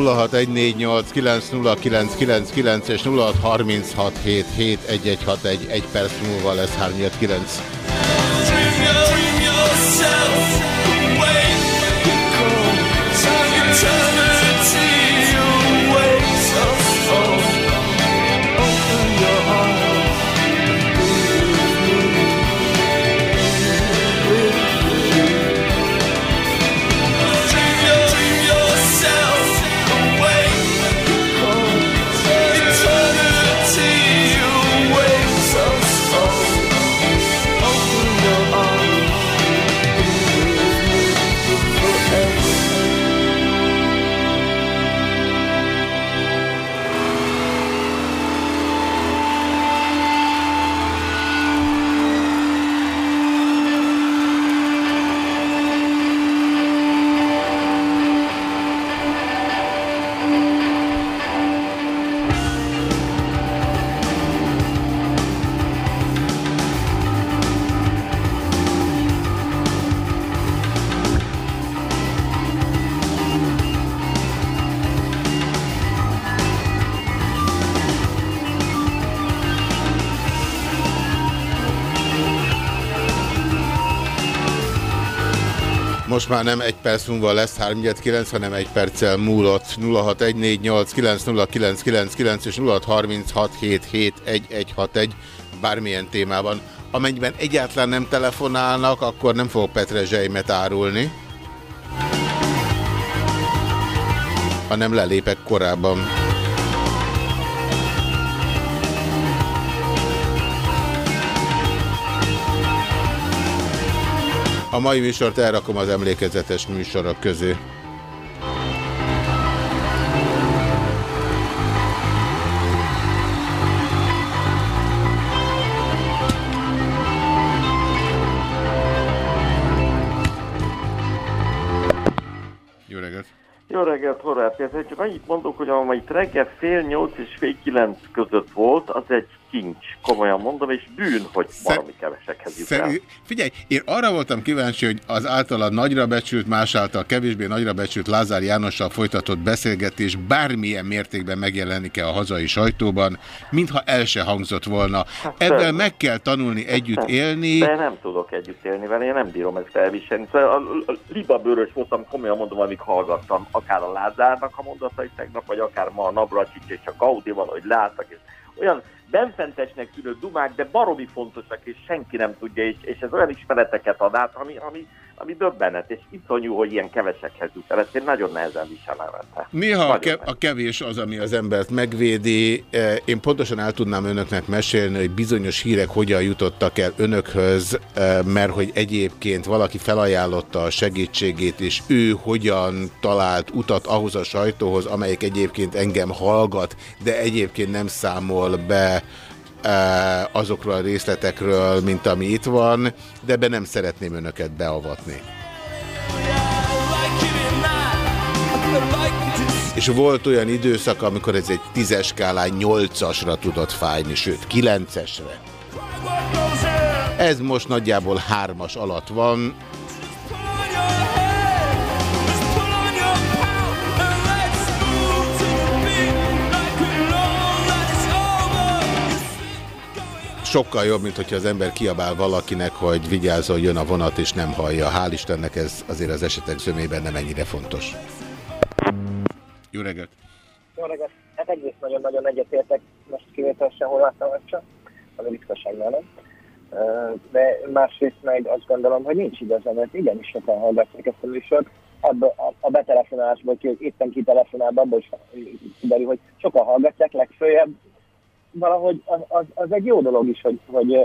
0614890999 és 0636771161 egy perc múlva lesz 389. Most már nem egy perc múlva lesz 3-9, hanem egy perccel múlott 0614890999 és 0636771161 bármilyen témában. Amennyiben egyáltalán nem telefonálnak, akkor nem fogok Petre Zsejmet árulni, hanem lelépek korábban. A mai műsort elrakom az emlékezetes műsorok közé. Jó reggelt! Horváth! Csak annyit mondok, hogy amelyik reggel fél nyolc és fél kilenc között volt, az egy kincs, komolyan mondom, és bűn, hogy valami kevesekhez jut el. Figyelj, én arra voltam kíváncsi, hogy az általad nagyra becsült, más által kevésbé nagyra becsült Lázár Jánossal folytatott beszélgetés bármilyen mértékben megjelenik-e a hazai sajtóban, mintha el se hangzott volna. Hát, Ebben meg kell tanulni együtt élni. De nem tudok együtt élni vele, én nem bírom ezt elviselni. Szóval a, a, libabőrös voltam, komolyan mondom, amíg hallgattam, akár a Lázárnak a mondatait tegnap, vagy akár ma a Nabracsics és a Gaudi valahogy láttak, és olyan benfentesnek tűnő dumák, de baromi fontosak, és senki nem tudja, és, és ez olyan ismereteket ad át, ami, ami, ami döbbenet, és iszonyú, hogy ilyen kevesekhez jut el. Ezt én nagyon nehezen viselem vette. Néha a, ke a kevés az, ami az embert megvédi. E, én pontosan el tudnám önöknek mesélni, hogy bizonyos hírek hogyan jutottak el önökhöz, e, mert hogy egyébként valaki felajánlotta a segítségét, és ő hogyan talált utat ahhoz a sajtóhoz, amelyik egyébként engem hallgat, de egyébként nem számol be azokról a részletekről, mint ami itt van, de be nem szeretném önöket beavatni. És volt olyan időszak, amikor ez egy tízes skálán nyolcasra tudott fájni, sőt, kilencesre. Ez most nagyjából hármas alatt van. Sokkal jobb, mint hogyha az ember kiabál valakinek, hogy vigyázzon, jön a vonat, és nem hallja. Hál' Istennek ez azért az esetek zömében nem ennyire fontos. Jó reggelt! Jó reggelt! Hát egyrészt nagyon-nagyon egyetértek, most kivételesen hol láttam csak, az a ritkaságnál nem. De másrészt meg azt gondolom, hogy nincs igaza, mert igenis sokan hallgatják ezt a műsort. Abba, a, a betelefonálásból, ki, éppen kitelefonál, abból is kiderül, hogy sokan hallgatják, legfőjebb valahogy az, az, az egy jó dolog is, hogy, hogy,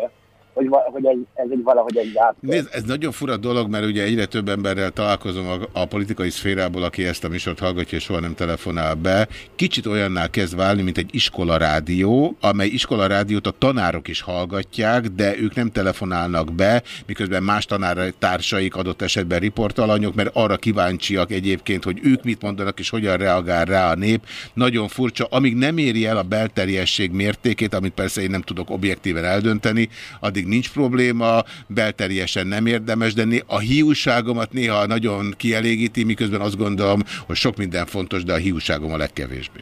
hogy, hogy ez, ez egy valahogy egy át. Nézd, ez nagyon fura dolog, mert ugye egyre több emberrel találkozom a, a politikai szférából, aki ezt a műsort hallgatja, és soha nem telefonál be. Kicsit olyanná kezd válni, mint egy iskolarádió, amely iskolarádiót a tanárok is hallgatják, de ők nem telefonálnak be, miközben más tanártársaik adott esetben riportalanyok, mert arra kíváncsiak egyébként, hogy ők mit mondanak, és hogyan reagál rá a nép. Nagyon furcsa, amíg nem éri el a belterjesség mértékét, amit persze én nem tudok objektíven eldönteni, addig nincs probléma, belterjesen nem érdemes, de a hiúságomat néha nagyon kielégíti, miközben azt gondolom, hogy sok minden fontos, de a hiúságom a legkevésbé.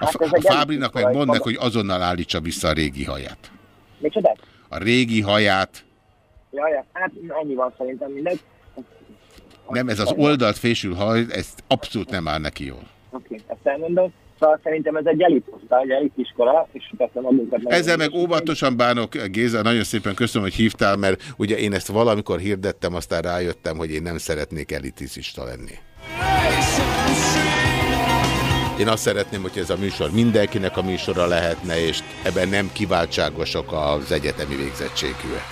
A, Hát a Fábrinak meg mondd meg, hogy azonnal állítsa vissza a régi haját. Micsoda? A régi haját, Ja, ja, hát ennyi van szerintem mindegy. nem ez az oldalt fésül haj, ez abszolút nem áll neki jól. Oké, ezt elmondom. Szóval szerintem ez egy elitosztály, egy elitiskola, és persze magunkat... nem- Ezzel meg óvatosan bánok, Géza, nagyon szépen köszönöm, hogy hívtál, mert ugye én ezt valamikor hirdettem, aztán rájöttem, hogy én nem szeretnék elitizista lenni. Én azt szeretném, hogy ez a műsor mindenkinek a műsora lehetne, és ebben nem kiváltságosok az egyetemi végzettségűek.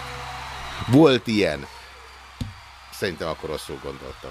Volt ilyen. Szerintem akkor rosszul gondoltam.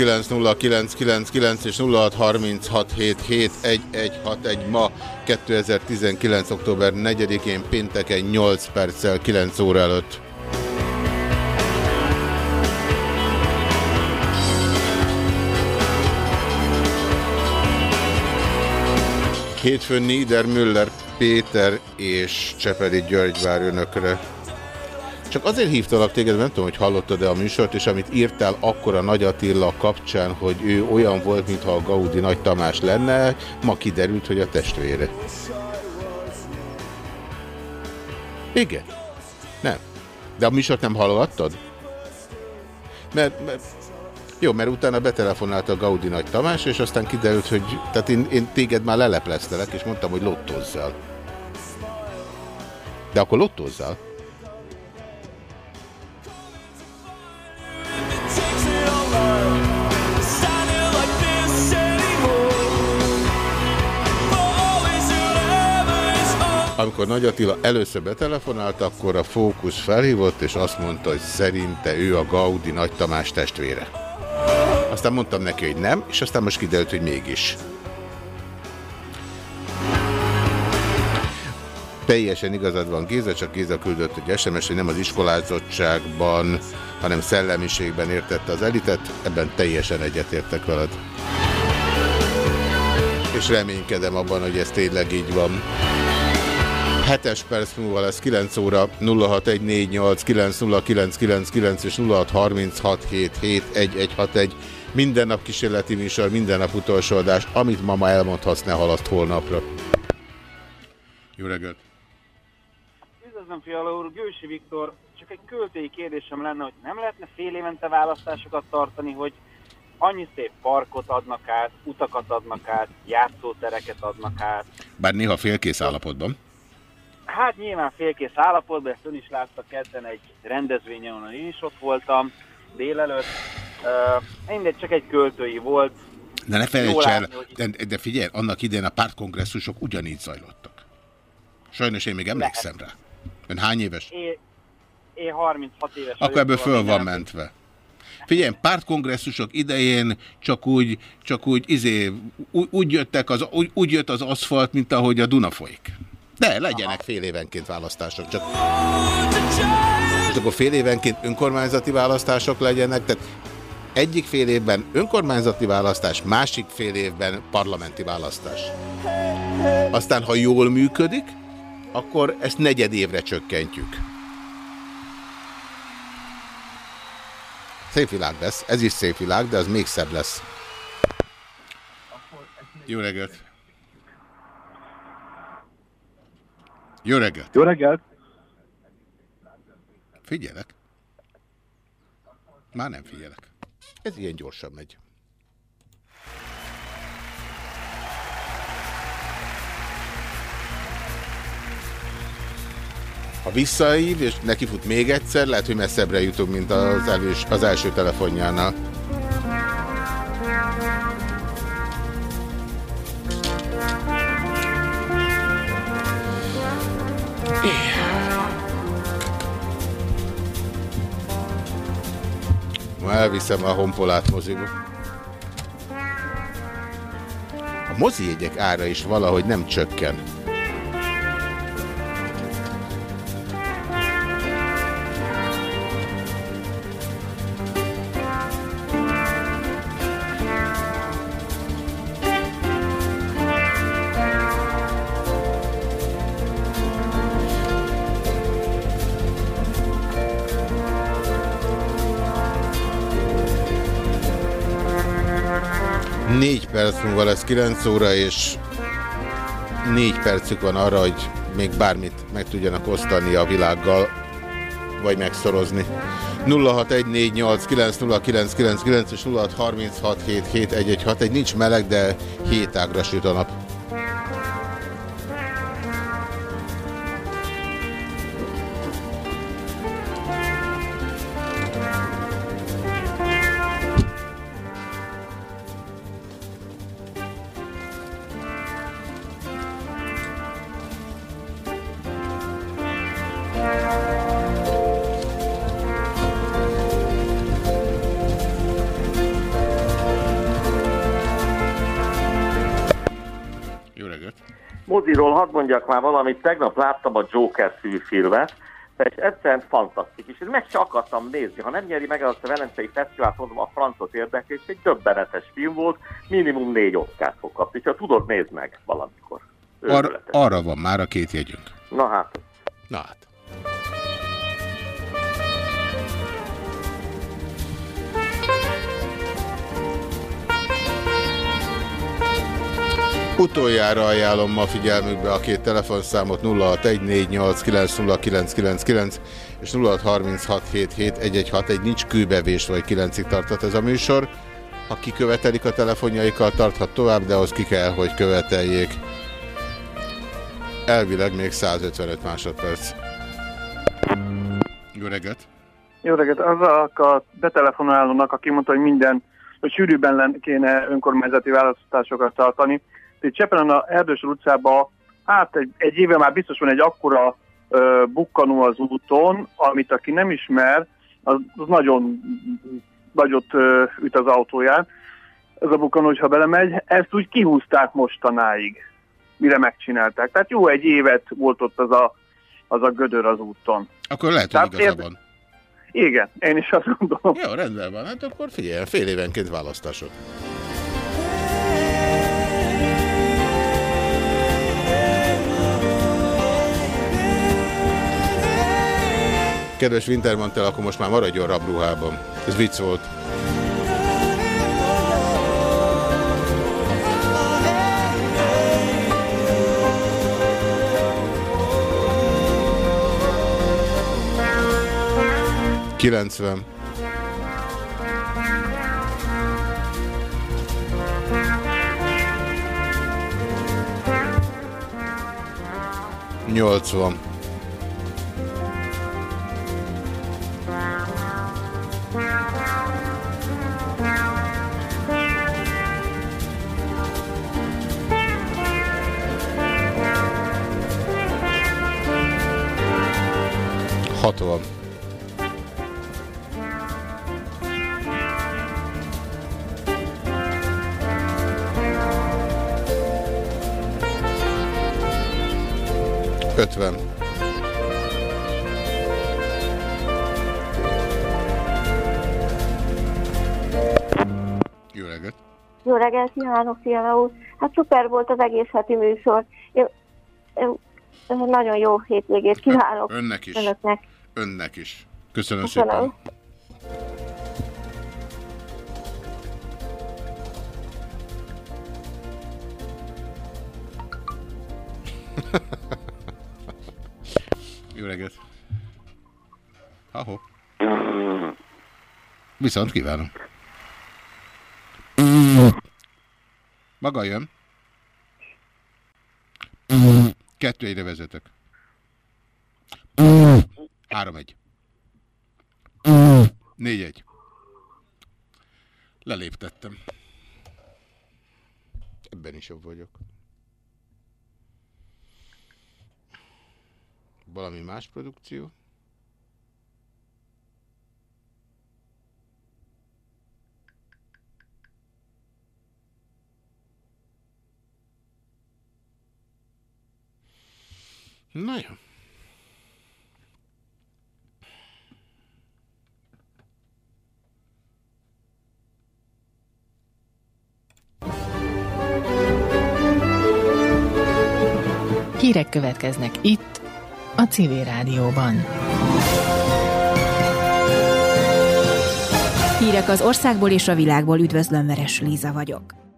0614890999 és 0636771161 ma 2019. október 4-én pénteken 8 perccel 9 óra előtt. Hétfőn Nieder Müller Péter és Csepedi György vár önökre. Csak azért hívtalak téged, nem tudom, hogy hallottad-e a műsort, és amit írtál akkor a Nagy Attila kapcsán, hogy ő olyan volt, mintha a Gaudi Nagy Tamás lenne, ma kiderült, hogy a testvére. Igen. Nem. De a műsort nem hallgattad? Mert, mert jó, mert utána betelefonált a Gaudi Nagy Tamás, és aztán kiderült, hogy tehát én, én téged már lelepleztelek, és mondtam, hogy lottozzál. De akkor lottozzál? Amikor Nagy Attila először betelefonált, akkor a Fókusz felhívott, és azt mondta, hogy szerinte ő a Gaudi Nagy Tamás testvére. Aztán mondtam neki, hogy nem, és aztán most kiderült, hogy mégis. Teljesen igazad van Géza, csak Géza küldött egy SMS, hogy nem az iskolázottságban, hanem szellemiségben értette az elitet, ebben teljesen egyetértek veled. És reménykedem abban, hogy ez tényleg így van. 7-es perc múlva lesz 9 óra 0614890999 és 0636771161. Minden nap kísérleti műsor, minden nap utolsó adás. Amit ma, ma elmondhatsz, ne halaszt holnapra. Jó reggelt! Üdvözlöm, Fiala úr, Gősi Viktor. Csak egy költői kérdésem lenne, hogy nem lehetne fél évente választásokat tartani, hogy annyi szép parkot adnak át, utakat adnak át, játszótereket adnak át. Bár néha félkész állapotban. Hát nyilván félkész állapotban, ezt ön is látta kedden egy rendezvényen, ahol én is ott voltam délelőtt. Uh, mindegy, csak egy költői volt. De ne felejts el, de, de figyelj, annak idején a pártkongresszusok ugyanígy zajlottak. Sajnos én még emlékszem rá. Ön hány éves? Én, én 36 éves Akkor ebből föl van mentve. Figyelj, pártkongresszusok idején csak úgy, csak úgy, izé, úgy, úgy, jöttek az, úgy, úgy jött az aszfalt, mint ahogy a Duna folyik. De legyenek fél évenként választások, csak... És akkor fél évenként önkormányzati választások legyenek, tehát egyik fél évben önkormányzati választás, másik fél évben parlamenti választás. Aztán, ha jól működik, akkor ezt negyed évre csökkentjük. Szép világ lesz, ez is szép világ, de az még szebb lesz. Jó reggelt! Jó reggelt! Jó reggelt! Figyelek. Már nem figyelek. Ez ilyen gyorsan megy. Ha visszaív, és neki fut még egyszer, lehet, hogy messzebbre jutunk, mint az, elős, az első telefonjánál. Ma elviszem a honpolát moziba. A mozi jegyek ára is valahogy nem csökken. Perc múlva lesz 9 óra, és négy percük van arra, hogy még bármit meg tudjanak osztani a világgal, vagy megszorozni. 0614890999 és 0636771161. Nincs meleg, de 7 ágra süt a nap. Mondjak már valamit, tegnap láttam a Joker című filmet, és egyszerűen fantasztikus, és meg se akartam nézni, ha nem nyeri meg azt a Velencei Fesztivált, mondom, a francot érdekel, és egy döbbenetes film volt, minimum négy oszkárt fog kapni, ha tudod, nézd meg valamikor. Ar arra van már a két jegyünk. Na hát. Na hát. Utoljára ajánlom ma figyelmükbe a két telefonszámot 0614890999 és 0636771161. Nincs kőbevés vagy 9-ig tartott ez a műsor. Ha kikövetelik a telefonjaikkal, tarthat tovább, de ahhoz ki kell, hogy követeljék. Elvileg még 155 másodperc. Jó reggelt! Jó reggelt! Az a, betelefonálónak, aki mondta, hogy minden, hogy sűrűbben kéne önkormányzati választásokat tartani. Itt Csepelen a Erdős utcában, hát egy, egy éve már biztos van egy akkora ö, bukkanó az úton, amit aki nem ismer, az, az nagyon nagyot ö, üt az autóján, ez a bukkanó, hogyha belemegy, ezt úgy kihúzták mostanáig, mire megcsinálták. Tehát jó egy évet volt ott az a, az a gödör az úton. Akkor lehet, hogy igaza van. Igen, én is azt gondolom. Jó, rendben van. Hát akkor figyelj, fél évenként választások. Kedves Wintermantel, akkor most már maradjon rabruhában. Ez vicc volt. Kilencven. Nyolcvan. Hatvan. Ötven. Jó reggelt! Jó reggelt kívánok, Fiala úr! Hát szuper volt az egész heti műsor. Én, én nagyon jó hétvégét kívánok Önnek is. önöknek. Önnek is. Köszönöm, Köszönöm. szépen. Jó reggelt! Ahó. Viszont kívánom. Maga jön. Kettő egyre egy. Négy egy. Leléptettem. Ebben is jobb vagyok. Valami más produkció? Na jó. Hírek következnek itt, a Civil Rádióban. Hírek az országból és a világból üdvözlöm, Veres Líza vagyok.